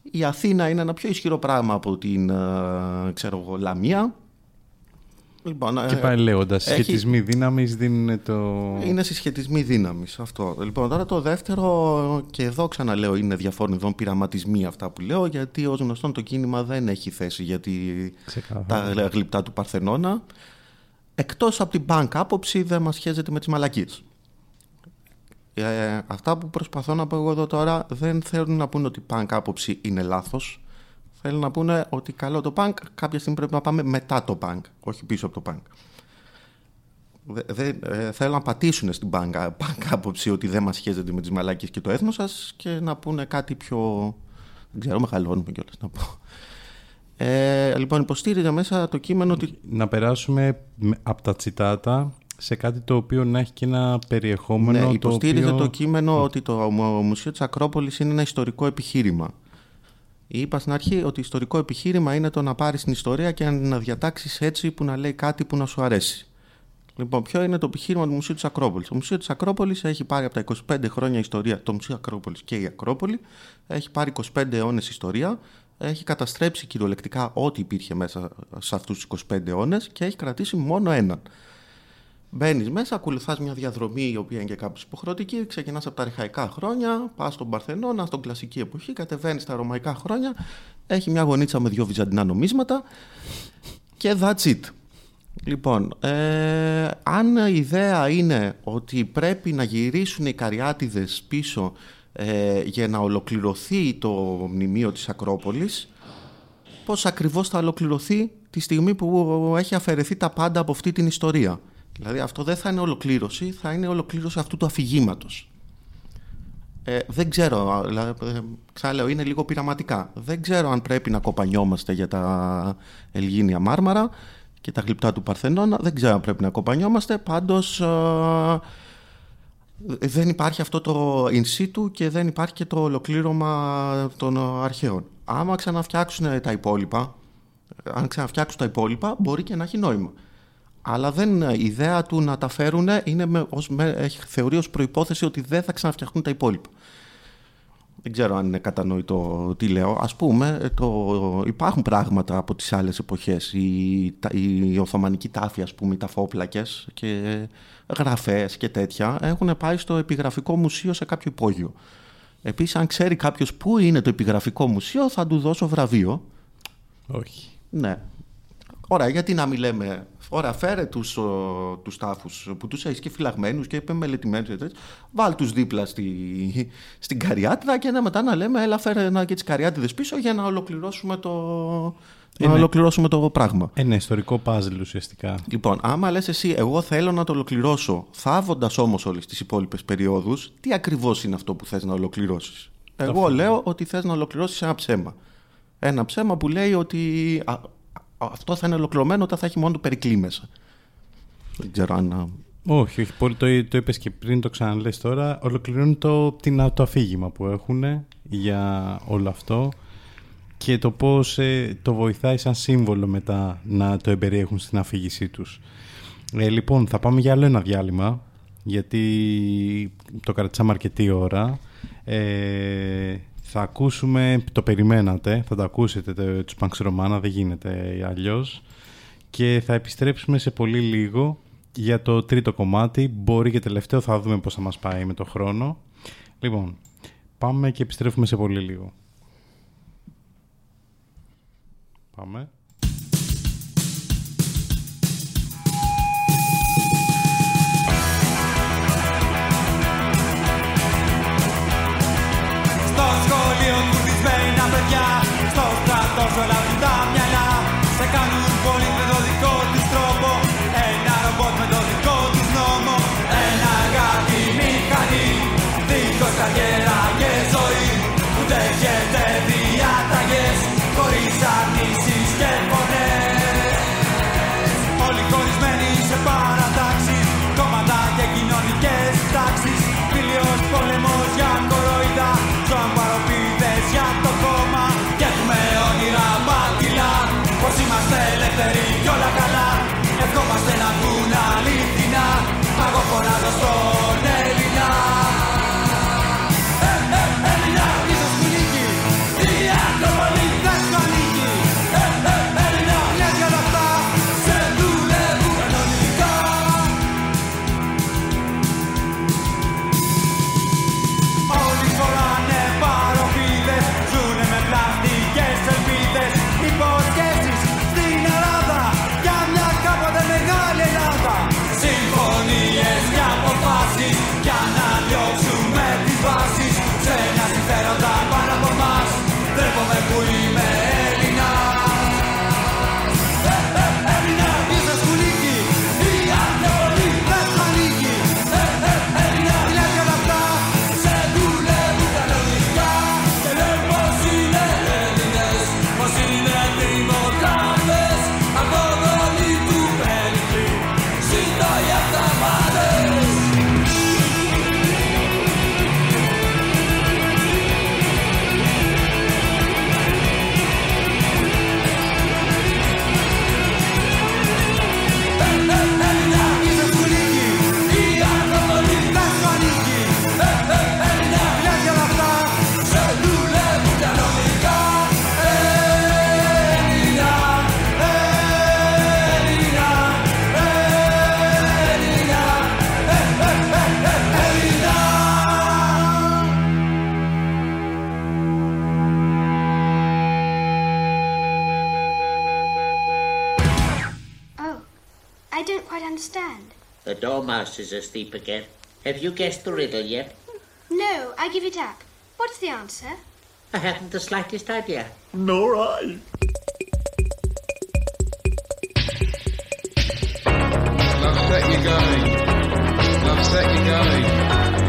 Η Αθήνα είναι ένα πιο ισχυρό πράγμα από την ε, ξέρω εγώ, Λαμία. Λοιπόν, και ε, πάει λέγοντας, έχει... συσχετισμοί δύναμης δίνουν το. Είναι συσχετισμοί δύναμης αυτό. Λοιπόν, τώρα το δεύτερο, και εδώ ξαναλέω, είναι διαφόρων ειδών πειραματισμοί αυτά που λέω, γιατί ως γνωστόν το κίνημα δεν έχει θέση γιατί τα γλυπτά του Παρθενώνα. Εκτός από την bank άποψη δεν μας σχέζεται με τις μαλακίες. Ε, αυτά που προσπαθώ να πω εγώ εδώ τώρα δεν θέλουν να πούνε ότι η bank άποψη είναι λάθος. Θέλουν να πούνε ότι καλό το bank κάποια στιγμή πρέπει να πάμε μετά το bank, όχι πίσω από το bank. Δε, δε, ε, θέλουν να πατήσουν στην bank, bank άποψη ότι δεν μας σχέζεται με τις μαλακίες και το έθνος σας και να πούνε κάτι πιο... Δεν ξέρω, μεγαλώνουμε κιόλας να πω. Ε, λοιπόν, υποστήριζε μέσα το κείμενο ότι Να περάσουμε με- από τα τσιτάτα σε κάτι το οποίο να έχει και ένα περιεχόμενο Ναι, το υποστήριζε οποίο... το κείμενο ότι το Μου- Μουσείο της Ακρόπολης είναι ένα ιστορικό επιχείρημα. Είπα στην αρχή ότι ιστορικό επιχείρημα είναι το να πάρεις την ιστορία και να διατάξεις έτσι που να λέει κάτι που να σου αρέσει. Λοιπόν, ποιο είναι το επιχείρημα του Μουσείου της Ακρόπολης; Το Μουσείο της Ακρόπολης έχει πάρει από τα 25 χρόνια ιστορία, το Μουσείο Ακρόπολης και η Ακρόπολη, έχει πάρει 25 αιώνες ιστορία, έχει καταστρέψει κυριολεκτικά ό,τι υπήρχε μέσα σε αυτούς τους 25 αιώνες και έχει κρατήσει μόνο έναν. Μπαίνεις μέσα, ακολουθάς μια διαδρομή η οποία είναι και κάπως υποχρεωτική. Ξεκινάς από τα αρχαϊκά χρόνια, πας στον Παρθενώνα, στον κλασική εποχή, κατεβαίνεις στα ρωμαϊκά χρόνια. Έχει μια γωνίτσα με δύο βυζαντινά νομίσματα και that's it. Λοιπόν, ε, αν η ιδέα είναι ότι πρέπει να γυρίσουν οι Καριάτιδες πίσω ε, για να ολοκληρωθεί το μνημείο της Ακρόπολης, πώς ακριβώς θα ολοκληρωθεί τη στιγμή που έχει αφαιρεθεί τα πάντα από αυτή την ιστορία; Δηλαδή αυτό δεν θα είναι ολοκλήρωση, θα είναι ολοκλήρωση αυτού του αφηγήματος. Ε, δεν ξέρω, δηλαδή, ε, ξαναλέω, είναι λίγο πειραματικά. Δεν ξέρω αν πρέπει να κοπανιόμαστε για τα Ελγίνια Μάρμαρα και τα γλυπτά του Παρθενώνα. Δεν ξέρω αν πρέπει να κοπανιόμαστε. Πάντως ε, δεν υπάρχει αυτό το in situ και δεν υπάρχει και το ολοκλήρωμα των αρχαίων. Άμα ξαναφτιάξουν τα υπόλοιπα, αν ξαναφτιάξουν τα υπόλοιπα, μπορεί και να έχει νόημα. Αλλά δεν, η ιδέα του να τα φέρουν είναι με, ως, με, έχει θεωρεί ως προϋπόθεση ότι δεν θα ξαναφτιαχτούν τα υπόλοιπα. Δεν ξέρω αν είναι κατανοητό τι λέω. Ας πούμε, το, υπάρχουν πράγματα από τις άλλες εποχές. Η, τα- η, Οθωμανική τάφη, ας πούμε, οι ταφόπλακες και γραφές και τέτοια έχουν πάει στο επιγραφικό μουσείο σε κάποιο υπόγειο. Επίσης, αν ξέρει κάποιος πού είναι το επιγραφικό μουσείο, θα του δώσω βραβείο. Όχι. Ναι. Ωραία, γιατί να μην λέμε. Ωραία, φέρε τους τους τάφους που τους έχεις και φυλαγμένους και μελετημένους και τέτοια. Βάλ τους δίπλα στη, στην καριάτιδα και να μετά να λέμε, έλα φέρε ένα και τις καριάτιδες πίσω για να ολοκληρώσουμε το, να Είναι. ολοκληρώσουμε το πράγμα. Ένα ιστορικό πάζλ ουσιαστικά. Λοιπόν, άμα λες εσύ, εγώ θέλω να το ολοκληρώσω, θάβοντας όμως όλες τις υπόλοιπες περιόδους, τι ακριβώς είναι αυτό που θες να ολοκληρώσεις; Εγώ λέω ότι θες να ολοκληρώσεις ένα ψέμα. Ένα ψέμα που λέει ότι α, α, αυτό θα είναι ολοκληρωμένο όταν θα έχει μόνο το περικλή μέσα. Δεν ξέρω αν. α, Όχι, όχι. Πολύ, το, το είπες και πριν, το ξαναλες τώρα. Ολοκληρώνει το, την, το αφήγημα που έχουν για όλο αυτό και το πώς ε, το βοηθάει σαν σύμβολο μετά να το εμπεριέχουν στην αφήγησή τους. Ε, λοιπόν, θα πάμε για άλλο ένα διάλειμμα, γιατί το κρατήσαμε αρκετή ώρα. Ε, θα ακούσουμε, το περιμένατε, θα το ακούσετε το, τους Punks Romana, δεν γίνεται αλλιώς. Και θα επιστρέψουμε σε πολύ λίγο για το τρίτο κομμάτι. Μπορεί και τελευταίο, θα δούμε πώς θα μας πάει με το χρόνο. Λοιπόν, πάμε και επιστρέφουμε σε πολύ λίγο. Πάμε. Παιδιά Στο στρατό σου όλα του τα μυαλά. Σε κάνουν dormouse is asleep again. Have you guessed the riddle yet? No, I give it up. What's the answer? I haven't the slightest idea. Nor I. Love set you going. Love set you going.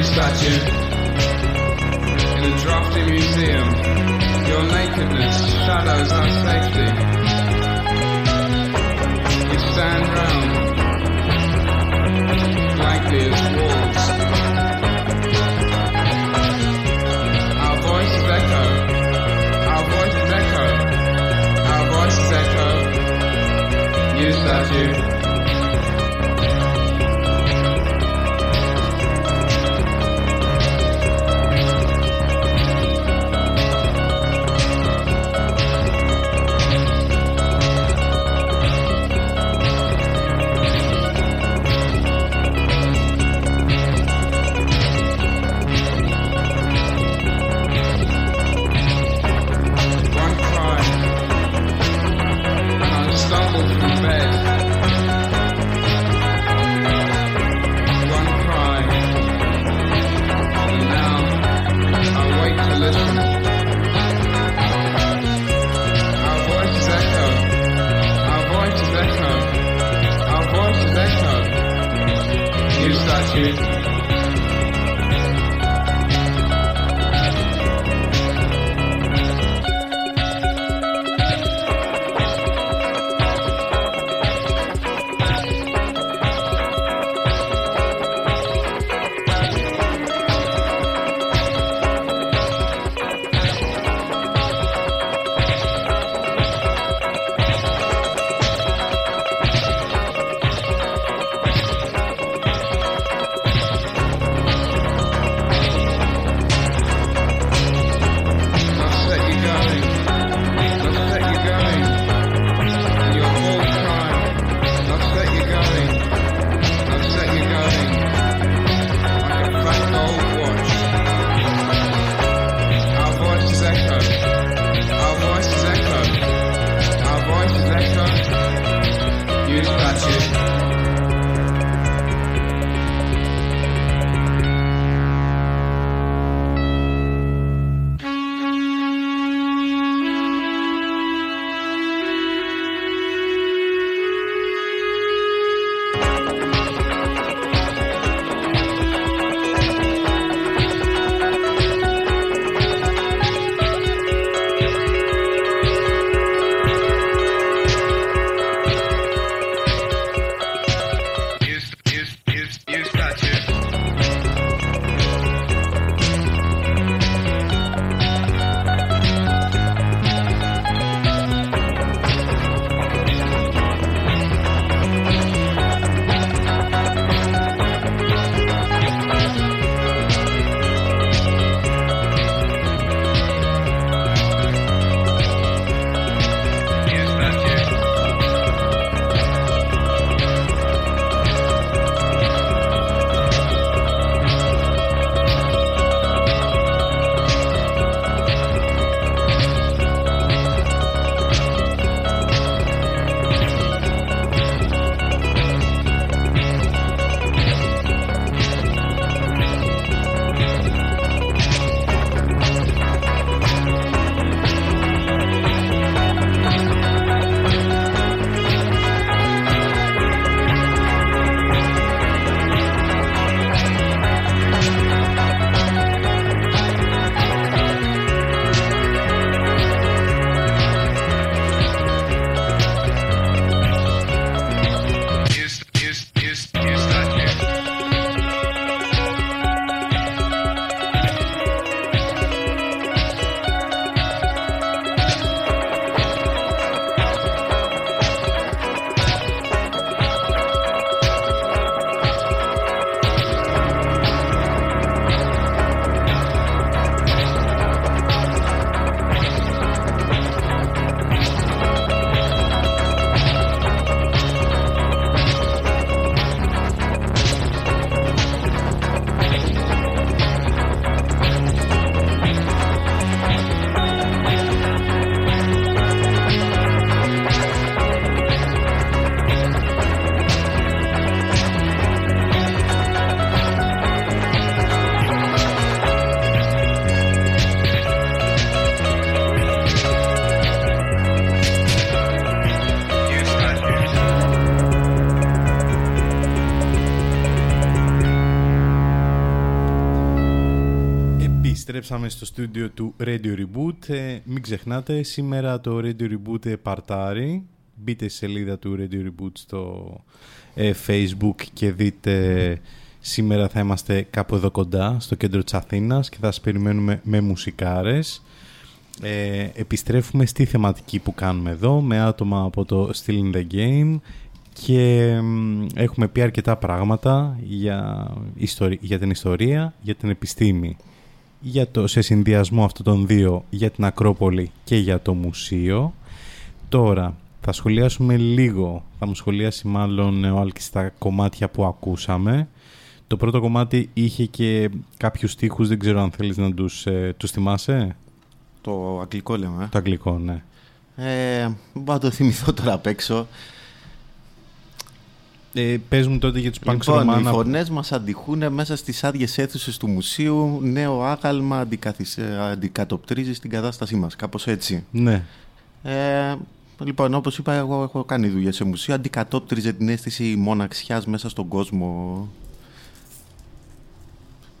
You statue. In a drafty museum. Your nakedness shadows our safety. We stand round, blankly as walls. Our voices echo, our voices echo, our voices echo. You statue. Επιστρέψαμε στο στούντιο του Radio Reboot. Ε, μην ξεχνάτε, σήμερα το Radio Reboot ε, παρτάρει. Μπείτε στη σελίδα του Radio Reboot στο ε, Facebook και δείτε σήμερα θα είμαστε κάπου εδώ κοντά, στο κέντρο της Αθήνας και θα σας περιμένουμε με μουσικάρες. Ε, επιστρέφουμε στη θεματική που κάνουμε εδώ με άτομα από το Still in the Game και μ, έχουμε πει αρκετά πράγματα για, ιστορι- για την ιστορία, για την επιστήμη για το, σε συνδυασμό αυτών των δύο για την Ακρόπολη και για το μουσείο. Τώρα θα σχολιάσουμε λίγο, θα μου σχολιάσει μάλλον ο Άλκης τα κομμάτια που ακούσαμε. Το πρώτο κομμάτι είχε και κάποιους στίχους, δεν ξέρω αν θέλεις να τους, ε, τους θυμάσαι; Το αγγλικό λέμε. Το αγγλικό, ναι. Ε, δεν μπορώ να το θυμηθώ τώρα απ' έξω. Ε, πες μου τότε για τους Punks Λοιπόν, οι Romana. φωνές μας αντιχούν μέσα στις άδειες αίθουσες του μουσείου. Νέο άγαλμα αντικαθισ- ε, αντικατοπτρίζει στην κατάστασή μας. Κάπως έτσι. Ναι. Ε, λοιπόν, όπως είπα, εγώ έχω κάνει δουλειά σε μουσείο. Αντικατόπτριζε την αίσθηση μοναξιάς μέσα στον κόσμο.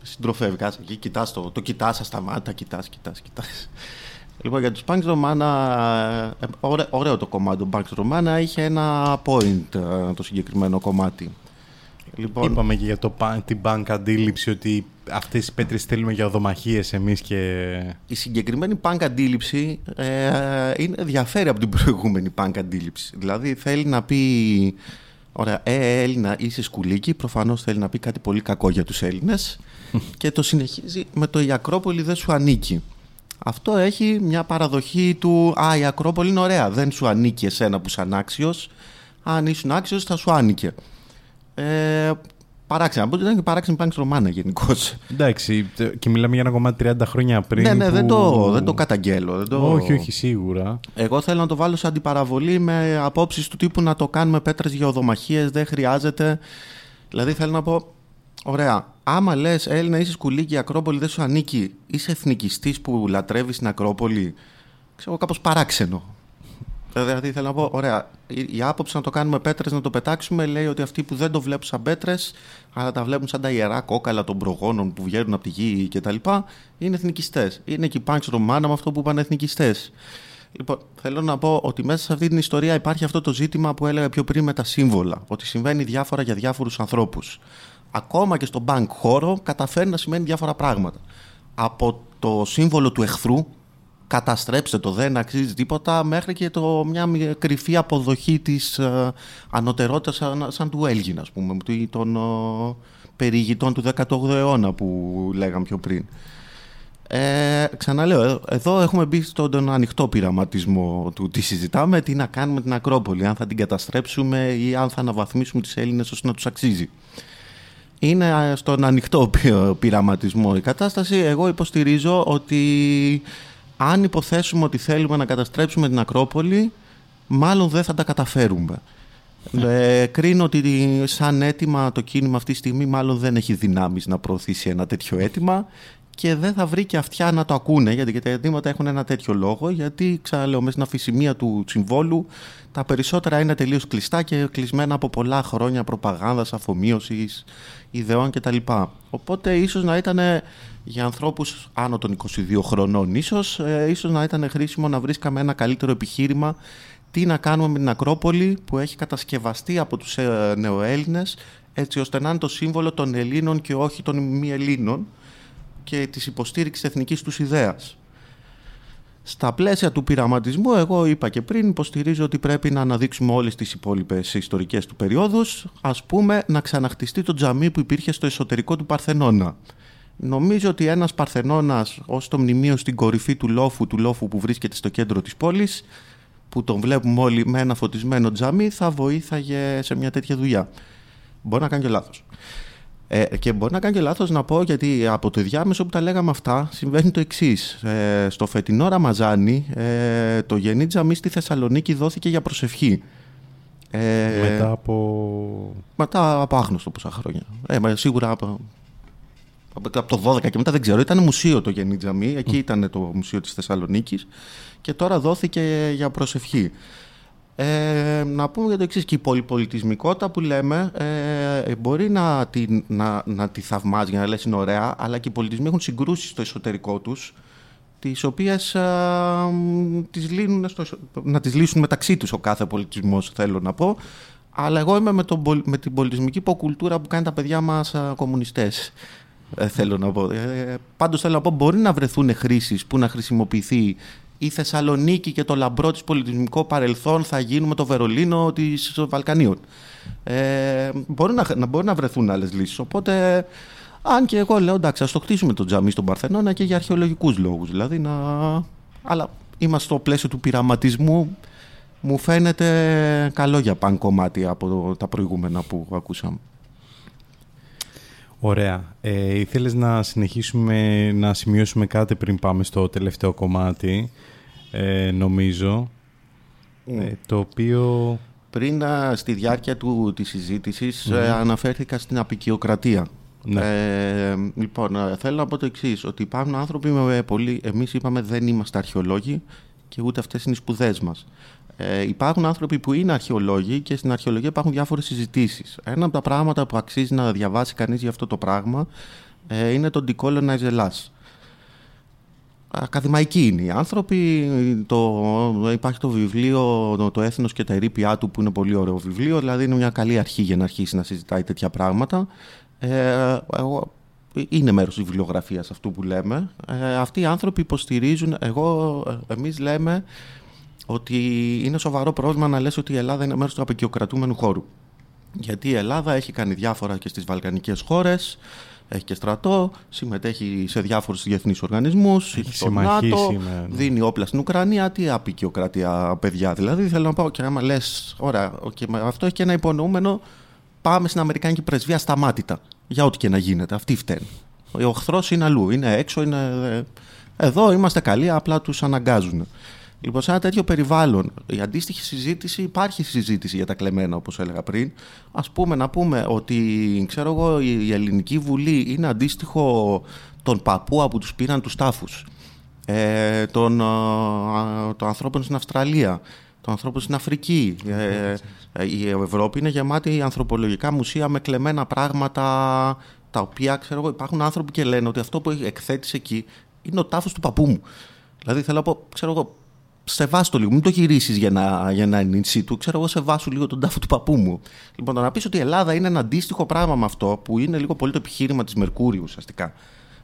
Συντροφεύει, κάτσε εκεί, κοιτάς το, το κοιτάς στα μάτια, κοιτάς, κοιτάς, κοιτάς. Λοιπόν, για τους Punks Romana, ε, ωραίο, ωραίο το κομμάτι του Punks Romana, είχε ένα point ε, το συγκεκριμένο κομμάτι. Λοιπόν, Είπαμε και για το, πα- την bank αντίληψη ότι αυτές οι πέτρες θέλουμε για οδομαχίες εμείς και... η συγκεκριμένη punk αντίληψη ε, είναι, διαφέρει από την προηγούμενη punk αντίληψη. Δηλαδή θέλει να πει, ωραία, ε, Έλληνα είσαι σκουλίκι, προφανώς θέλει να πει κάτι πολύ κακό για τους Έλληνες και το συνεχίζει με το «Η Ακρόπολη δεν σου ανήκει». Αυτό έχει μια παραδοχή του «Α, η Ακρόπολη είναι ωραία, δεν σου ανήκει εσένα που είσαι ανάξιος, αν ήσουν άξιος θα σου άνοικε». Ε, παράξενα, μπορεί να είναι παράξενη punk Ρωμάνα γενικώς. Εντάξει, τε- και μιλάμε για ένα κομμάτι 30 χρόνια πριν. Ναι, ναι, που- δεν, το, δεν το καταγγέλω. Δεν το... Όχι, όχι, σίγουρα. Εγώ θέλω να το βάλω σε αντιπαραβολή με απόψεις του τύπου να το κάνουμε πέτρες για οδομαχίες, δεν χρειάζεται. Δηλαδή θέλω να πω, ωραία, άμα λες Έλληνα είσαι σκουλίκι, η Ακρόπολη δεν σου ανήκει, είσαι εθνικιστής που λατρεύεις την Ακρόπολη, ξέρω κάπως παράξενο. Δηλαδή θέλω να πω, ωραία, η, η άποψη να το κάνουμε πέτρες, να το πετάξουμε, λέει ότι αυτοί που δεν το βλέπουν σαν πέτρες, αλλά τα βλέπουν σαν τα ιερά κόκαλα των προγόνων που βγαίνουν από τη γη κτλ. Είναι εθνικιστές. Είναι και οι Punks Ρωμάνα με αυτό που είπαν εθνικιστές. Λοιπόν, θέλω να πω ότι μέσα σε αυτή την ιστορία υπάρχει αυτό το ζήτημα που έλεγα πιο πριν με τα σύμβολα. Ότι συμβαίνει διάφορα για διάφορους ανθρώπους. Ακόμα και στον bank χώρο καταφέρει να σημαίνει διάφορα πράγματα. Από το σύμβολο του εχθρού, καταστρέψτε το, δεν αξίζει τίποτα, μέχρι και το, μια μη- κρυφή αποδοχή της ε, ανωτερότητας σαν, σαν του Έλγιν, ας πούμε, του- των ε, περιηγητών του 18ου αιώνα που λέγαμε πιο πριν. Ε, ξαναλέω, ε- εδώ έχουμε μπει στον ανοιχτό πειραματισμό του τι συζητάμε, τι να κάνουμε την Ακρόπολη, αν θα την καταστρέψουμε ή αν θα αναβαθμίσουμε τις Έλληνες ώστε να τους αξίζει. Είναι ε, στον ανοιχτό πει- πειραματισμό η κατάσταση. Εγώ υποστηρίζω ότι αν υποθέσουμε ότι θέλουμε να καταστρέψουμε την Ακρόπολη, μάλλον δεν θα τα καταφέρουμε. Ε, κρίνω ότι σαν αίτημα το κίνημα αυτή τη στιγμή μάλλον δεν έχει δυνάμεις να προωθήσει ένα τέτοιο αίτημα και δεν θα βρει και αυτιά να το ακούνε γιατί και τα αιτήματα έχουν ένα τέτοιο λόγο γιατί ξαναλέω μέσα στην αφησιμία του συμβόλου τα περισσότερα είναι τελείως κλειστά και κλεισμένα από πολλά χρόνια προπαγάνδας, αφομοίωσης, ιδεών κτλ. Οπότε ίσως να ήταν για ανθρώπους άνω των 22 χρονών ίσως, ε, ίσως να ήταν χρήσιμο να βρίσκαμε ένα καλύτερο επιχείρημα τι να κάνουμε με την Ακρόπολη που έχει κατασκευαστεί από τους ε, νεοέλληνες έτσι ώστε να είναι το σύμβολο των Ελλήνων και όχι των μη Ελλήνων και της υποστήριξης εθνικής τους ιδέας. Στα πλαίσια του πειραματισμού, εγώ είπα και πριν, υποστηρίζω ότι πρέπει να αναδείξουμε όλες τις υπόλοιπες ιστορικές του περιόδους, ας πούμε να ξαναχτιστεί το τζαμί που υπήρχε στο εσωτερικό του Παρθενώνα. Νομίζω ότι ένας Παρθενώνας ως το μνημείο στην κορυφή του λόφου, του λόφου που βρίσκεται στο κέντρο της πόλης, που τον βλέπουμε όλοι με ένα φωτισμένο τζαμί, θα βοήθαγε σε μια τέτοια δουλειά. Μπορεί να κάνει και λάθος. Ε, και μπορεί να κάνει και λάθος να πω γιατί από το διάμεσο που τα λέγαμε αυτά συμβαίνει το εξής. Ε, στο φετινό Ραμαζάνι ε, το γεννή τζαμί στη Θεσσαλονίκη δόθηκε για προσευχή. Ε, Μετά από... μετά από άγνωστο πόσα χρόνια. Ε, μα σίγουρα από, από, από το 12 και μετά δεν ξέρω. Ήταν μουσείο το Γενή Τζαμί. Εκεί ήταν το μουσείο της Θεσσαλονίκης και τώρα δόθηκε για προσευχή. Ε, να πούμε για το εξής. Και η πολυπολιτισμικότητα που λέμε ε, μπορεί να τη, να, να τη θαυμάζει για να λες είναι ωραία, αλλά και οι πολιτισμοί έχουν συγκρούσει στο εσωτερικό τους, τις οποίες τις λύνουν στο, εσω- να τις λύσουν μεταξύ τους ο κάθε πολιτισμός θέλω να πω. Αλλά εγώ είμαι με, τον, πολ- με την πολιτισμική υποκουλτούρα που κάνει τα παιδιά μας α, κομμουνιστές. Ε, θέλω να πω. Ε, πάντως θέλω να πω μπορεί να βρεθούν χρήσεις που να χρησιμοποιηθεί η Θεσσαλονίκη και το λαμπρό της πολιτισμικό παρελθόν θα γίνουμε το Βερολίνο της Βαλκανίων. Ε, μπορεί, να, να, μπορεί να βρεθούν άλλες λύσεις. Οπότε, αν και εγώ λέω εντάξει, ας το χτίσουμε το τζαμί στον Παρθενώνα και για αρχαιολογικούς λόγους. Δηλαδή να... Αλλά είμαστε στο πλαίσιο του πειραματισμού. Μου φαίνεται καλό για παν κομμάτι από το- τα προηγούμενα που ακούσαμε. Ωραία. Ε, ήθελες να συνεχίσουμε να σημειώσουμε κάτι πριν πάμε στο τελευταίο κομμάτι, ε, νομίζω, ε, το οποίο... Πριν α, στη διάρκεια του, της συζήτησης Μμμ. ε, αναφέρθηκα στην απεικιοκρατία. Ναι. Ε, λοιπόν, ε, θέλω να πω το εξής ότι υπάρχουν άνθρωποι με πολύ... Εμείς είπαμε δεν είμαστε αρχαιολόγοι και ούτε αυτές είναι οι σπουδές μας. Ε, υπάρχουν άνθρωποι που είναι αρχαιολόγοι και στην αρχαιολογία υπάρχουν διάφορες συζητήσεις. Ένα από τα πράγματα που αξίζει να διαβάσει κανείς για αυτό το πράγμα ε, είναι το Decolonize Ελλάς ακαδημαϊκοί είναι οι άνθρωποι. Το, υπάρχει το βιβλίο το, το Έθνος και τα ερήπια του που είναι πολύ ωραίο βιβλίο. Δηλαδή είναι μια καλή αρχή για να αρχίσει να συζητάει τέτοια πράγματα. Ε, εγώ, είναι μέρος της βιβλιογραφίας αυτού που λέμε. Ε, αυτοί οι άνθρωποι υποστηρίζουν, εγώ, ε, εμείς λέμε ότι είναι σοβαρό πρόβλημα να λες ότι η Ελλάδα είναι μέρος του απεικιοκρατούμενου χώρου. Γιατί η Ελλάδα έχει κάνει διάφορα και στις βαλκανικές χώρες, έχει και στρατό, συμμετέχει σε διάφορους διεθνείς οργανισμούς, Έχει στο συμμαχίσει ΝΑΤΟ, με- ναι. δίνει όπλα στην Ουκρανία, τι απεικιοκρατία παιδιά. Δηλαδή θέλω να πω και άμα λες, ωραία, okay, αυτό έχει και ένα υπονοούμενο, πάμε στην Αμερικάνικη πρεσβεία σταμάτητα, για ό,τι και να γίνεται, αυτοί φταίνουν. Ο εχθρός είναι αλλού, είναι έξω, είναι... Εδώ είμαστε καλοί, απλά τους αναγκάζουν. Λοιπόν, σε ένα τέτοιο περιβάλλον, η αντίστοιχη συζήτηση, υπάρχει συζήτηση για τα κλεμμένα, όπως έλεγα πριν. Ας πούμε, να πούμε ότι, ξέρω εγώ, η η Ελληνική Βουλή είναι αντίστοιχο των παππούα που τους πήραν τους τάφους, ε, των, α, των ανθρώπων στην Αυστραλία, των ανθρώπων στην Αφρική. Ε, ε, η Ευρώπη είναι γεμάτη ανθρωπολογικά μουσεία με κλεμμένα πράγματα, τα οποία, ξέρω εγώ, υπάρχουν άνθρωποι και λένε ότι αυτό που εκθέτεις εκεί είναι ο τάφος του παππού μου. Δηλαδή θέλω να πω, ξέρω εγώ, σε βάσου το λίγο, μην το γυρίσεις για να, για να είναι in situ. Ξέρω εγώ, σε βάσου λίγο τον τάφο του παππού μου. Λοιπόν, το να πεις ότι η Ελλάδα είναι ένα αντίστοιχο πράγμα με αυτό, που είναι λίγο πολύ το επιχείρημα της Μερκούριου ουσιαστικά,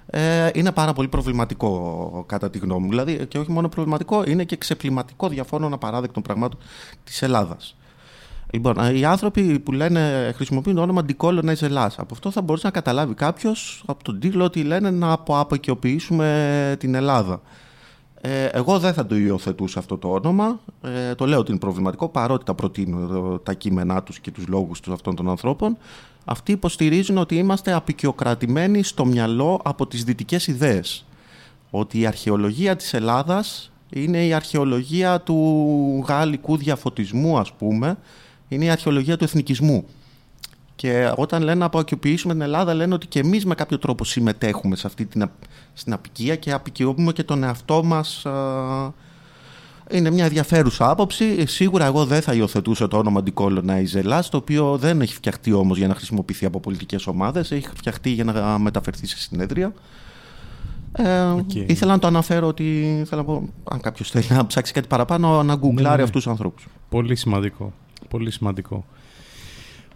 ε, είναι πάρα πολύ προβληματικό κατά τη γνώμη μου. Δηλαδή, και όχι μόνο προβληματικό, είναι και ξεπληματικό διαφόρων απαράδεκτων πραγμάτων της Ελλάδας. Λοιπόν, ε, οι άνθρωποι που λένε, χρησιμοποιούν το όνομα Decolonize Ελλάς. Από αυτό θα μπορούσε να καταλάβει κάποιος από τον τίτλο ότι λένε να απο- αποκαιοποιήσουμε την Ελλάδα. Ε, εγώ δεν θα το υιοθετούσα αυτό το όνομα. Ε, το λέω ότι είναι προβληματικό, παρότι τα προτείνω εδώ, τα κείμενά τους και τους λόγους τους αυτών των ανθρώπων. Αυτοί υποστηρίζουν ότι είμαστε απεικιοκρατημένοι στο μυαλό από τις δυτικές ιδέες. Ότι η αρχαιολογία της Ελλάδας είναι η αρχαιολογία του γαλλικού διαφωτισμού, ας πούμε. Είναι η αρχαιολογία του εθνικισμού. Και όταν λένε να αποκαιοποιήσουμε την Ελλάδα, λένε ότι και εμείς με κάποιο τρόπο συμμετέχουμε σε αυτή την, απ- στην απικία και απεικιοποιούμε και τον εαυτό μας. α, Είναι μια ενδιαφέρουσα άποψη. Σίγουρα εγώ δεν θα υιοθετούσα το όνομα Decolonize Ελλάς, το οποίο δεν έχει φτιαχτεί όμως για να χρησιμοποιηθεί από πολιτικές ομάδες, έχει φτιαχτεί για να μεταφερθεί σε συνέδρια. Ε, Οκ. Ήθελα να το αναφέρω ότι, θέλω να πω, αν κάποιος θέλει να ψάξει κάτι παραπάνω, να γκουγκλάρει ναι, ναι. αυτούς τους ανθρώπους. Πολύ σημαντικό. Πολύ σημαντικό.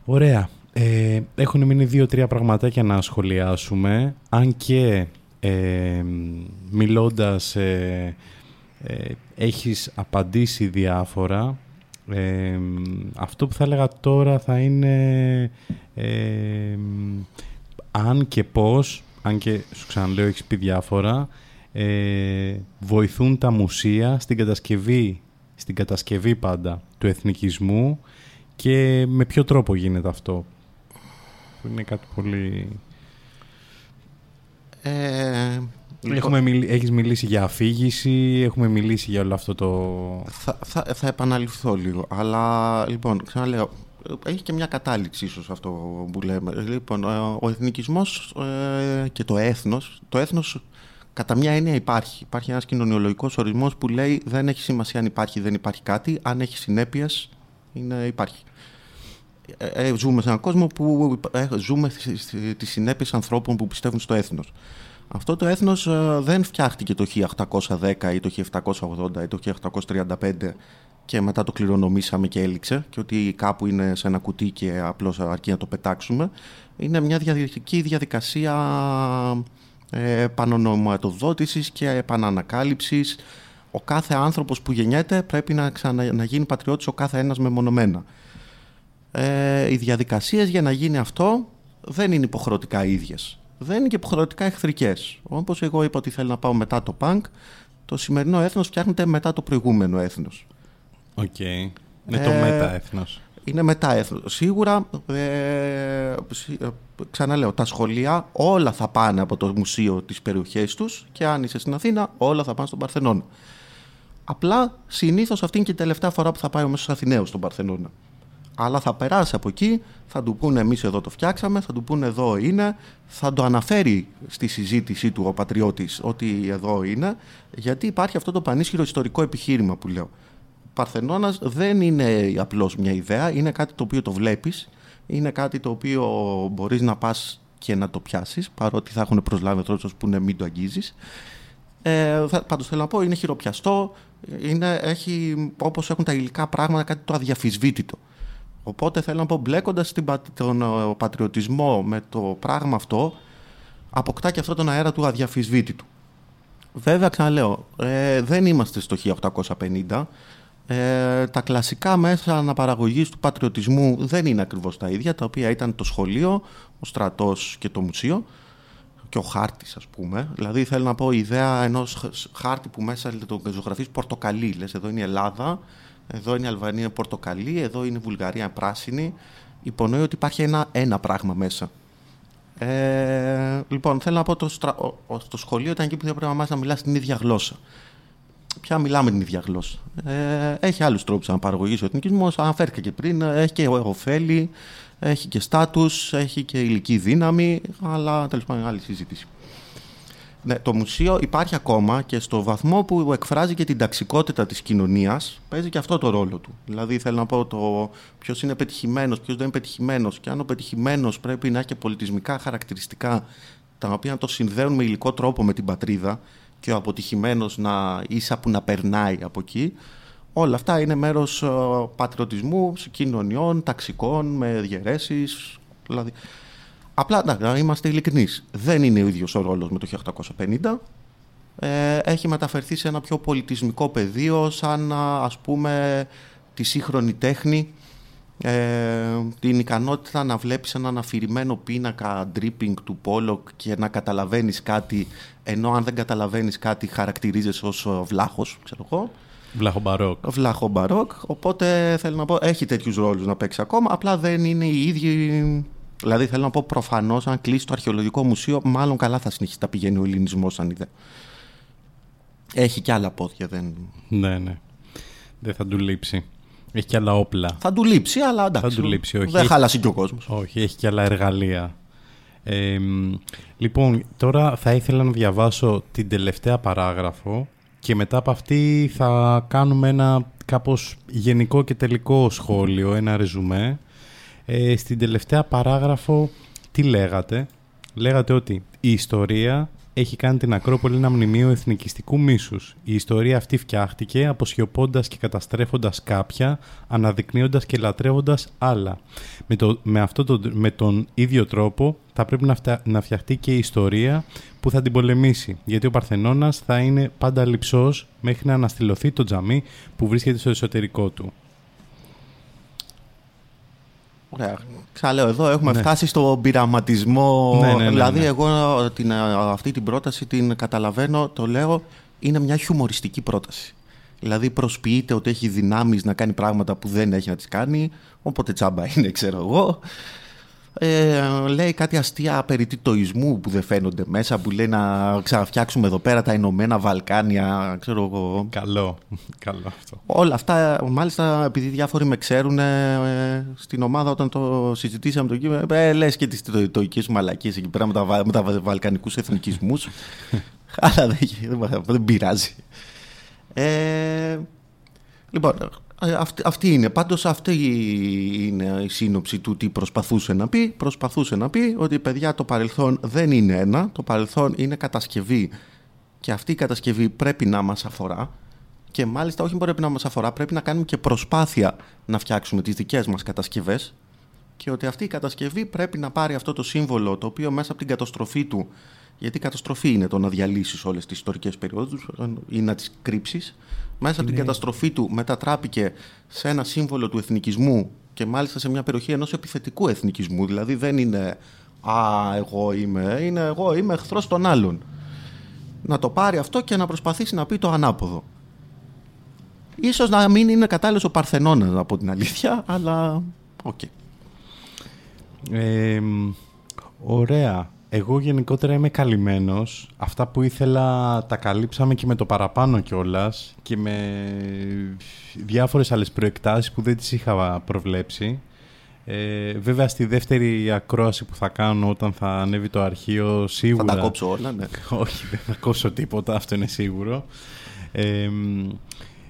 Ωραία. Ε, έχουν μείνει δύο-τρία πραγματάκια να σχολιάσουμε. Αν και ε, μιλώντας ε, ε, έχεις απαντήσει διάφορα. Ε, αυτό που θα έλεγα τώρα θα είναι ε, αν και πώς, αν και σου ξαναλέω έχεις πει διάφορα, ε, βοηθούν τα μουσεία στην κατασκευή, στην κατασκευή πάντα του εθνικισμού και με ποιο τρόπο γίνεται αυτό. Που Είναι κάτι πολύ... Ε, λοιπόν, Έχουμε μιλ... Έχεις μιλήσει για αφήγηση, έχουμε μιλήσει για όλο αυτό το... Θα, θα, θα επαναληφθώ λίγο. Αλλά λοιπόν, ξαναλέω, έχει και μια κατάληξη ίσως αυτό που λέμε. Λοιπόν, ε, ο εθνικισμός ε, και το έθνος, το έθνος Κατά μια έννοια υπάρχει. Υπάρχει ένας κοινωνιολογικός ορισμός που λέει δεν έχει σημασία αν υπάρχει ή δεν υπάρχει κάτι, αν έχει συνέπειες είναι, υπάρχει. Ε, ε, ζούμε σε έναν κόσμο που ε, ζούμε στις- στις- τις συνέπειες ανθρώπων που πιστεύουν στο έθνος. Αυτό το έθνος ε, δεν φτιάχτηκε το 1810 ή το 1780 ή το 1835 και μετά το κληρονομήσαμε και έληξε και ότι κάπου είναι σε ένα κουτί και απλώς αρκεί να το πετάξουμε. Είναι μια διαδικική διαδικασία ε, επανονοματοδότησης και επανανακάλυψης. Ο κάθε άνθρωπος που γεννιέται πρέπει να, ξανα, να γίνει πατριώτης ο κάθε ένας μεμονωμένα. Ε, οι διαδικασίες για να γίνει αυτό δεν είναι υποχρεωτικά ίδιες. Δεν είναι και υποχρεωτικά εχθρικές. Όπως εγώ είπα ότι θέλω να πάω μετά το πανκ, το σημερινό έθνος φτιάχνεται μετά το προηγούμενο έθνος. Οκ. Είναι το Ε, μεταέθνος. Είναι μεταέθνος. Σίγουρα, ε, σι- ε, ξαναλέω, τα σχολεία όλα θα πάνε από το μουσείο της περιοχής τους και αν είσαι στην Αθήνα όλα θα πάνε στον Παρθενώνα. Απλά συνήθως αυτή είναι και η τελευταία φορά που θα πάει ο μέσος Αθηναίος στον Παρθενώνα. Αλλά θα περάσει από εκεί, θα του πούνε εμείς εδώ το φτιάξαμε, θα του πούνε εδώ είναι, θα το αναφέρει στη συζήτησή του ο πατριώτης ότι εδώ είναι, γιατί υπάρχει αυτό το πανίσχυρο ιστορικό επιχείρημα που λέω. Παρθενώνας δεν είναι απλώς μια ιδέα, είναι κάτι το οποίο το βλέπεις, είναι κάτι το οποίο μπορείς να πας και να το πιάσεις, παρότι θα έχουν προσλάβει ανθρώπους που πούνε μην το αγγίζεις. Ε, θα- πάντως θέλω να πω, είναι χειροπιαστό, είναι, έχει, όπως έχουν τα υλικά πράγματα, κάτι το αδιαφυσβήτητο. Οπότε θέλω να πω, μπλέκοντας την, πα- τον ε, πατριωτισμό με το πράγμα αυτό, αποκτά και αυτό τον αέρα του αδιαφυσβήτητου. Βέβαια, ξαναλέω, ε, δεν είμαστε στο 1850. Ε, τα κλασικά μέσα αναπαραγωγής του πατριωτισμού δεν είναι ακριβώς τα ίδια, τα οποία ήταν το σχολείο, ο στρατός και το μουσείο και ο χάρτης ας πούμε. Δηλαδή θέλω να πω η ιδέα ενός χ- χάρτη που μέσα το ζωγραφείς πορτοκαλί. Λες εδώ είναι η Ελλάδα, εδώ είναι η Αλβανία πορτοκαλί, εδώ είναι η Βουλγαρία πράσινη. Υπονοεί ότι υπάρχει ένα, ένα πράγμα μέσα. Ε, λοιπόν, θέλω να πω το στρα... ο- ο- στο σχολείο ήταν εκεί που θα πρέπει να μάθει να μιλάς την ίδια γλώσσα. Πια μιλάμε την ίδια γλώσσα. Ε, έχει άλλους τρόπους αναπαραγωγής ο εθνικισμός. Αναφέρθηκα και πριν. Έχει και ωφέλη, έχει και στάτους, έχει και ηλική δύναμη. Αλλά τέλος πάντων, άλλη συζήτηση. Ναι, το μουσείο υπάρχει ακόμα και στο βαθμό που εκφράζει και την ταξικότητα της κοινωνίας παίζει και αυτό το ρόλο του. Δηλαδή θέλω να πω το ποιος είναι πετυχημένος, ποιος δεν είναι πετυχημένος και αν ο πετυχημένος πρέπει να έχει και πολιτισμικά χαρακτηριστικά τα οποία να το συνδέουν με υλικό τρόπο με την πατρίδα και ο αποτυχημένος να ίσα που να περνάει από εκεί. Όλα αυτά είναι μέρος ε, πατριωτισμού, κοινωνιών, ταξικών, με διαιρέσεις. Δηλαδή, Απλά να, να είμαστε ειλικρινείς. Δεν είναι ο ίδιος ο ρόλος με το 1850. Ε, έχει μεταφερθεί σε ένα πιο πολιτισμικό πεδίο, σαν ας, ας πούμε τη σύγχρονη τέχνη, ε, την ικανότητα να βλέπεις έναν αφηρημένο πίνακα dripping του Πόλοκ και να καταλαβαίνεις κάτι, ενώ αν δεν καταλαβαίνεις κάτι χαρακτηρίζεσαι ως ε, βλάχος, ξέρω εγώ. Βλαχομπαρόκ. Βλάχο μπαρόκ. Οπότε θέλω να πω, έχει τέτοιους ρόλους να παίξει ακόμα. Απλά δεν είναι οι ίδιοι. Δηλαδή θέλω να πω προφανώς, αν κλείσει το αρχαιολογικό μουσείο, μάλλον καλά θα συνεχίσει να πηγαίνει ο ελληνισμός σαν ιδέα. Έχει και άλλα πόδια. Δεν... Ναι, ναι. Δεν θα του λείψει. Έχει και άλλα όπλα. Θα του λείψει, αλλά εντάξει. Θα του λείψει, όχι. Δεν Έχει- χάλασε και ο κόσμος. Όχι, έχει και άλλα εργαλεία. Ε, μ, λοιπόν, τώρα θα ήθελα να διαβάσω την τελευταία παράγραφο και μετά από αυτή θα κάνουμε ένα κάπως γενικό και τελικό σχόλιο, ένα ρεζουμέ. Ε, στην τελευταία παράγραφο τι λέγατε; Λέγατε ότι η ιστορία έχει κάνει την Ακρόπολη ένα μνημείο εθνικιστικού μίσους. Η ιστορία αυτή φτιάχτηκε αποσιωπώντας και καταστρέφοντας κάποια, αναδεικνύοντας και λατρεύοντας άλλα. Με, το, με, αυτό το, με τον ίδιο τρόπο θα πρέπει να, φτα- να φτιαχτεί και η ιστορία που θα την πολεμήσει. Γιατί ο Παρθενώνας θα είναι πάντα λυψός μέχρι να αναστηλωθεί το τζαμί που βρίσκεται στο εσωτερικό του. Ωραία. Ξαναλέω, εδώ έχουμε Ναι. φτάσει στον πειραματισμό. Ναι, ναι, ναι, δηλαδή, ναι. εγώ την, αυτή την πρόταση την καταλαβαίνω, το λέω, είναι μια χιουμοριστική πρόταση. Δηλαδή, προσποιείται ότι έχει δυνάμεις να κάνει πράγματα που δεν έχει να τις κάνει, οπότε τσάμπα είναι, ξέρω εγώ. Ε, λέει κάτι αστεία περί τιτοισμού που δεν φαίνονται μέσα, που λέει να ξαναφτιάξουμε εδώ πέρα τα Ηνωμένα Βαλκάνια, ξέρω εγώ. Καλό. Καλό αυτό. Όλα αυτά, μάλιστα, επειδή διάφοροι με ξέρουν ε, στην ομάδα όταν το συζητήσαμε το κείμενο, ε, λες και τις τοικές σου μαλακίες εκεί πέρα με τα, βα- με τα βα- βαλκανικούς εθνικισμούς. Αλλά δεν, δεν, δεν πειράζει. Ε, λοιπόν, ε, αυτή, αυτή είναι. Πάντως αυτή είναι η σύνοψη του τι προσπαθούσε να πει. Προσπαθούσε να πει ότι παιδιά το παρελθόν δεν είναι ένα. Το παρελθόν είναι κατασκευή και αυτή η κατασκευή πρέπει να μας αφορά και μάλιστα όχι πρέπει να μας αφορά, πρέπει να κάνουμε και προσπάθεια να φτιάξουμε τις δικές μας κατασκευές και ότι αυτή η κατασκευή πρέπει να πάρει αυτό το σύμβολο το οποίο μέσα από την καταστροφή του γιατί η καταστροφή είναι το να διαλύσεις όλες τις ιστορικές περιόδους ή να τις κρύψεις μέσα από την καταστροφή του μετατράπηκε σε ένα σύμβολο του εθνικισμού και μάλιστα σε μια περιοχή ενός επιθετικού εθνικισμού δηλαδή δεν είναι «Α, εγώ είμαι», είναι «Εγώ είμαι εχθρός των άλλων» να το πάρει αυτό και να προσπαθήσει να πει το ανάποδο. Ίσως να μην είναι κατάλληλος ο Παρθενώνας από την αλήθεια, αλλά OK. Okay. Ε, ωραία. Εγώ γενικότερα είμαι καλυμμένος. Αυτά που ήθελα τα καλύψαμε και με το παραπάνω κιόλας και με διάφορες άλλες προεκτάσεις που δεν τις είχα προβλέψει. Ε, βέβαια στη δεύτερη ακρόαση που θα κάνω όταν θα ανέβει το αρχείο σίγουρα... Θα τα κόψω όλα, ναι. Όχι, δεν θα κόψω τίποτα, αυτό είναι σίγουρο. Ε,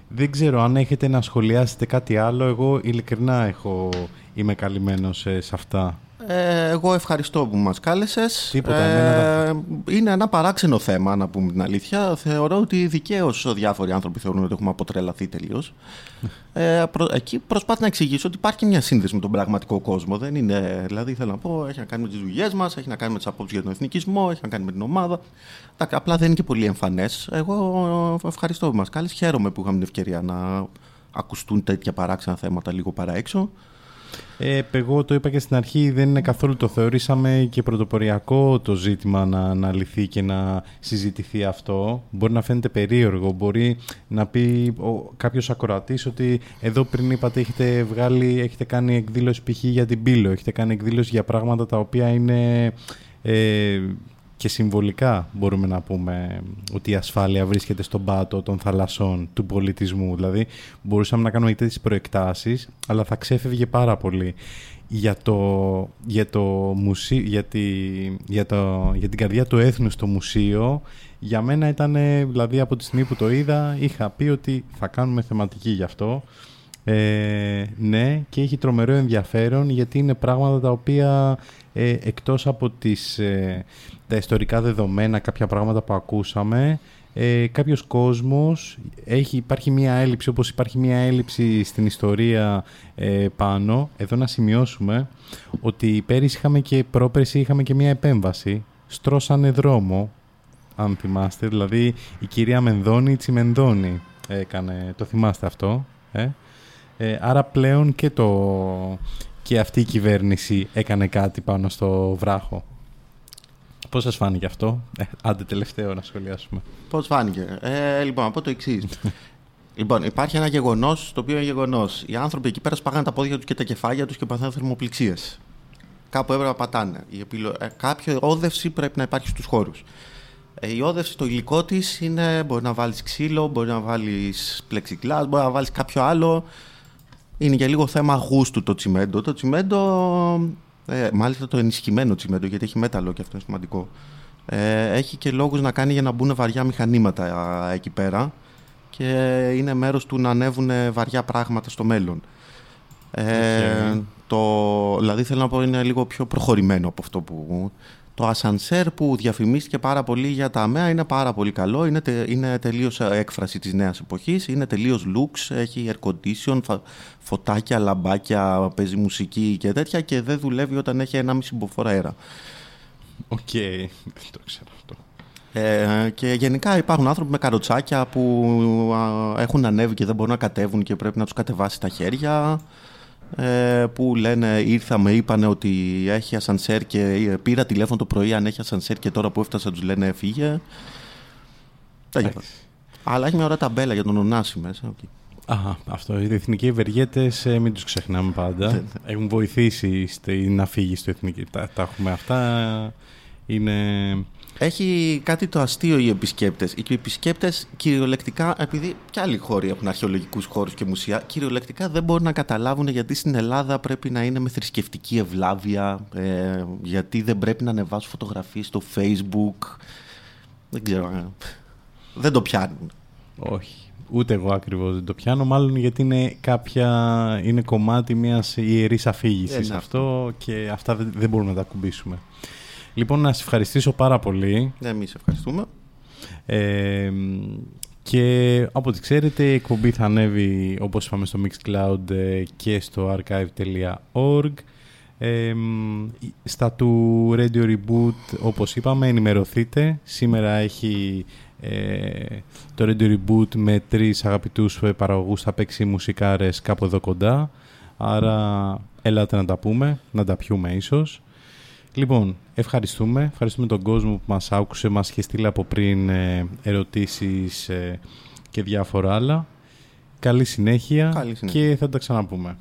δεν ξέρω αν έχετε να σχολιάσετε κάτι άλλο. Εγώ ειλικρινά έχω, είμαι καλυμμένος σε αυτά. Ε, εγώ ευχαριστώ που μας κάλεσες. Τίποτα, ε, Είναι ένα παράξενο θέμα, να πούμε την αλήθεια. Θεωρώ ότι δικαίως διάφοροι άνθρωποι θεωρούν ότι έχουμε αποτρελαθεί τελείως. Ε, προ, εκεί προσπάθησα να εξηγήσω ότι υπάρχει μια σύνδεση με τον πραγματικό κόσμο. Δεν είναι, δηλαδή, θέλω να πω, έχει να κάνει με τις δουλειές μας, έχει να κάνει με τις απόψεις για τον εθνικισμό, έχει να κάνει με την ομάδα. Απλά δεν είναι και πολύ εμφανές. Εγώ ευχαριστώ που μας κάλεσες. Χαίρομαι που είχαμε την ευκαιρία να ακουστούν τέτοια παράξενα θέματα λίγο παρά έξω. Ε, εγώ το είπα και στην αρχή, δεν είναι καθόλου το θεωρήσαμε και πρωτοποριακό το ζήτημα να, να λυθεί και να συζητηθεί αυτό. Μπορεί να φαίνεται περίεργο, μπορεί να πει ο, κάποιος ακροατής ότι εδώ πριν είπατε έχετε, βγάλει, έχετε κάνει εκδήλωση π.χ. για την πύλο, έχετε κάνει εκδήλωση για πράγματα τα οποία είναι... Ε, και συμβολικά μπορούμε να πούμε ότι η ασφάλεια βρίσκεται στον πάτο των θαλασσών του πολιτισμού. Δηλαδή μπορούσαμε να κάνουμε τέτοιες προεκτάσεις, αλλά θα ξέφευγε πάρα πολύ. Για, το, για, το μουσί, για, τη, για, το, για την καρδιά του έθνους στο μουσείο, για μένα ήταν, δηλαδή από τη στιγμή που το είδα, είχα πει ότι θα κάνουμε θεματική γι' αυτό. Ε, ναι, και έχει τρομερό ενδιαφέρον γιατί είναι πράγματα τα οποία ε, εκτός από τις, ε, τα ιστορικά δεδομένα, κάποια πράγματα που ακούσαμε, ε, κάποιος κόσμος, έχει, υπάρχει μια έλλειψη όπως υπάρχει μια έλλειψη στην ιστορία ε, πάνω. Εδώ να σημειώσουμε ότι πέρυσι είχαμε και πρόπερσι είχαμε και μια επέμβαση. Στρώσανε δρόμο, αν θυμάστε. Δηλαδή η κυρία Μενδώνη Τσιμενδώνη έκανε. Το θυμάστε αυτό. Ε; Ε, άρα πλέον και, το, και αυτή η κυβέρνηση έκανε κάτι πάνω στο βράχο. Πώς σας φάνηκε αυτό, ε, άντε τελευταίο να σχολιάσουμε. Πώς φάνηκε; Ε, λοιπόν, από το εξής. λοιπόν, υπάρχει ένα γεγονός το οποίο είναι γεγονός. Οι άνθρωποι εκεί πέρα σπάγανε τα πόδια τους και τα κεφάλια τους και παθαίνουν θερμοπληξίες. Κάπου έπρεπε να πατάνε. Η επιλο... ε, κάποια όδευση πρέπει να υπάρχει στους χώρους. Ε, η όδευση, το υλικό της είναι μπορεί να βάλεις ξύλο, μπορεί να βάλεις πλεξικλά, μπορεί να βάλεις κάποιο άλλο. Είναι για λίγο θέμα γούστου το τσιμέντο. Το τσιμέντο, ε, μάλιστα το ενισχυμένο τσιμέντο, γιατί έχει μέταλλο και αυτό είναι σημαντικό. Ε, έχει και λόγους να κάνει για να μπουν βαριά μηχανήματα εκεί πέρα και είναι μέρος του να ανέβουν βαριά πράγματα στο μέλλον. Ε, το, δηλαδή θέλω να πω είναι λίγο πιο προχωρημένο από αυτό που το ασανσέρ που διαφημίστηκε πάρα πολύ για τα ΑΜΕΑ είναι πάρα πολύ καλό. Είναι, τε, είναι τελείως έκφραση της νέας εποχής. Είναι τελείως looks, έχει air condition, φωτάκια, λαμπάκια, παίζει μουσική και τέτοια και δεν δουλεύει όταν έχει ενάμισι μποφόρ αέρα. OK, okay. δεν το ξέρω αυτό. Ε, και γενικά υπάρχουν άνθρωποι με καροτσάκια που έχουν ανέβει και δεν μπορούν να κατέβουν και πρέπει να τους κατεβάσεις στα χέρια. Ε, που λένε ήρθαμε, είπανε ότι έχει ασανσέρ και ε, πήρα τηλέφωνο το πρωί αν έχει ασανσέρ και τώρα που έφτασα τους λένε φύγε. Αλλά έχει μια ωραία ταμπέλα για τον Ονάση μέσα. Okay. Α, αυτό. Οι εθνικοί ευεργέτες, ε, μην τους ξεχνάμε πάντα. Έχουν βοηθήσει να φύγει στο εθνικό. Τα, τα έχουμε αυτά. Είναι έχει κάτι το αστείο οι επισκέπτες. Οι επισκέπτες κυριολεκτικά, επειδή και άλλοι χώροι έχουν αρχαιολογικούς χώρους και μουσεία, κυριολεκτικά δεν μπορούν να καταλάβουν γιατί στην Ελλάδα πρέπει να είναι με θρησκευτική ευλάβεια, ε, γιατί δεν πρέπει να ανεβάσουν φωτογραφίες στο Facebook. Δεν ξέρω. αν- Δεν το πιάνουν. Όχι. Ούτε εγώ ακριβώς δεν το πιάνω, μάλλον γιατί είναι κάποια, είναι κομμάτι μιας ιερής αφήγησης Είναι αυτό και αυτά δεν, δεν μπορούμε να τα ακουμπήσουμε. Λοιπόν, να σας ευχαριστήσω πάρα πολύ. Ναι, εμείς ευχαριστούμε. Ε, και από ό,τι ξέρετε η εκπομπή θα ανέβει όπως είπαμε στο Mixcloud ε, και στο archive.org ε, μ, στα του Radio Reboot όπως είπαμε ενημερωθείτε σήμερα έχει ε, το Radio Reboot με τρεις αγαπητούς ε, παραγωγούς θα παίξει μουσικάρες κάπου εδώ κοντά άρα ελάτε να τα πούμε να τα πιούμε ίσως Λοιπόν, ευχαριστούμε. Ευχαριστούμε τον κόσμο που μας άκουσε, μας είχε στείλει από πριν ε, ερωτήσεις ε, και διάφορα άλλα. Καλή συνέχεια, Καλή συνέχεια. και θα τα ξαναπούμε.